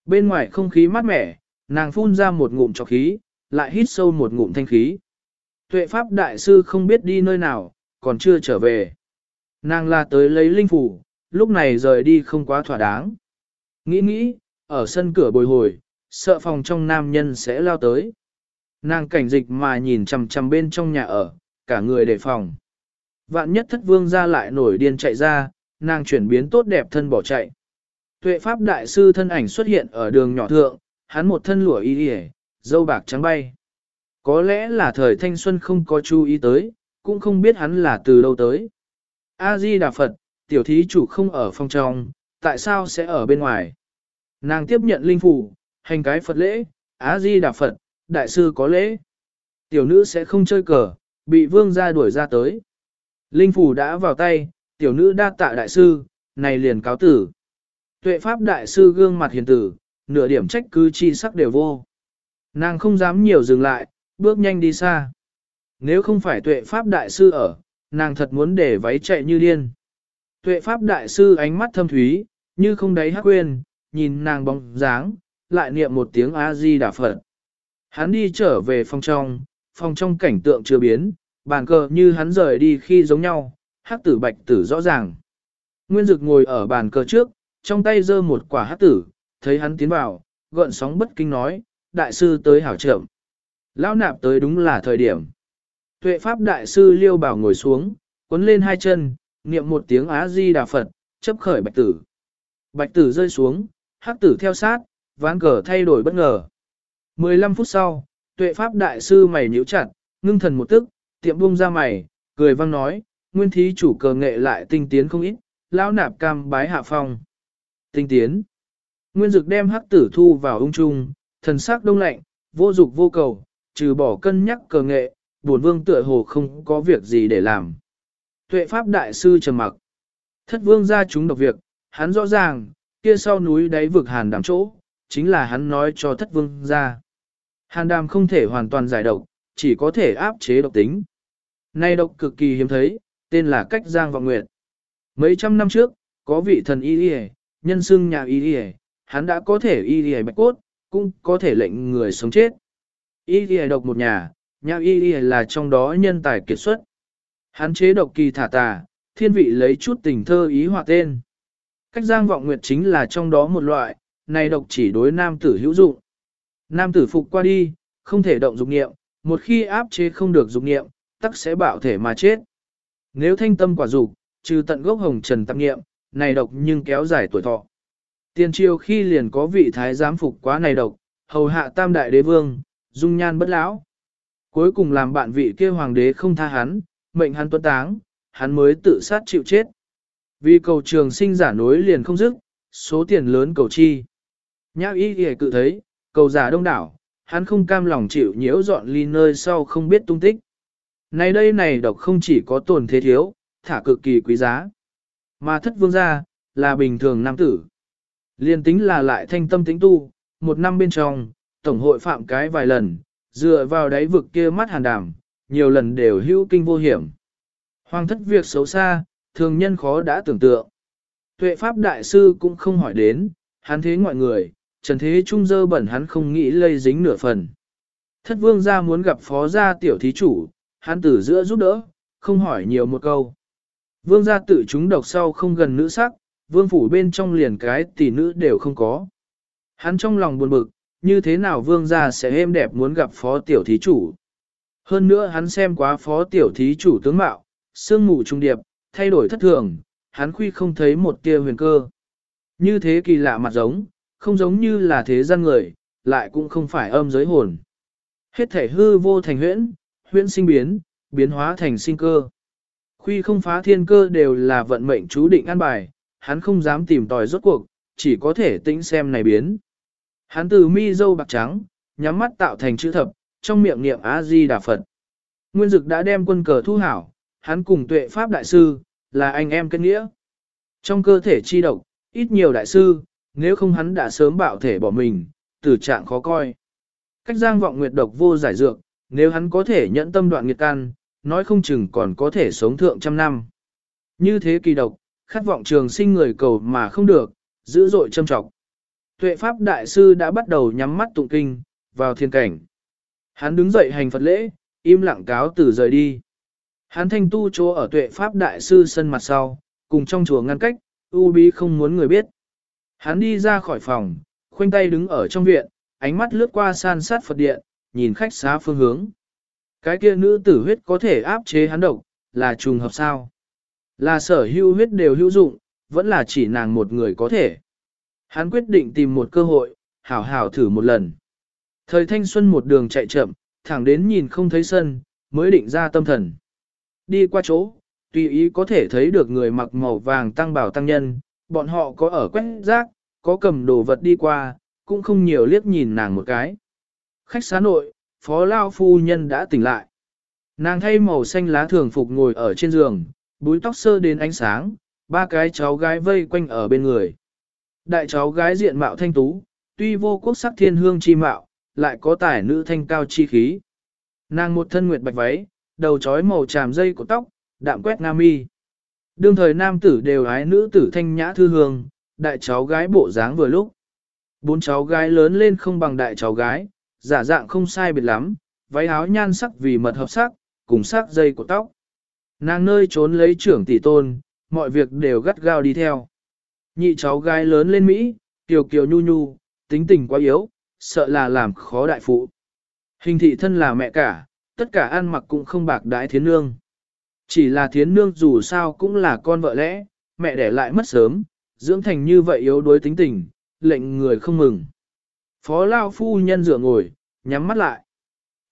Bên ngoài không khí mát mẻ, nàng phun ra một ngụm trọc khí, lại hít sâu một ngụm thanh khí. Tuệ pháp đại sư không biết đi nơi nào, còn chưa trở về. Nàng là tới lấy linh phủ, lúc này rời đi không quá thỏa đáng. Nghĩ nghĩ, ở sân cửa bồi hồi, sợ phòng trong nam nhân sẽ lao tới. Nàng cảnh dịch mà nhìn chằm chằm bên trong nhà ở, cả người đề phòng. Vạn nhất thất vương ra lại nổi điên chạy ra, nàng chuyển biến tốt đẹp thân bỏ chạy. Tuệ pháp đại sư thân ảnh xuất hiện ở đường nhỏ thượng, hắn một thân lụa y y dâu bạc trắng bay. Có lẽ là thời thanh xuân không có chú ý tới, cũng không biết hắn là từ đâu tới. A-di Đà Phật, tiểu thí chủ không ở phòng trong, tại sao sẽ ở bên ngoài? Nàng tiếp nhận linh phủ, hành cái Phật lễ, á di Đà Phật, đại sư có lễ. Tiểu nữ sẽ không chơi cờ, bị vương gia đuổi ra tới. Linh phủ đã vào tay, tiểu nữ đa tạ đại sư, này liền cáo tử. Tuệ pháp đại sư gương mặt hiền tử, nửa điểm trách cứ chi sắc đều vô. Nàng không dám nhiều dừng lại, bước nhanh đi xa. Nếu không phải tuệ pháp đại sư ở, nàng thật muốn để váy chạy như điên. Tuệ Pháp Đại Sư ánh mắt thâm thúy, như không đáy hắc quên, nhìn nàng bóng dáng, lại niệm một tiếng A-di Đà Phật. Hắn đi trở về phòng trong, phòng trong cảnh tượng chưa biến, bàn cờ như hắn rời đi khi giống nhau, hắc tử bạch tử rõ ràng. Nguyên Dực ngồi ở bàn cờ trước, trong tay giơ một quả hắc tử, thấy hắn tiến vào, gợn sóng bất kinh nói, đại sư tới hảo trợm. Lão nạp tới đúng là thời điểm. Tuệ Pháp Đại sư Liêu Bảo ngồi xuống, quấn lên hai chân, niệm một tiếng Á-di Đà Phật, chấp khởi bạch tử. Bạch tử rơi xuống, hắc tử theo sát, ván cờ thay đổi bất ngờ. 15 phút sau, tuệ pháp đại sư mày nhíu chặt, ngưng thần một tức, tiệm buông ra mày, cười vang nói, nguyên thí chủ cờ nghệ lại tinh tiến không ít, lão nạp cam bái hạ phong. Tinh tiến. Nguyên dực đem hắc tử thu vào ung trung, thần sắc đông lạnh, vô dục vô cầu, trừ bỏ cân nhắc cờ nghệ, bổn vương tựa hồ không có việc gì để làm. Tuệ pháp đại sư trầm mặc. Thất vương ra chúng độc việc, hắn rõ ràng, kia sau núi đáy vực hàn đàm chỗ, chính là hắn nói cho thất vương ra. Hàn đàm không thể hoàn toàn giải độc, chỉ có thể áp chế độc tính. Nay độc cực kỳ hiếm thấy, tên là cách giang vọng nguyệt. Mấy trăm năm trước, có vị thần y y nhân xưng nhà y y hắn đã có thể y y bạch cốt, cũng có thể lệnh người sống chết. Y y độc một nhà, nhà y y là trong đó nhân tài kiệt xuất. Hắn chế độc kỳ thả tà, thiên vị lấy chút tình thơ ý hòa tên. Cách giang vọng nguyệt chính là trong đó một loại, này độc chỉ đối nam tử hữu dụng. Nam tử phục qua đi, không thể động dục nghiệm, một khi áp chế không được dục nghiệm, tắc sẽ bạo thể mà chết. Nếu thanh tâm quả dục, trừ tận gốc hồng trần tạp nghiệm, này độc nhưng kéo dài tuổi thọ. Tiền triều khi liền có vị thái giám phục quá này độc, hầu hạ tam đại đế vương, dung nhan bất lão. Cuối cùng làm bạn vị kia hoàng đế không tha hắn, mệnh hắn tuân táng, hắn mới tự sát chịu chết. Vì cầu trường sinh giả nối liền không dứt, số tiền lớn cầu chi. Nhã y ghề cự thấy, cầu giả đông đảo, hắn không cam lòng chịu nhiễu dọn ly nơi sau không biết tung tích. Này đây này độc không chỉ có tồn thế thiếu, thả cực kỳ quý giá. Mà thất vương gia, là bình thường nam tử. Liên tính là lại thanh tâm tính tu, một năm bên trong, tổng hội phạm cái vài lần, dựa vào đáy vực kia mắt hàn đàm, nhiều lần đều hữu kinh vô hiểm. Hoàng thất việc xấu xa, thường nhân khó đã tưởng tượng. Tuệ Pháp Đại Sư cũng không hỏi đến, hắn thế ngoại người, trần thế trung dơ bẩn hắn không nghĩ lây dính nửa phần. Thất vương gia muốn gặp phó gia tiểu thí chủ, hắn từ giữa giúp đỡ, không hỏi nhiều một câu. Vương gia tự chúng độc sau không gần nữ sắc, vương phủ bên trong liền cái tỷ nữ đều không có. Hắn trong lòng buồn bực, như thế nào vương gia sẽ êm đẹp muốn gặp phó tiểu thí chủ. Hơn nữa hắn xem quá phó tiểu thí chủ tướng mạo, sương mù trung điệp, thay đổi thất thường, hắn khuy không thấy một tia huyền cơ. Như thế kỳ lạ mặt giống, không giống như là thế gian người, lại cũng không phải âm giới hồn. Hết thể hư vô thành huyễn, huyễn sinh biến, biến hóa thành sinh cơ. Khuy không phá thiên cơ đều là vận mệnh chú định an bài, hắn không dám tìm tòi rốt cuộc, chỉ có thể tĩnh xem này biến. Hắn từ mi dâu bạc trắng, nhắm mắt tạo thành chữ thập, trong miệng niệm A-di Đà Phật. Nguyên Dực đã đem quân cờ thu hảo, hắn cùng tuệ pháp đại sư, là anh em kết nghĩa. Trong cơ thể chi độc, ít nhiều đại sư, nếu không hắn đã sớm bạo thể bỏ mình, tử trạng khó coi. Cách giang vọng nguyệt độc vô giải dược, nếu hắn có thể nhẫn tâm đoạn nghiệt can, nói không chừng còn có thể sống thượng trăm năm. Như thế kỳ độc, khát vọng trường sinh người cầu mà không được, dữ dội châm trọng. Tuệ Pháp Đại Sư đã bắt đầu nhắm mắt tụng kinh, vào thiên cảnh. Hắn đứng dậy hành Phật lễ, im lặng cáo từ rời đi. Hắn thanh tu chỗ ở tuệ Pháp Đại Sư sân mặt sau, cùng trong chùa ngăn cách, u bí không muốn người biết. Hắn đi ra khỏi phòng, khoanh tay đứng ở trong viện, ánh mắt lướt qua san sát Phật điện, nhìn khách xá phương hướng. Cái kia nữ tử huyết có thể áp chế hắn độc, là trùng hợp sao? Là sở hữu huyết đều hữu dụng, vẫn là chỉ nàng một người có thể. Hắn quyết định tìm một cơ hội, hảo hảo thử một lần. Thời thanh xuân một đường chạy chậm, thẳng đến nhìn không thấy sân, mới định ra tâm thần. Đi qua chỗ, tùy ý có thể thấy được người mặc màu vàng tăng bảo tăng nhân, bọn họ có ở quét rác, có cầm đồ vật đi qua, cũng không nhiều liếc nhìn nàng một cái. Khách xá nội, phó lao phu nhân đã tỉnh lại. Nàng thay màu xanh lá thường phục ngồi ở trên giường, búi tóc sơ đến ánh sáng, ba cái cháu gái vây quanh ở bên người. Đại cháu gái diện mạo thanh tú, tuy vô quốc sắc thiên hương chi mạo, lại có tài nữ thanh cao chi khí. Nàng một thân nguyệt bạch váy, đầu trói màu tràm dây của tóc, đạm quét nam mi. Đương thời nam tử đều ái nữ tử thanh nhã thư hương, đại cháu gái bộ dáng vừa lúc. Bốn cháu gái lớn lên không bằng đại cháu gái, giả dạng không sai biệt lắm, váy áo nhan sắc vì mật hợp sắc, cùng sắc dây của tóc. Nàng nơi trốn lấy trưởng tỷ tôn, mọi việc đều gắt gao đi theo. Nhị cháu gái lớn lên Mỹ, kiều kiều nhu nhu, tính tình quá yếu, sợ là làm khó đại phụ. Hình thị thân là mẹ cả, tất cả ăn mặc cũng không bạc đái thiến nương. Chỉ là thiến nương dù sao cũng là con vợ lẽ, mẹ đẻ lại mất sớm, dưỡng thành như vậy yếu đuối tính tình, lệnh người không mừng. Phó Lao phu nhân dựa ngồi, nhắm mắt lại.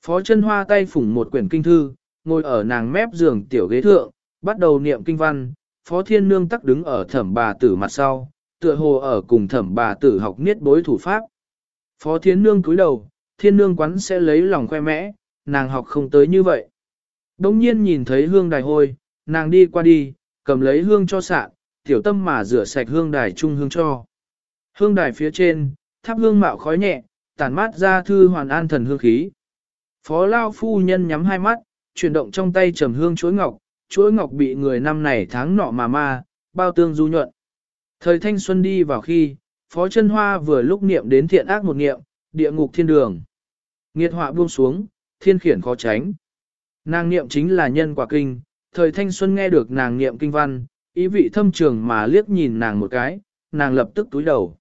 Phó chân hoa tay phủng một quyển kinh thư, ngồi ở nàng mép giường tiểu ghế thượng, bắt đầu niệm kinh văn. Phó thiên nương tắc đứng ở thẩm bà tử mặt sau, tựa hồ ở cùng thẩm bà tử học niết bối thủ pháp. Phó thiên nương cúi đầu, thiên nương quán sẽ lấy lòng khoe mẽ, nàng học không tới như vậy. Đông nhiên nhìn thấy hương đài hôi, nàng đi qua đi, cầm lấy hương cho sạn, tiểu tâm mà rửa sạch hương đài trung hương cho. Hương đài phía trên, tháp hương mạo khói nhẹ, tản mát ra thư hoàn an thần hương khí. Phó Lao phu nhân nhắm hai mắt, chuyển động trong tay trầm hương chuối ngọc, chuối ngọc bị người năm này tháng nọ mà ma, bao tương du nhuận. Thời thanh xuân đi vào khi, Phó chân Hoa vừa lúc niệm đến thiện ác một niệm, địa ngục thiên đường. Nghiệt họa buông xuống, thiên khiển khó tránh. Nàng niệm chính là nhân quả kinh, thời thanh xuân nghe được nàng niệm kinh văn, ý vị thâm trường mà liếc nhìn nàng một cái, nàng lập tức túi đầu.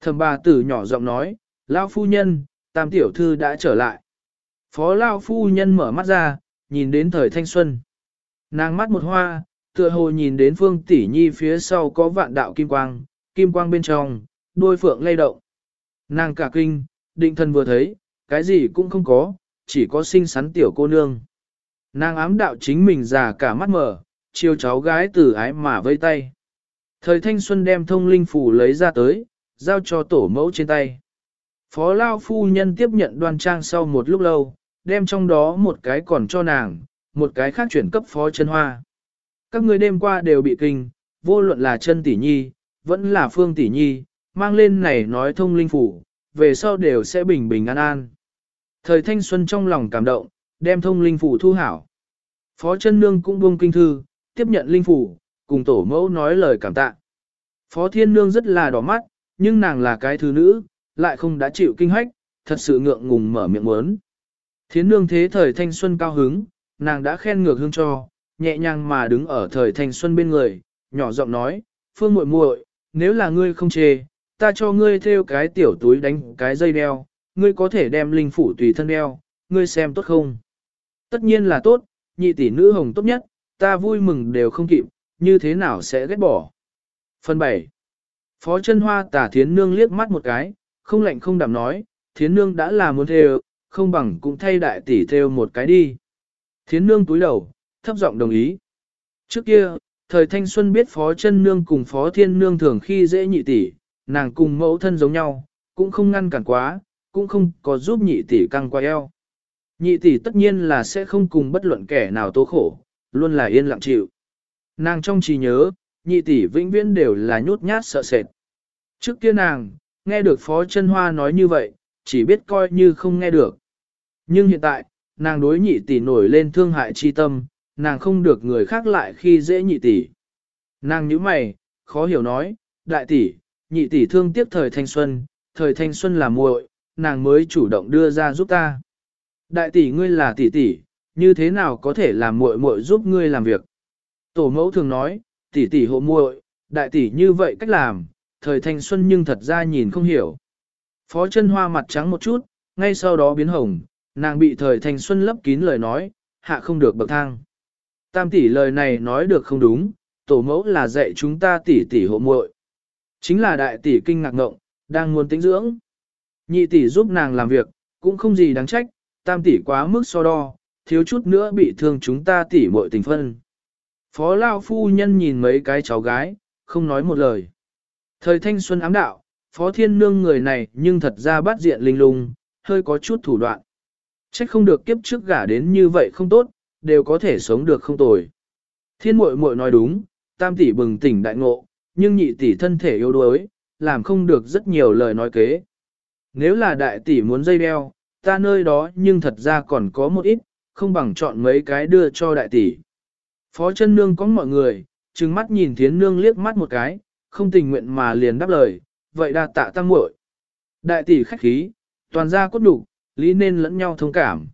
Thầm bà tử nhỏ giọng nói, Lao phu nhân, tam tiểu thư đã trở lại. Phó Lao phu nhân mở mắt ra, nhìn đến thời thanh xuân. Nàng mắt một hoa, tựa hồ nhìn đến phương tỷ nhi phía sau có vạn đạo kim quang, kim quang bên trong, đôi phượng lay động. Nàng cả kinh, định thần vừa thấy, cái gì cũng không có, chỉ có xinh xắn tiểu cô nương. Nàng ám đạo chính mình già cả mắt mở, chiêu cháu gái tử ái mà vây tay. Thời thanh xuân đem thông linh phủ lấy ra tới, giao cho tổ mẫu trên tay. Phó Lao phu nhân tiếp nhận đoan trang sau một lúc lâu, đem trong đó một cái còn cho nàng, một cái khác chuyển cấp phó chân hoa. Các người đêm qua đều bị kinh, vô luận là chân tỷ nhi, vẫn là phương tỷ nhi, mang lên này nói thông linh phủ, về sau đều sẽ bình bình an an. Thời thanh xuân trong lòng cảm động, đem thông linh phủ thu hảo. Phó chân nương cũng buông kinh thư, tiếp nhận linh phủ, cùng tổ mẫu nói lời cảm tạ. Phó thiên nương rất là đỏ mắt, nhưng nàng là cái thứ nữ, lại không đã chịu kinh hách, thật sự ngượng ngùng mở miệng muốn. Thiến nương thế thời thanh xuân cao hứng, nàng đã khen ngược hương cho, nhẹ nhàng mà đứng ở thời thanh xuân bên người, nhỏ giọng nói, phương muội muội, nếu là ngươi không chê, ta cho ngươi theo cái tiểu túi đánh cái dây đeo, ngươi có thể đem linh phủ tùy thân đeo, ngươi xem tốt không? Tất nhiên là tốt, nhị tỷ nữ hồng tốt nhất, ta vui mừng đều không kịp, như thế nào sẽ ghét bỏ. Phần 7 Phó chân hoa tả thiến nương liếc mắt một cái, không lạnh không đạm nói, thiến nương đã là muốn theo, không bằng cũng thay đại tỷ theo một cái đi. Thiến nương túi đầu, thấp giọng đồng ý. Trước kia, thời thanh xuân biết phó chân nương cùng phó thiên nương thường khi dễ nhị tỷ, nàng cùng mẫu thân giống nhau, cũng không ngăn cản quá, cũng không có giúp nhị tỷ căng qua eo. Nhị tỷ tất nhiên là sẽ không cùng bất luận kẻ nào tố khổ, luôn là yên lặng chịu. Nàng trong trí nhớ, nhị tỷ vĩnh viễn đều là nhút nhát sợ sệt. Trước kia nàng, nghe được Phó chân Hoa nói như vậy, chỉ biết coi như không nghe được. Nhưng hiện tại, nàng đối nhị tỷ nổi lên thương hại chi tâm, nàng không được người khác lại khi dễ nhị tỷ. Nàng nhíu mày, khó hiểu nói, đại tỷ, nhị tỷ thương tiếc thời thanh xuân, thời thanh xuân là muội, nàng mới chủ động đưa ra giúp ta. Đại tỷ ngươi là tỷ tỷ, như thế nào có thể làm muội muội giúp ngươi làm việc? Tổ mẫu thường nói, tỷ tỷ hộ muội, đại tỷ như vậy cách làm, thời thanh xuân nhưng thật ra nhìn không hiểu. Phó chân hoa mặt trắng một chút, ngay sau đó biến hồng, nàng bị thời thanh xuân lấp kín lời nói, hạ không được bậc thang. Tam tỷ lời này nói được không đúng, tổ mẫu là dạy chúng ta tỷ tỷ hộ muội. Chính là đại tỷ kinh ngạc ngộng, đang muốn tính dưỡng. Nhị tỷ giúp nàng làm việc, cũng không gì đáng trách, tam tỷ quá mức so đo, thiếu chút nữa bị thương chúng ta tỷ muội tình phân. Phó Lao Phu Nhân nhìn mấy cái cháu gái, không nói một lời. Thời thanh xuân ám đạo, Phó Thiên Nương người này nhưng thật ra bắt diện linh lung, hơi có chút thủ đoạn. Trách không được kiếp trước gả đến như vậy không tốt, đều có thể sống được không tồi. Thiên muội muội nói đúng, tam tỷ bừng tỉnh đại ngộ, nhưng nhị tỷ thân thể yếu đuối, làm không được rất nhiều lời nói kế. Nếu là đại tỷ muốn dây đeo, ta nơi đó nhưng thật ra còn có một ít, không bằng chọn mấy cái đưa cho đại tỷ. Phó chân nương có mọi người, trừng mắt nhìn thiến nương liếc mắt một cái, không tình nguyện mà liền đáp lời, vậy đa tạ tăng muội. Đại tỷ khách khí, toàn gia cốt đủ, lý nên lẫn nhau thông cảm.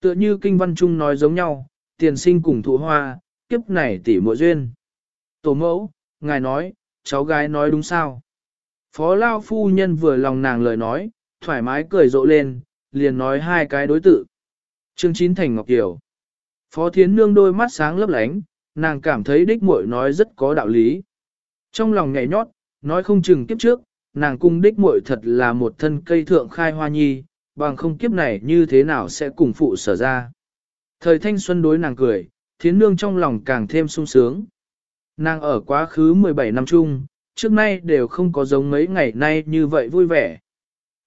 Tựa như kinh văn trung nói giống nhau, tiền sinh cùng thụ hoa, kiếp này tỷ muội duyên. Tổ mẫu, ngài nói, cháu gái nói đúng sao? Phó Lao phu nhân vừa lòng nàng lời nói, thoải mái cười rộ lên, liền nói hai cái đối tự. Trương Chín Thành Ngọc Kiều. Phó Thiến Nương đôi mắt sáng lấp lánh, nàng cảm thấy đích muội nói rất có đạo lý. Trong lòng nhảy nhót, nói không chừng kiếp trước, nàng cung đích muội thật là một thân cây thượng khai hoa nhi, bằng không kiếp này như thế nào sẽ cùng phụ sở ra. Thời thanh xuân đối nàng cười, thiến nương trong lòng càng thêm sung sướng. Nàng ở quá khứ 17 năm chung, trước nay đều không có giống mấy ngày nay như vậy vui vẻ.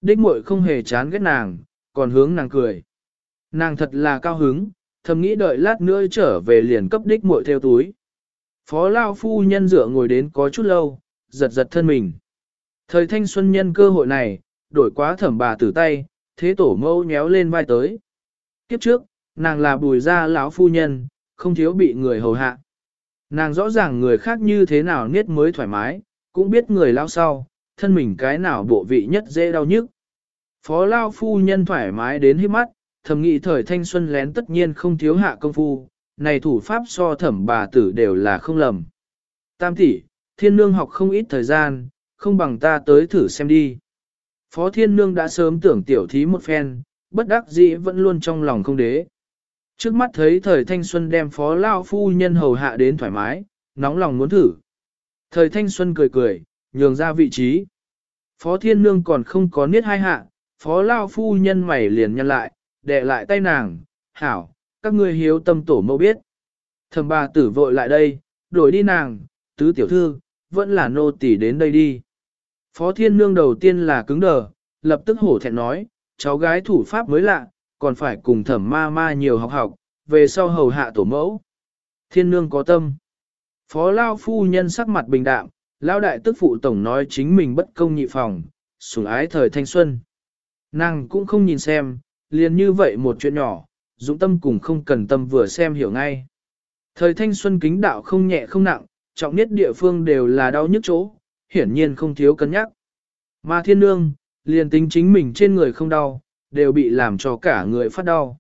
Đích muội không hề chán ghét nàng, còn hướng nàng cười. Nàng thật là cao hứng, thầm nghĩ đợi lát nữa trở về liền cấp đích muội theo túi. Phó Lao phu nhân dựa ngồi đến có chút lâu, giật giật thân mình. Thời thanh xuân nhân cơ hội này, đổi quá thẩm bà tử tay, thế tổ mâu nhéo lên vai tới. Kiếp trước, nàng là bùi gia lão phu nhân, không thiếu bị người hầu hạ. Nàng rõ ràng người khác như thế nào niết mới thoải mái, cũng biết người lao sau, thân mình cái nào bộ vị nhất dễ đau nhức. Phó lao phu nhân thoải mái đến hít mắt, thầm nghĩ thời thanh xuân lén tất nhiên không thiếu hạ công phu, này thủ pháp so thẩm bà tử đều là không lầm. Tam tỷ, thiên nương học không ít thời gian, không bằng ta tới thử xem đi. Phó thiên nương đã sớm tưởng tiểu thí một phen, bất đắc dĩ vẫn luôn trong lòng không đế. Trước mắt thấy thời thanh xuân đem phó lao phu nhân hầu hạ đến thoải mái, nóng lòng muốn thử. Thời thanh xuân cười cười, nhường ra vị trí. Phó thiên nương còn không có niết hai hạ, phó lao phu nhân mày liền nhăn lại, đè lại tay nàng, hảo, các ngươi hiếu tâm tổ mẫu biết. Thầm bà tử vội lại đây, đổi đi nàng, tứ tiểu thư, vẫn là nô tỳ đến đây đi. Phó thiên nương đầu tiên là cứng đờ, lập tức hổ thẹn nói, cháu gái thủ pháp mới lạ, còn phải cùng thẩm ma ma nhiều học học, về sau hầu hạ tổ mẫu. Thiên nương có tâm. Phó Lao phu nhân sắc mặt bình đạm, Lao đại tức phụ tổng nói chính mình bất công nhị phòng, sủng ái thời thanh xuân. Nàng cũng không nhìn xem, liền như vậy một chuyện nhỏ, dũng tâm cùng không cần tâm vừa xem hiểu ngay. Thời thanh xuân kính đạo không nhẹ không nặng, trọng nhất địa phương đều là đau nhức chỗ, hiển nhiên không thiếu cân nhắc. Mà thiên nương, liền tính chính mình trên người không đau, đều bị làm cho cả người phát đau.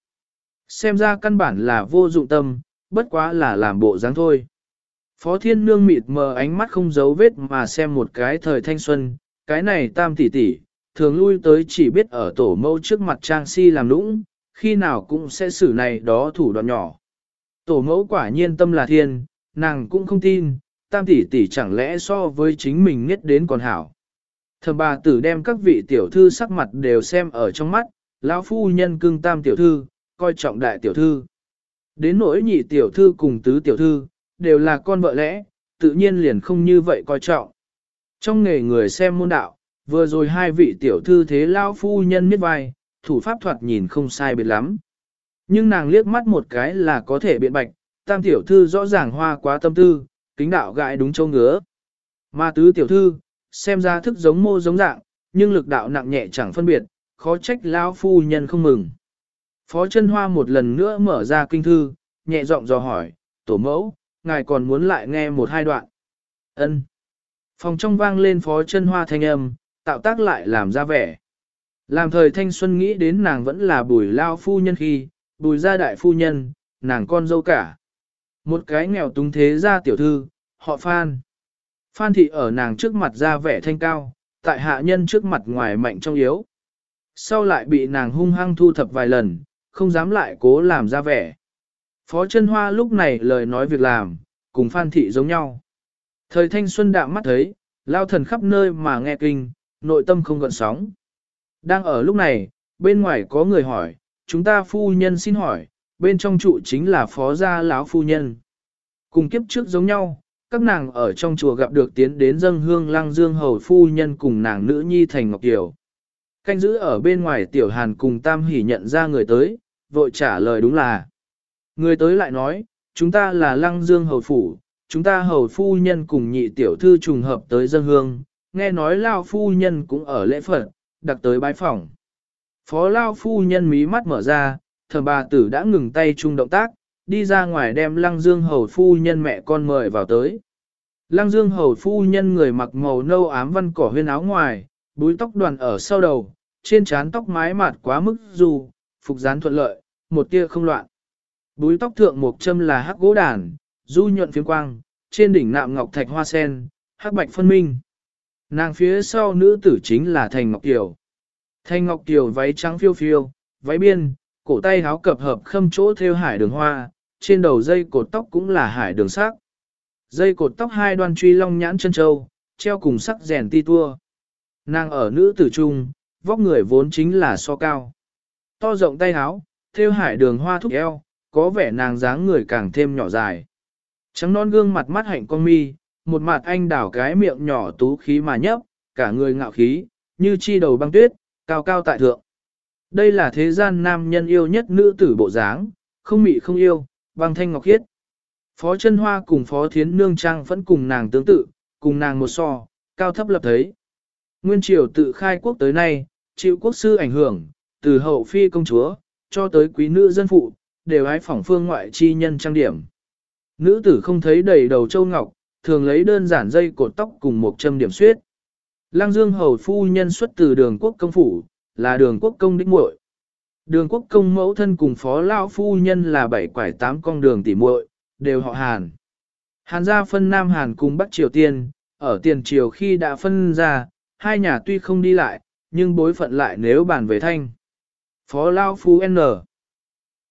Xem ra căn bản là vô dụng tâm, bất quá là làm bộ dáng thôi. Phó thiên nương mịt mờ ánh mắt không giấu vết mà xem một cái thời thanh xuân, cái này tam tỷ tỷ, thường lui tới chỉ biết ở tổ mâu trước mặt trang si làm lũng, khi nào cũng sẽ xử này đó thủ đoạn nhỏ. Tổ mẫu quả nhiên tâm là thiên, nàng cũng không tin, tam tỷ tỷ chẳng lẽ so với chính mình nhất đến còn hảo. Thầm bà tử đem các vị tiểu thư sắc mặt đều xem ở trong mắt, lão phu nhân cưng tam tiểu thư, coi trọng đại tiểu thư. Đến nỗi nhị tiểu thư cùng tứ tiểu thư, đều là con vợ lẽ, tự nhiên liền không như vậy coi trọng. Trong nghề người xem môn đạo, vừa rồi hai vị tiểu thư thế lão phu nhân miết vai, thủ pháp thoạt nhìn không sai biệt lắm. Nhưng nàng liếc mắt một cái là có thể biện bạch, tam tiểu thư rõ ràng hoa quá tâm tư, kính đạo gãi đúng châu ngứa. Mà tứ tiểu thư, xem ra thức giống mô giống dạng, nhưng lực đạo nặng nhẹ chẳng phân biệt, khó trách lão phu nhân không mừng. Phó chân hoa một lần nữa mở ra kinh thư, nhẹ giọng dò hỏi, tổ mẫu, ngài còn muốn lại nghe một hai đoạn. ân Phòng trong vang lên phó chân hoa thanh âm, tạo tác lại làm ra vẻ. Làm thời thanh xuân nghĩ đến nàng vẫn là bùi lao phu nhân khi, bùi gia đại phu nhân, nàng con dâu cả. Một cái nghèo túng thế gia tiểu thư, họ Phan. Phan thị ở nàng trước mặt ra vẻ thanh cao, tại hạ nhân trước mặt ngoài mạnh trong yếu. Sau lại bị nàng hung hăng thu thập vài lần, không dám lại cố làm ra vẻ. Phó chân hoa lúc này lời nói việc làm, cùng Phan thị giống nhau. Thời thanh xuân đạm mắt thấy, lao thần khắp nơi mà nghe kinh, nội tâm không gợn sóng. Đang ở lúc này, bên ngoài có người hỏi, chúng ta phu nhân xin hỏi, bên trong trụ chính là phó gia lão phu nhân. Cùng kiếp trước giống nhau, các nàng ở trong chùa gặp được tiến đến dâng hương lang dương hầu phu nhân cùng nàng nữ nhi thành ngọc kiều. Canh giữ ở bên ngoài tiểu hàn cùng tam hỉ nhận ra người tới, vội trả lời đúng là. Người tới lại nói, chúng ta là lăng dương hầu phủ, chúng ta hầu phu nhân cùng nhị tiểu thư trùng hợp tới dân hương, nghe nói lao phu nhân cũng ở lễ phật, đặc tới bái phỏng. Phó lao phu nhân mí mắt mở ra, thầm bà tử đã ngừng tay chung động tác, đi ra ngoài đem lăng dương hầu phu nhân mẹ con mời vào tới. Lăng dương hầu phu nhân người mặc màu nâu ám văn cỏ huyên áo ngoài, búi tóc đoàn ở sau đầu, trên trán tóc mái mạt quá mức dù, phục dán thuận lợi, một tia không loạn. Búi tóc thượng một châm là hắc gỗ đàn, du nhuận phiếm quang, trên đỉnh nạm ngọc thạch hoa sen, hắc bạch phân minh. Nàng phía sau nữ tử chính là Thành Ngọc Kiều. Thành Ngọc Kiều váy trắng phiêu phiêu, váy biên, cổ tay háo cập hợp khâm chỗ theo hải đường hoa, trên đầu dây cột tóc cũng là hải đường sắc. Dây cột tóc hai đoan truy long nhãn chân châu, treo cùng sắc rèn ti tua. Nàng ở nữ tử trung, vóc người vốn chính là so cao. To rộng tay háo, theo hải đường hoa thúc eo, có vẻ nàng dáng người càng thêm nhỏ dài. Trắng non gương mặt mắt hạnh con mi, một mặt anh đảo cái miệng nhỏ tú khí mà nhấp, cả người ngạo khí, như chi đầu băng tuyết, cao cao tại thượng. Đây là thế gian nam nhân yêu nhất nữ tử bộ dáng, không mị không yêu, băng thanh ngọc khiết. Phó chân hoa cùng phó thiến nương trang vẫn cùng nàng tương tự, cùng nàng một so, cao thấp lập thấy. Nguyên triều tự khai quốc tới nay, chịu quốc sư ảnh hưởng, từ hậu phi công chúa, cho tới quý nữ dân phụ, đều ái phỏng phương ngoại chi nhân trang điểm. Nữ tử không thấy đầy đầu châu ngọc, thường lấy đơn giản dây cột tóc cùng một châm điểm suyết. Lăng Dương hầu phu nhân xuất từ đường quốc công phủ, là đường quốc công đích muội. Đường quốc công mẫu thân cùng phó lão phu nhân là bảy quải tám con đường tỉ muội, đều họ Hàn. Hàn gia phân Nam Hàn cùng Bắc Triều Tiên, ở tiền triều khi đã phân ra, hai nhà tuy không đi lại, nhưng bối phận lại nếu bàn về thanh. Phó Lao Phú N.